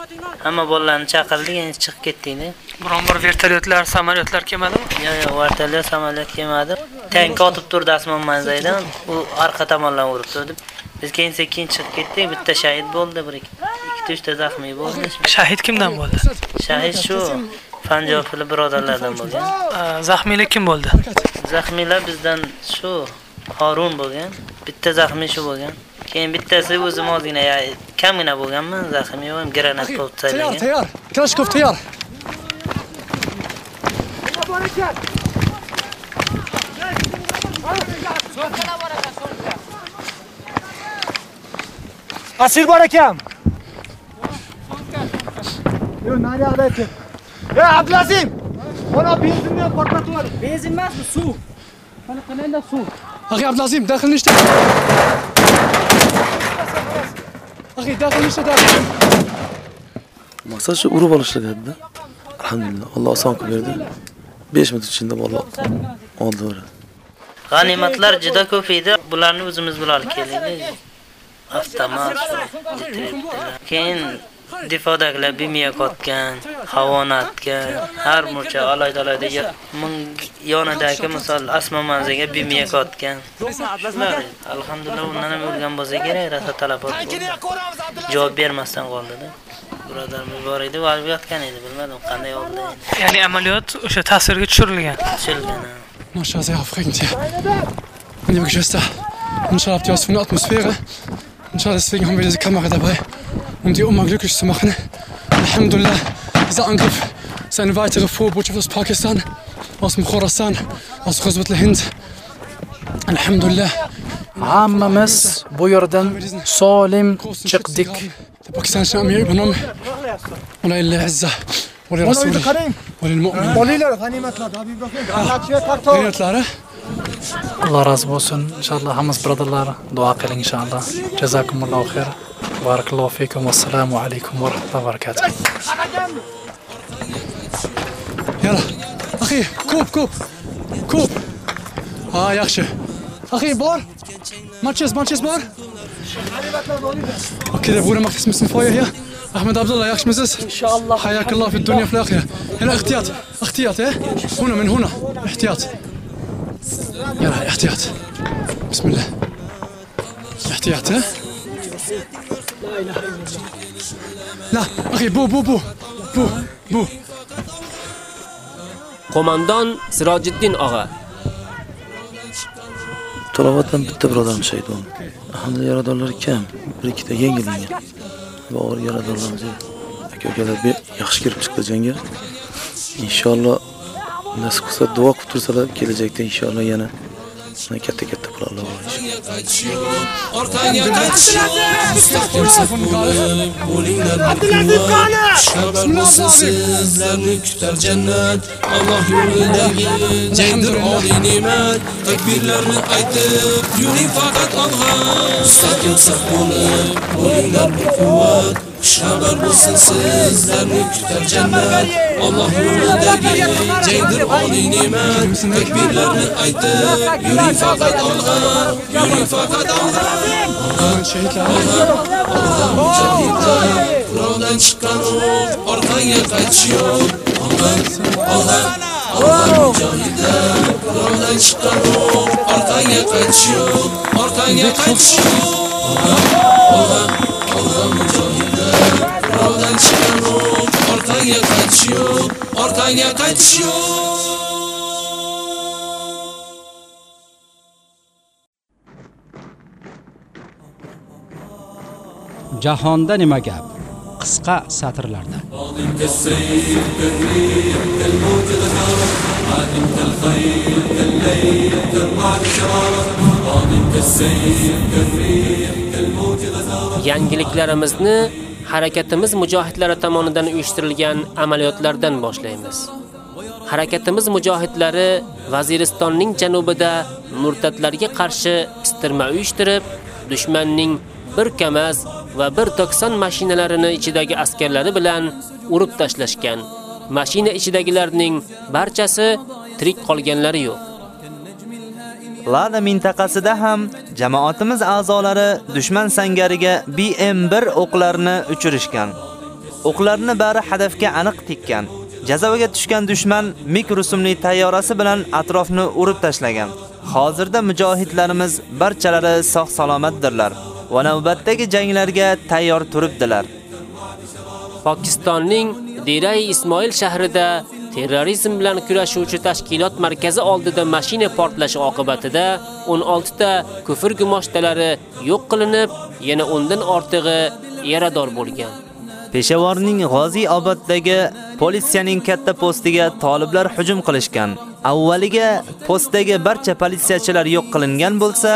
hamma bolalarni chaqirdik, keyin chiqib ketdik-da. Biron bir vertolyotlar, samolyotlar kelmadimi? Yo'q, yo'q, vertolyot, samolyot kelmadi. Tank otib turdi Asmon manzaydan, u orqa tomondan urib turdi. Biz keyin sekin chiqib ketdik, bitta shahid bo'ldi, bir ikki, ikkita uchta zaxmiy bo'ldi. Shahid kimdan bo'ldi? Shahid shu Panjobli birodarlardan bo'lgan. Zaxmiylar kim bo'ldi? Zaxmiylar bizdan shu Harun bo'lgan. Bitta zaxmiy shu bo'lgan. Keyin bittasi o'zim ozgina kamgina bo'lganmi, zaxmiy ham granat bo'lib Tayyor, tayyorlagan. tayyor. Kalashkov tayyor. Asir bor ekan. Yo, nari alaykum. Ya Abdulazim! Mana benzinni portlatib yubordi. Benzin emas suv. Mana qanday suv? Akhi Abdulazim, daxilni ishda. Akhi, daxilni ishda, daxil. Maqsad shu urib olishlar edi. Alhamdulillah, Alloh oson qilib berdi. 5 minut ichida bola oldi ora. G'animatlar juda ko'p edi. Bularni o'zimiz bilan olib keldik. Avtomat. Keyin defodagilar bimiya qotgan, havonatgan, har murcha alayda-alayda ming yonidagi misol asma manzaga bimiya qotgan. Alhamdulillah undan ham o'lgan bo'lsa kerak, rasa bo'ldi. Javob bermasdan qoldi-da. Birodarimiz bor edi, valib yotgan edi, bilmadim qanday oldi. Ya'ni amaliyot o'sha tasvirga tushirilgan. Tushirilgan. Marshallah, sehr aufregend hier. Liebe Geschwister, ihr was für eine Atmosphäre. Und schau, deswegen haben wir diese Kamera dabei, um die Oma glücklich zu machen. Alhamdulillah, dieser Angriff ist eine weitere Vorbotschaft aus Pakistan, aus dem Khorasan, aus Ghazwat al-Hind. Alhamdulillah. Ammamiz bu yerdan Salim chiqdik. Pakistancha amir ibnom. Ulayla izza. Ulayla rasul. Ulayla mu'min. Ulayla g'animatlar. G'animatlari. الله راز بوسن. إن شاء الله همس برادرلار دعاء قلن إن شاء الله. جزاكم الله خير. بارك الله فيكم. والسلام عليكم ورحمة الله وبركاته. يلا. أخي كوب كوب. كوب. آه يخشى أخي. بار. ماتشز ماتشز بار. كده بقول ما في اسم هي. أحمد عبد الله يخشى مزز. إن شاء الله. حياك الله في الدنيا في الآخرة. هنا احتياط احتياط آه هنا من هنا. احتياط Yalla ehtiyot. Bismillah. Ehtiyot ha? La, okay, bu bu bu. Bu, bu. Qo'mondon Sirojiddin og'a. To'lavatdan bitta birodarim shaydon. Hamda yaradorlar kam, bir ikkita yangilangan. Va og'ir yaradorlarimiz aka-ukalar yaxshi kirib chiqdi jangga. Inshaalloh nasib qilsa duo qilib tursalar kelajakda inshaalloh yana katta katta pullar Orqaga sizlarni kutar jannat. Alloh yo'lidagi jangdir oliy ne'mat. Takbirlarni aytib, yuring faqat olg'a. Mustahkam saf bo'lib, bo'linglar bir quvvat. Xushxabar bo'lsin sizlarni kutar jannat. Alloh yo'lidagi jangdir oliy ne'mat. Takbirlarni aytib, yuring faqat olg'a. Yuring faqat olg'a. Quroldan chiqqan o'q, orqaga qaytish yo'q. Olg'a, olg'a, olg'a mujohidlar. Quroldan chiqqan o'q, orqaga qaytish yo'q. Orqaga qaytish yo'q. Olg'a, olg'a, olg'a. Yoldan çıkamam Ortaya kaçıyor Ortaya kaçıyor jahonda nima gap? Qisqa satrlarda yangiliklarimizni harakatimiz mujohidlari tomonidan uyushtirilgan amaliyotlardan boshlaymiz. Harakatimiz mujohidlari Vaziristonning janubida murtatlarga qarshi istirma uyushtirib, dushmanning bir kamaz va bir 90 mashinalarini ichidagi askarlari bilan urib tashlashgan. Mashina ichidagilarning barchasi tirik qolganlari yo'q. Lada mintaqasida ham jamoatimiz a'zolari dushman sangariga BM1 o'qlarini uchirishgan. O'qlarni bari hadafga aniq tekkan. Jazavaga tushgan dushman MiG rusumli tayyorasi bilan atrofni urib tashlagan. Hozirda mujohidlarimiz barchalari sog' salomatdirlar va navbatdagi janglarga tayyor turibdilar. Pokistonning Diray Ismoil shahrida terrorizm bilan kurashuvchi tashkilot markazi oldida mashina portlashi oqibatida 16 ta kufr gumoshdalari yo'q qilinib, yana 10 dan ortig'i yarador bo'lgan. Peshavorning G'ozi Oboddagi politsiyaning katta postiga toliblar hujum qilishgan. Avvaliga postdagi barcha politsiyachilar yo'q qilingan bo'lsa,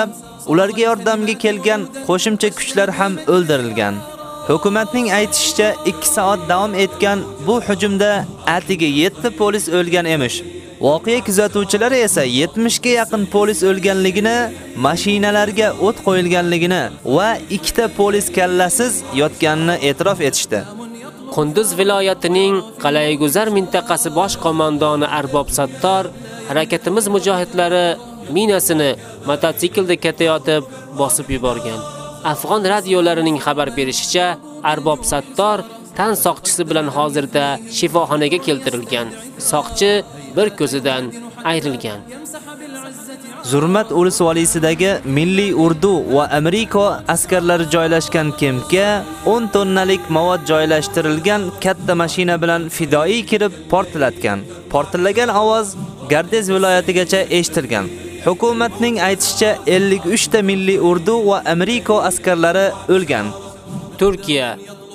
ularga yordamga kelgan qo'shimcha kuchlar ham o'ldirilgan. Hukumatning aytishicha 2 soat davom etgan bu hujumda atigi 7 polis o'lgan emish. Voqea kuzatuvchilari esa 70 ga yaqin polis o'lganligini, mashinalarga o't qo'yilganligini va 2 ta polis kallasiz yotganini e'tirof etishdi. Qunduz viloyatining Qalayguzar mintaqasi bosh qo'mondoni Arbob Sattor harakatimiz mujohidlari minasini mototsiklda ketayotib bosib yuborgan. Afg'on radiolarining xabar berishicha, Arbob Sattor tan soqchisi bilan hozirda shifoxonaga keltirilgan. Soqchi bir ko'zidan ayrilgan. Zurmat ulus valisidagi Milliy Urdu va Amerika askarlari joylashgan kempga 10 tonnalik mavod joylashtirilgan katta mashina bilan fidoi kirib portlatgan. Portlagan ovoz Gardez viloyatigacha eshitilgan. Hukumatning aytishicha 53 ta Milliy Urdu va Amerika askarlari o'lgan. Turkiya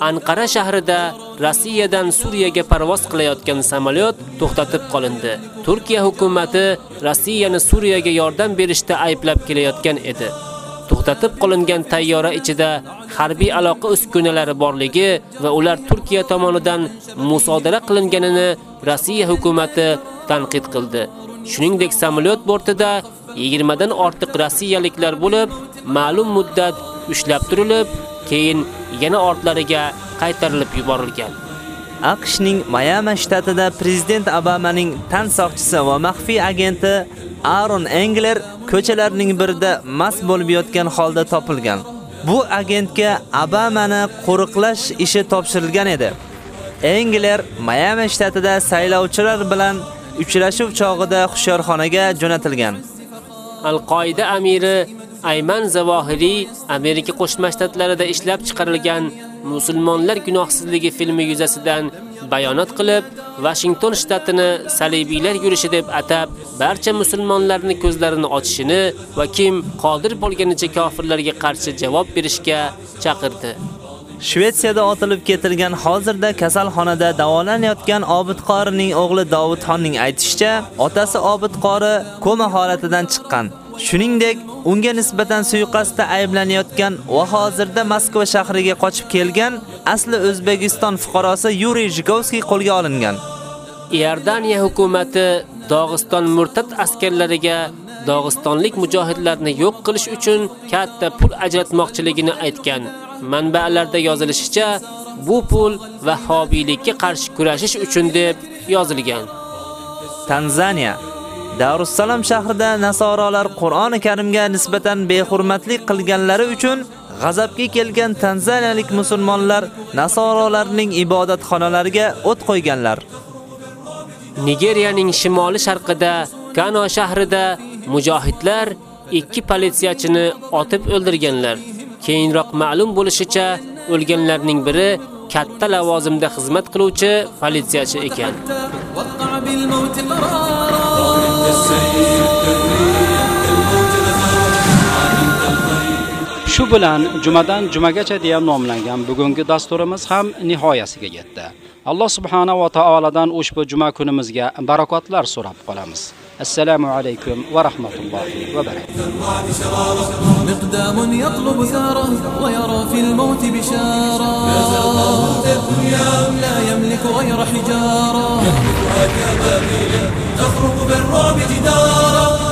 Anqara shahrida Rossiyadan Suriyaga parvoz qilayotgan samolyot to'xtatib qolindi. Turkiya hukumatı Rossiyani Suriyaga yordam berishda ayblab kelayotgan edi. To'xtatib qolingan tayyora ichida harbiy aloqa uskunalari borligi va ular Turkiya tomonidan musodara qilinganini Rossiya hukumatı tanqid qildi. Shuningdek, samolyot bortida 20 dan ortiq rossiyaliklar bo'lib, ma'lum muddat ushlab turilib, keyin yana ortlariga qaytarilib yuborilgan. AQShning Miami shtatida prezident Obamaning tan soqchisi va maxfiy agenti Aaron Engler ko'chalarning birida mast bo'lib yotgan holda topilgan. Bu agentga Obamani qo'riqlash ishi topshirilgan edi. Engler Miami shtatida saylovchilar bilan uchrashuv chog'ida hushyorxonaga jo'natilgan. Al-Qoida amiri Ayman Zavohiri Amerika Qo'shma Shtatlarida ishlab chiqarilgan musulmonlar gunohsizligi filmi yuzasidan bayonot qilib, Washington shtatini salibiylar yurishi deb atab, barcha musulmonlarning ko'zlarini ochishini va kim qodir bo'lganicha kofirlarga qarshi javob berishga chaqirdi. Shvetsiyada otilib ketilgan hozirda kasalxonada davolanayotgan Obid qorining o'g'li Davudxonning aytishicha, otasi Obid qori koma holatidan chiqqan. Shuningdek, unga nisbatan suiqasdda ayblanayotgan va hozirda Moskva shahriga qochib kelgan asli O'zbekiston fuqarosi Yuriy Zhigovskiy qo'lga olingan. Iordaniya hukumatı Dog'iston murtad askarlariga Dog'istonlik mujohidlarni yo'q qilish uchun katta pul ajratmoqchiligini aytgan. Manbalarda yozilishicha, bu pul vahobiylikka qarshi kurashish uchun deb yozilgan. Tanzaniya Darussalom shahrida nasoralar Qur'oni Karimga nisbatan behurmatlik qilganlari uchun g'azabga kelgan tanzaniyalik musulmonlar nasoralarning ibodatxonalariga o't qo'yganlar. Nigeriyaning shimoli sharqida Kano shahrida mujohidlar ikki politsiyachini otib o'ldirganlar. Keyinroq ma'lum bo'lishicha, o'lganlarning biri katta lavozimda xizmat qiluvchi politsiyachi ekan. Shu bilan jumadan jumagacha deya nomlangan bugungi dasturimiz ham nihoyasiga yetdi. Alloh subhanahu va taoladan ushbu juma kunimizga barakotlar so'rab qolamiz. Alaykum va rahmatullohi va barakatuh. مقدام يطلب ثاره ويرى في الموت بشارة لا يملك غير حجارة تخرق بالرعب جدارا.